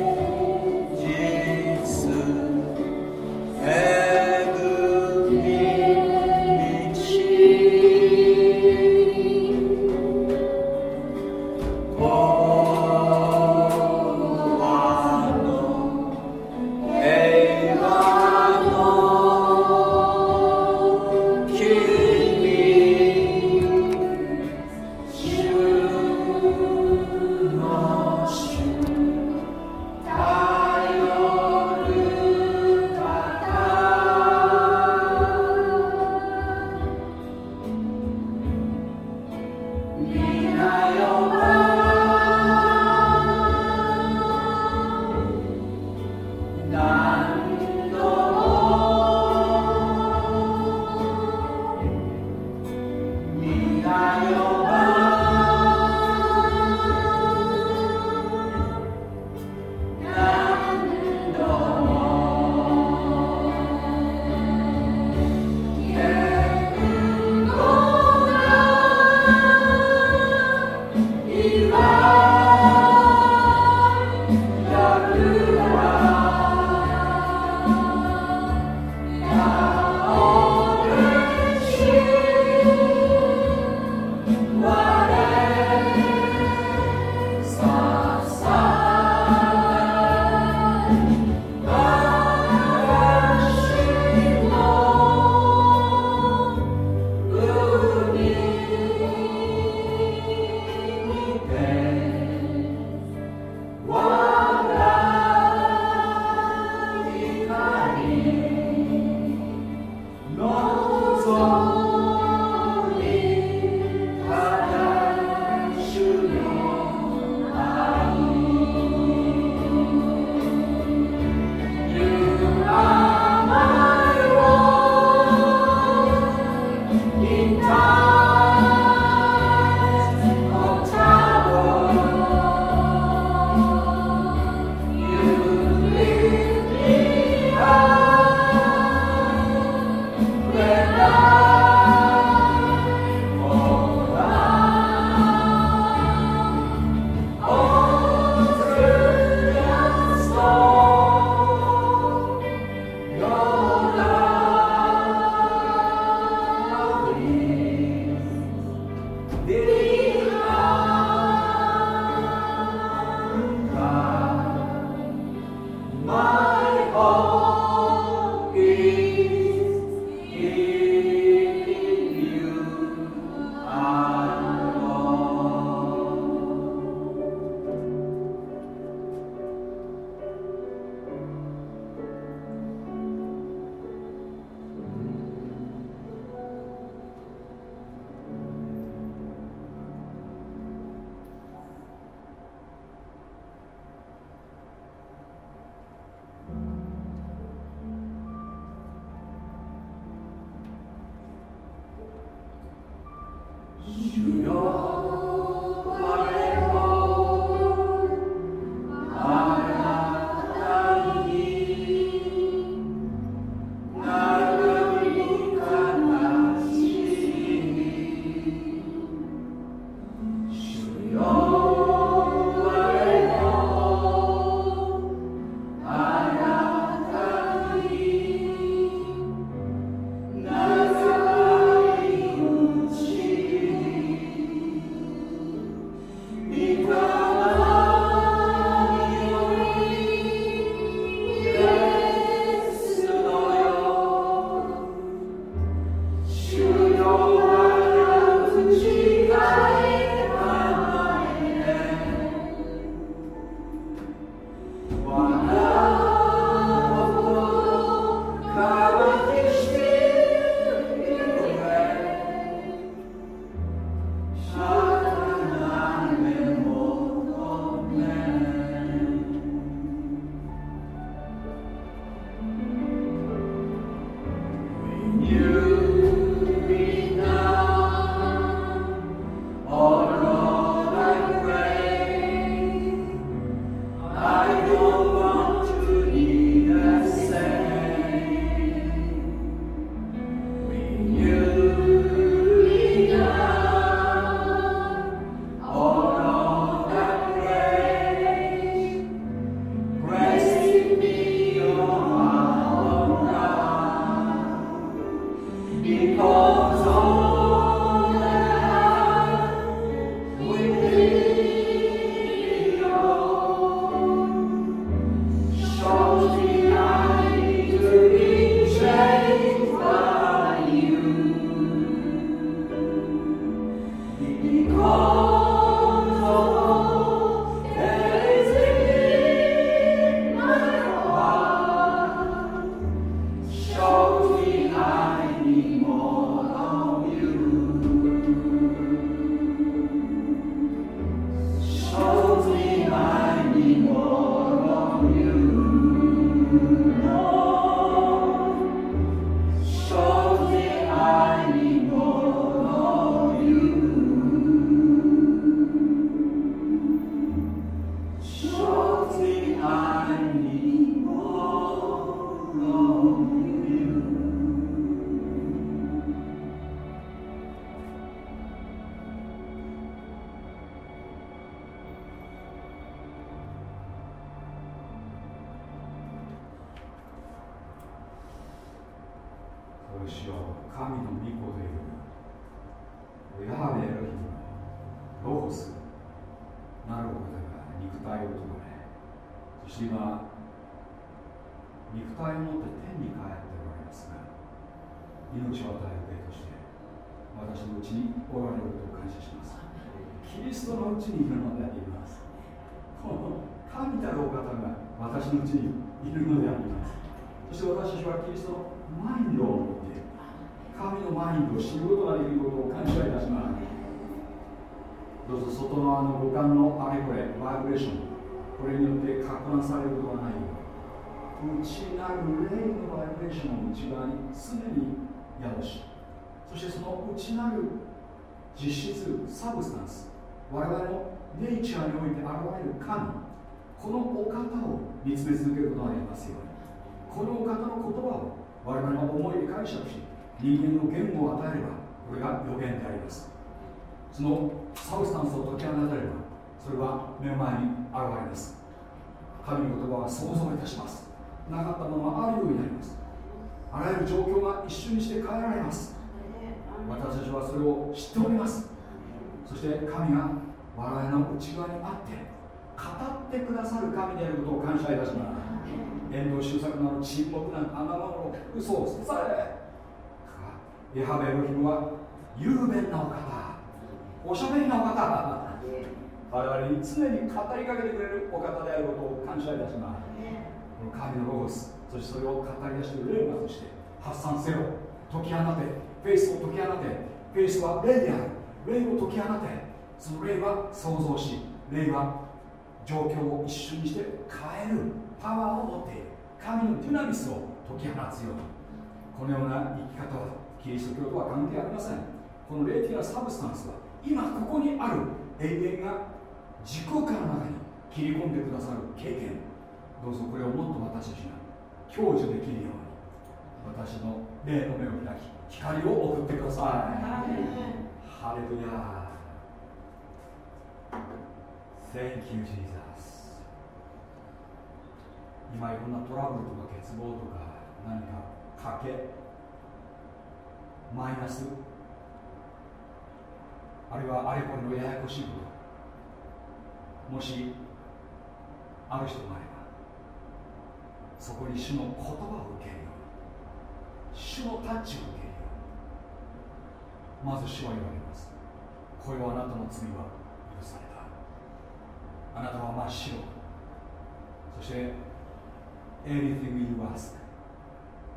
断されることはない。よ内なる霊のバイブレーションの内側に常に宿しそしてその内なる実質 substance 我々の nature において現れる神このお方を見つめ続けることができますように。このお方の言葉を我々の思いで解釈し人間の言語を与えればこれが予言であります。その substance を解き放たればそれは目の前に現れます。神の言葉は想像いたします。なかったものはあるようになります。あらゆる状況が一瞬にして変えられます。私たちはそれを知っております。そして神が我々の内側にあって語ってくださる神であることを感謝いたします。遠藤周作の沈黙な穴場の嘘を捨てされヤハベエロヒムは雄弁なお方おしゃべりなお方。我々に常に語りかけてくれるお方であることを感謝いたします。この神のロゴスそしてそれを語り出している霊馬として発散せよ。解き放て。フェイスを解き放て。フェイスは霊である。霊を解き放て。その霊は創造し霊は状況を一瞬にして変える。パワーを持っている神のデュナミスを解き放つように。このような生き方はキリスト教とは関係ありません。この霊的なサブスタンスは今ここにある。永遠が自己空間の中に切り込んでくださる経験。どうぞこれをもっと私たちが享受できるように私の霊の目を開き光を送ってください。ハレルヤ。Thank you, Jesus. 今いろんなトラブルとか欠乏とか何か賭けマイナスあるいはあれこれのややこしいこともしある人があればそこに主の言葉を受けるよう。に主のタッチを受けるよう。にまず主は言われますこれはあなたの罪は許されたあなたは真っ白そして Anything you ask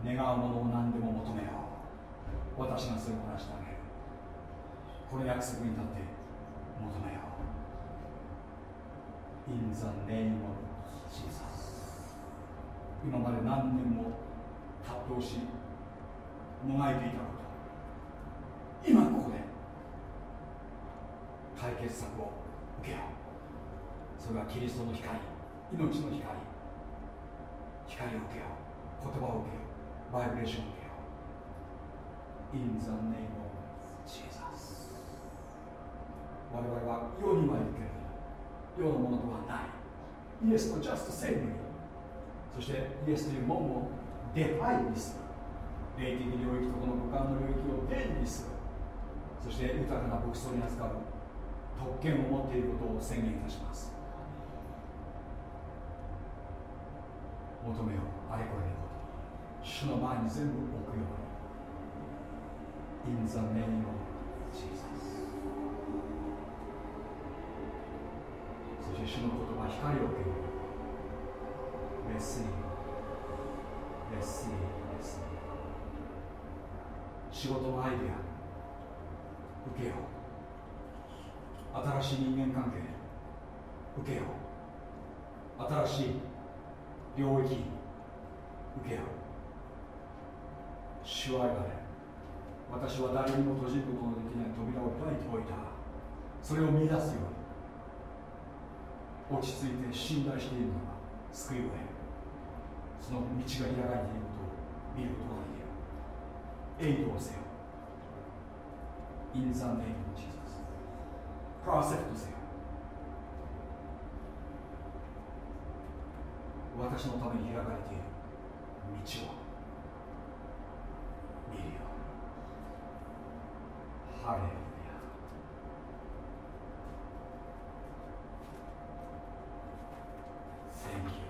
願う。ものを何でも求めよう。私がそれをこなしてあげるこの約束に立って求めよう。In the name of Jesus 今まで何年も葛藤しもがいていたこと今ここで解決策を受けようそれはキリストの光命の光光を受けよう言葉を受けようバイブレーションを受けよう In the name of Jesus 我々は世にはいるけれど世のものではない。イエスとジャストセーブにそしてイエスという門を出入りにする霊的領域とこの五感の領域を出入りにする。そして豊かな牧草に扱う特権を持っていることを宣言いたします。求めようあれこれのこと。主の前に全部置くように。In the name of そして主の言葉光を受ける Let's see Let's see Let's see 仕事のアイデア受けよう新しい人間関係受けよう新しい領域受けよう主は言われ私は誰にも閉じることのできない扉を開いておいたそれを見出すように。落ち着いて信頼しているのは救いを得る。その道が開かれていることを見ることができる。エイドをせよ In the name of Jesus パーセクトせよ私のために開かれている道を見るよハレル Thank you,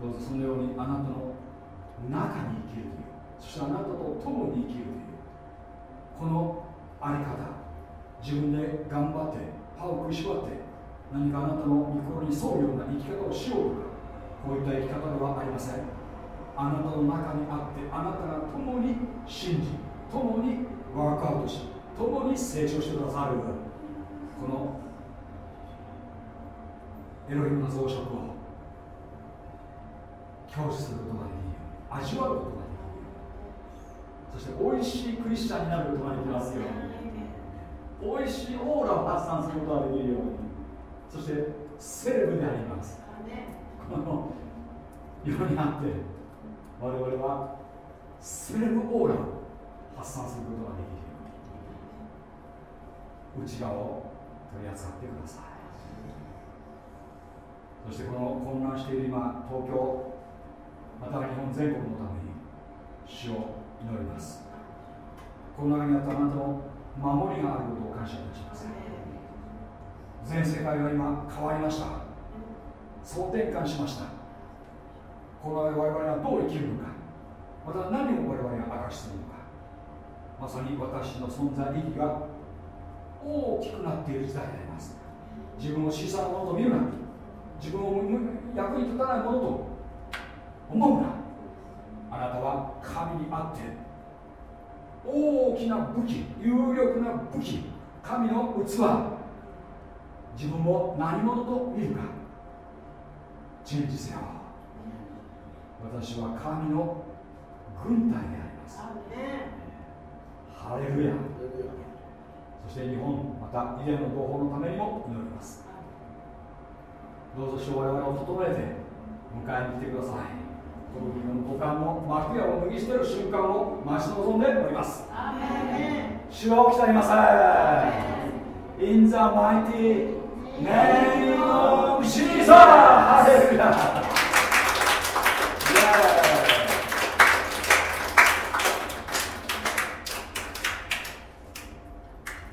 どうぞそのようにあなたの中に生きるというそしてあなたと共に生きるというこのあり方自分で頑張って歯を食いしばって何かあなたの御心に沿うような生き方をしようとかこういった生き方ではありません。あなたの中にあってあなたが共に信じ共にワークアウトし共に成長してくださるこのエロヒムの増殖を享受することができる味わうことができるそして美味しいクリスチャンになることができますように美味しいオーラを発散することができるようにそしてセレブでありますこの世にあって我々はセレブオーラを発散することができるように内側を取り扱ってくださいそしてこの混乱している今東京。また日本全国のために主を祈ります。この間にあったあなたの守りがあることを感謝いたします。全世界が今変わりました。総転換しました。この間我々はどう生きるのか。また何を我々が明かしているのか。まさに私の存在意義が大きくなっている時代であります。自分を小さなものと見るな。自分を役に立たないものと思う。なあなたは神にあって大きな武器有力な武器神の器自分を何者と見るか。チェンジせよ私は神の軍隊であります。ハレルヤ。そして日本また以前の同胞のためにも祈ります。どうぞ我々を整えて迎えに来てください。このの五感も幕屋を脱ぎ捨てる瞬間を待ち望んでおります。主は起きてません In the mighty name of Jesus! ハレルヤ